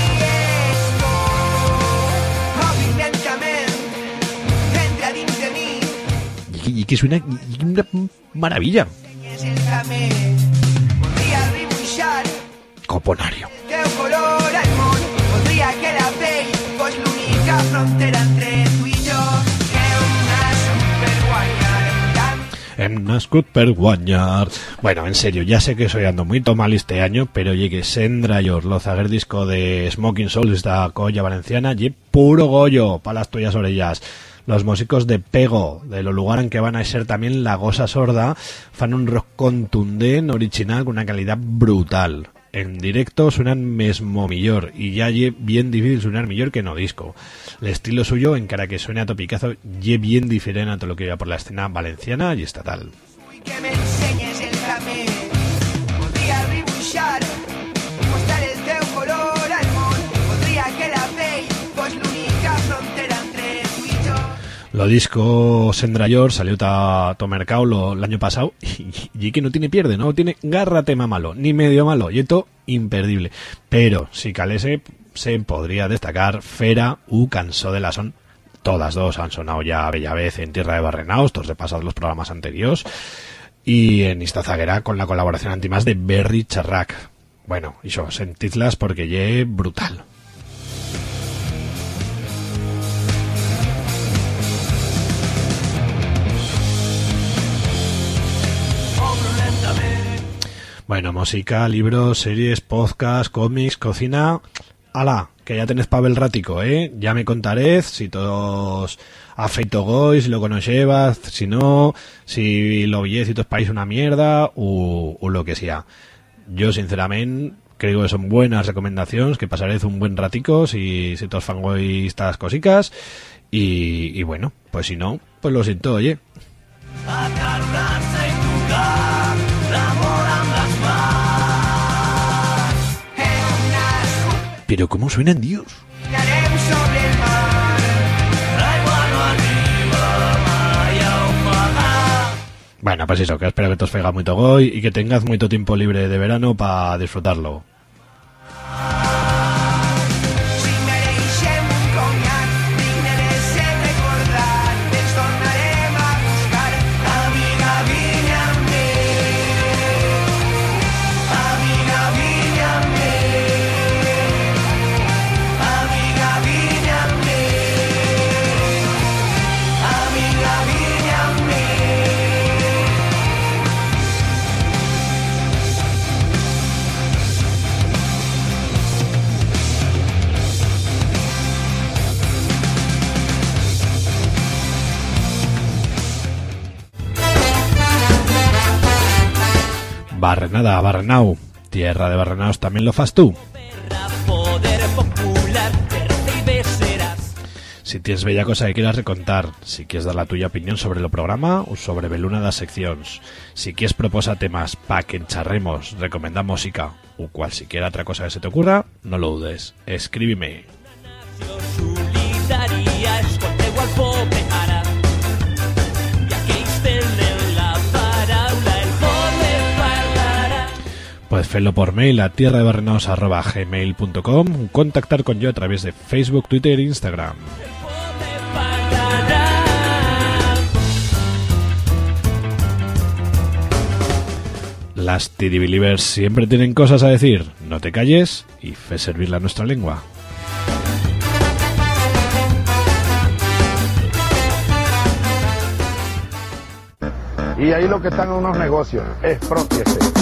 Que un nas per guanyar tant Hem nascut per guanyar. Bueno, en serio, ya sé que soy ando muy mal este año, pero llegue Sendra y Orlozaguer disco de Smoking Souls, esta colla valenciana, y puro goyo para las tuyas orellas. Los músicos de Pego, de los lugares en que van a ser también La Gosa Sorda, fan un rock contundente, original, con una calidad brutal. En directo suenan mesmo millor y ya lle bien difícil sonar millor que no disco. El estilo suyo, en cara que suene a topicazo, lle bien diferente a todo lo que iba por la escena valenciana y estatal. Lo disco Sendrayor salió a to mercado lo- el año pasado y, que no tiene pierde, no tiene garra tema malo, ni medio malo, y esto imperdible. Pero si calese se podría destacar Fera u Cansó de la Son. Todas dos han sonado ya bella vez en Tierra de Barrenaos, todos repasados los programas anteriores. Y en Iztazaguera con la colaboración antimás de Berry Charrac. Bueno, y eso, sentidlas porque ye brutal. Bueno, música, libros, series, podcast, cómics, cocina. ¡Hala! Que ya tenés Pavel Rático, ¿eh? Ya me contaréis si todos afeito gois, si lo conocebas, si no, si lo villés y tu país una mierda, o, o lo que sea. Yo, sinceramente, creo que son buenas recomendaciones, que pasaréis un buen ratico si, si todos fangois estas cosicas. Y, y bueno, pues si no, pues lo siento, oye. Pero ¿cómo suenan Dios? Bueno, pues eso, que espero que te os fega muy hoy y que tengas mucho tiempo libre de verano para disfrutarlo. Barrenada, Barrenau. Tierra de Barrenaos también lo fas tú. Si tienes bella cosa que quieras recontar, si quieres dar la tuya opinión sobre el programa o sobre beluna das secciones, si quieres proposa temas pa que encharremos, recomendar música o cualquier otra cosa que se te ocurra, no lo dudes. Escríbeme. Puedes hacerlo por mail a tierra de gmail.com contactar con yo a través de Facebook, Twitter e Instagram. Las TD Believers siempre tienen cosas a decir. No te calles y fe servir la nuestra lengua. Y ahí lo que están en unos negocios, expropiese.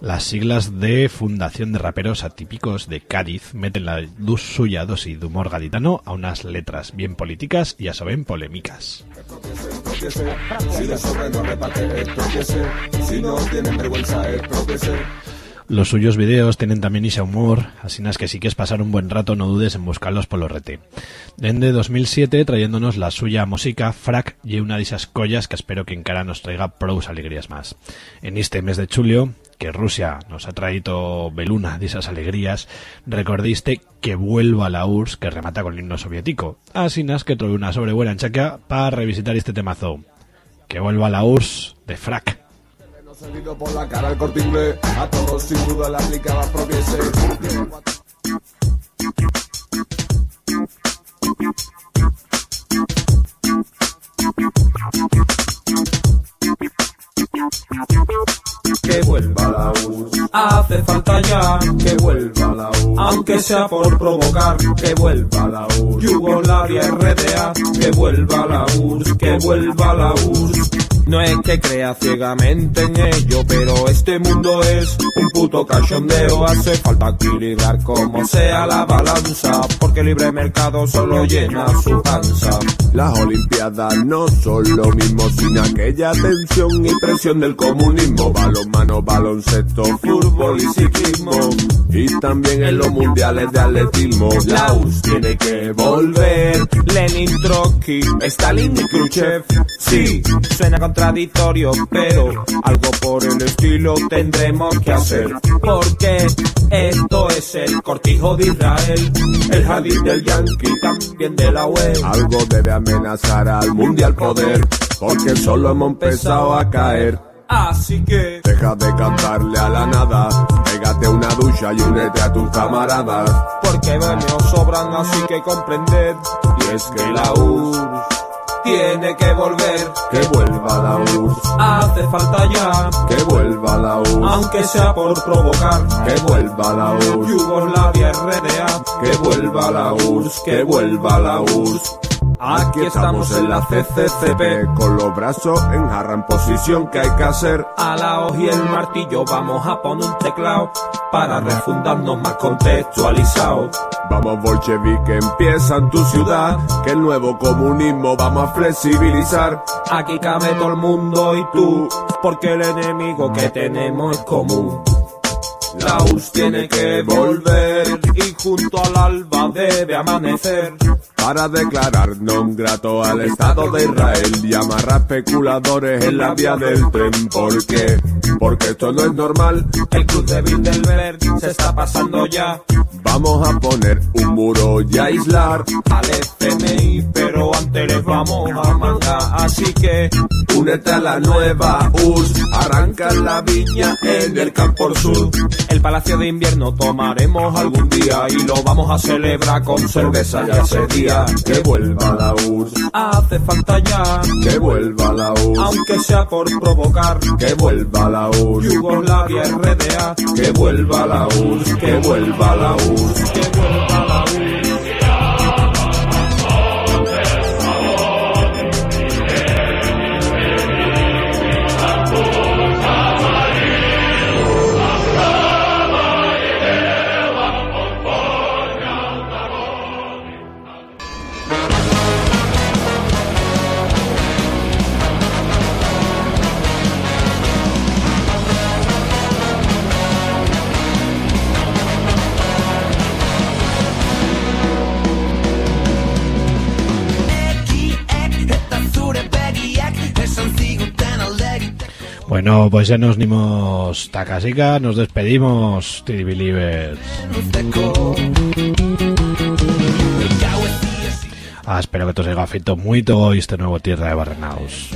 Las siglas de Fundación de Raperos Atípicos de Cádiz meten la luz suya dosis de humor gaditano a unas letras bien políticas y a vez polémicas. Los suyos videos tienen también ese humor, así es que si quieres pasar un buen rato no dudes en buscarlos por los rete. Desde 2007 trayéndonos la suya música, Frac y una de esas collas que espero que en cara nos traiga pros alegrías más. En este mes de julio, que Rusia nos ha traído beluna de esas alegrías, recordiste que vuelva la URSS que remata con el himno soviético. Así es que traigo una sobrebuena enchaca para revisitar este temazo. Que vuelva la URSS de Frac. Salido por la cara el corte inglés. A todos sin duda le aplicaba expropiese. Que vuelva la URSS. Hace falta ya que vuelva la URSS. Aunque sea por provocar, que vuelva la URSS. Yugoslavia RDA, que vuelva la URSS, que vuelva la URSS. No es que crea ciegamente en ello, pero este mundo es un puto cachondeo. Hace falta equilibrar como sea la balanza, porque el libre mercado solo llena su panza. Las Olimpiadas no son lo mismo sin aquella tensión y presión del comunismo. Balonmano, baloncesto, fútbol y ciclismo. Y también en los mundiales de atletismo. La URSS tiene que volver. Lenin, Trotsky, Stalin y Khrushchev. Sí, suena contradictorio, pero algo por el estilo tendremos que hacer. Porque esto es el cortijo de Israel, el hadith del yankee, también de la web. Algo debe amenazar al mundial poder, porque solo hemos empezado a caer. Así que Deja de cantarle a la nada, pégate una ducha y únete a tus camaradas. porque venios sobran, así que comprender. Y es que la URSS tiene que volver. Que vuelva la URSS, Hace falta ya, que vuelva la URSS, aunque sea por provocar. que vuelva la URSS, Yugoslavia RDA, que vuelva la URSS, que vuelva la URSS. Aquí estamos en la CCCP. con los brazos en jarra en posición que hay que hacer. A la hoja y el martillo vamos a poner un teclado para refundarnos más contextualizado. Vamos bolchevique, empieza en tu ciudad, que el nuevo comunismo vamos a flexibilizar. Aquí cabe todo el mundo y tú, porque el enemigo que tenemos es común. La URSS tiene que volver y junto al alba debe amanecer. Para declarar non grato al Estado de Israel y amarrar especuladores en la vía del tren. ¿Por qué? Porque esto no es normal. El club de Bilderberg se está pasando ya Vamos a poner un muro y aislar al FMI, pero antes les vamos a mandar. Así que únete a la nueva URSS. Arranca la viña en el campo sur. el Palacio de Invierno tomaremos algún día y lo vamos a celebrar con cerveza ya ese día. Que vuelva la URSS. Hace falta ya Que vuelva la URSS. aunque sea por provocar. Que vuelva la URSS. Yugoslavia RDA, Que vuelva la URSS. Que vuelva la URSS. Bueno, pues ya nos nimos Takasika, nos despedimos, TD Believers. Ah, espero que te os haya feito muito este nuevo Tierra de Barrenaus.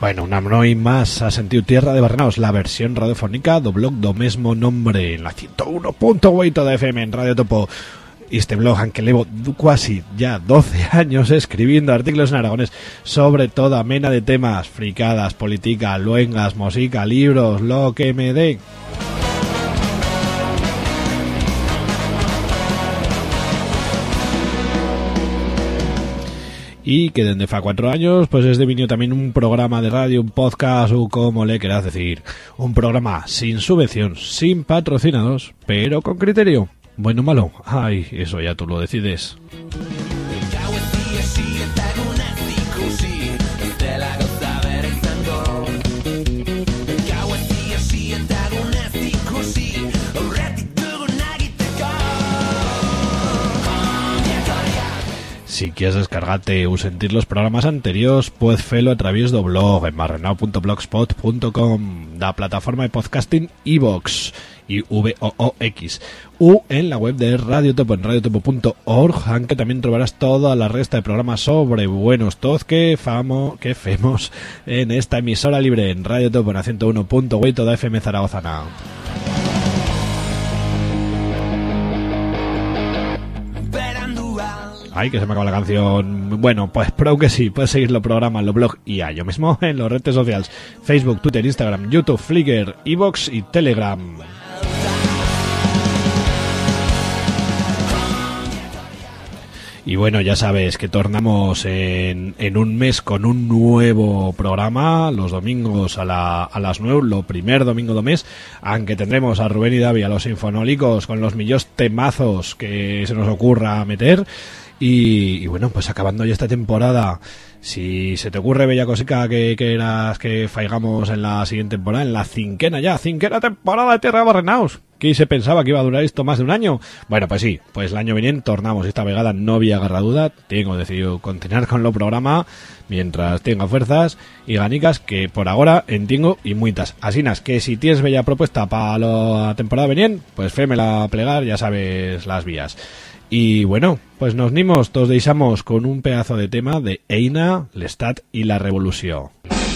Bueno, una noi más ha sentido Tierra de Barrenaus, la versión radiofónica do blog do mesmo nombre en la 101.8 de FM en Radio Topo. Este blog, aunque llevo casi ya 12 años escribiendo artículos en aragonés sobre toda mena de temas, fricadas, política, luengas, música, libros, lo que me dé. Y que desde fa cuatro años pues es devenido también un programa de radio, un podcast o como le quieras decir, un programa sin subvención, sin patrocinados, pero con criterio. Bueno o malo, ay, eso ya tú lo decides. Si quieres descargarte o sentir los programas anteriores, puedes hacerlo a través del blog en barrenao.blogspot.com, la plataforma de podcasting iVox y VOOX, o en la web de Radio Topo en radiotopo.org, aunque también trobarás toda la resta de programas sobre buenos todos que famo, que femos en esta emisora libre en Radio Topo en 101.8 de FM Zaragoza. Ay, que se me acaba la canción. Bueno, pues pro que sí, puedes seguir los programas, los blogs y a yo mismo en los redes sociales. Facebook, Twitter, Instagram, YouTube, Flickr, Evox y Telegram. Y bueno, ya sabes que tornamos en, en un mes con un nuevo programa, los domingos a, la, a las 9, lo primer domingo do mes, aunque tendremos a Rubén y Davi, a los sinfonólicos, con los millos temazos que se nos ocurra meter. Y, bueno, pues acabando ya esta temporada, si se te ocurre bella cosica que quieras que faigamos en la siguiente temporada, en la cinquena ya, cinquena temporada de Tierra Barrenaus. ¿Qué se pensaba que iba a durar esto más de un año? Bueno, pues sí, pues el año veniente tornamos esta vegada, no había agarra duda, tengo decidido continuar con lo programa mientras tenga fuerzas y ganicas que por ahora entiendo y muitas. Asinas, que si tienes bella propuesta para la temporada veniente, pues fémela plegar, ya sabes las vías. Y bueno, pues nos nimos, todos deixamos con un pedazo de tema de Eina, Lestat y la Revolución. Plorarem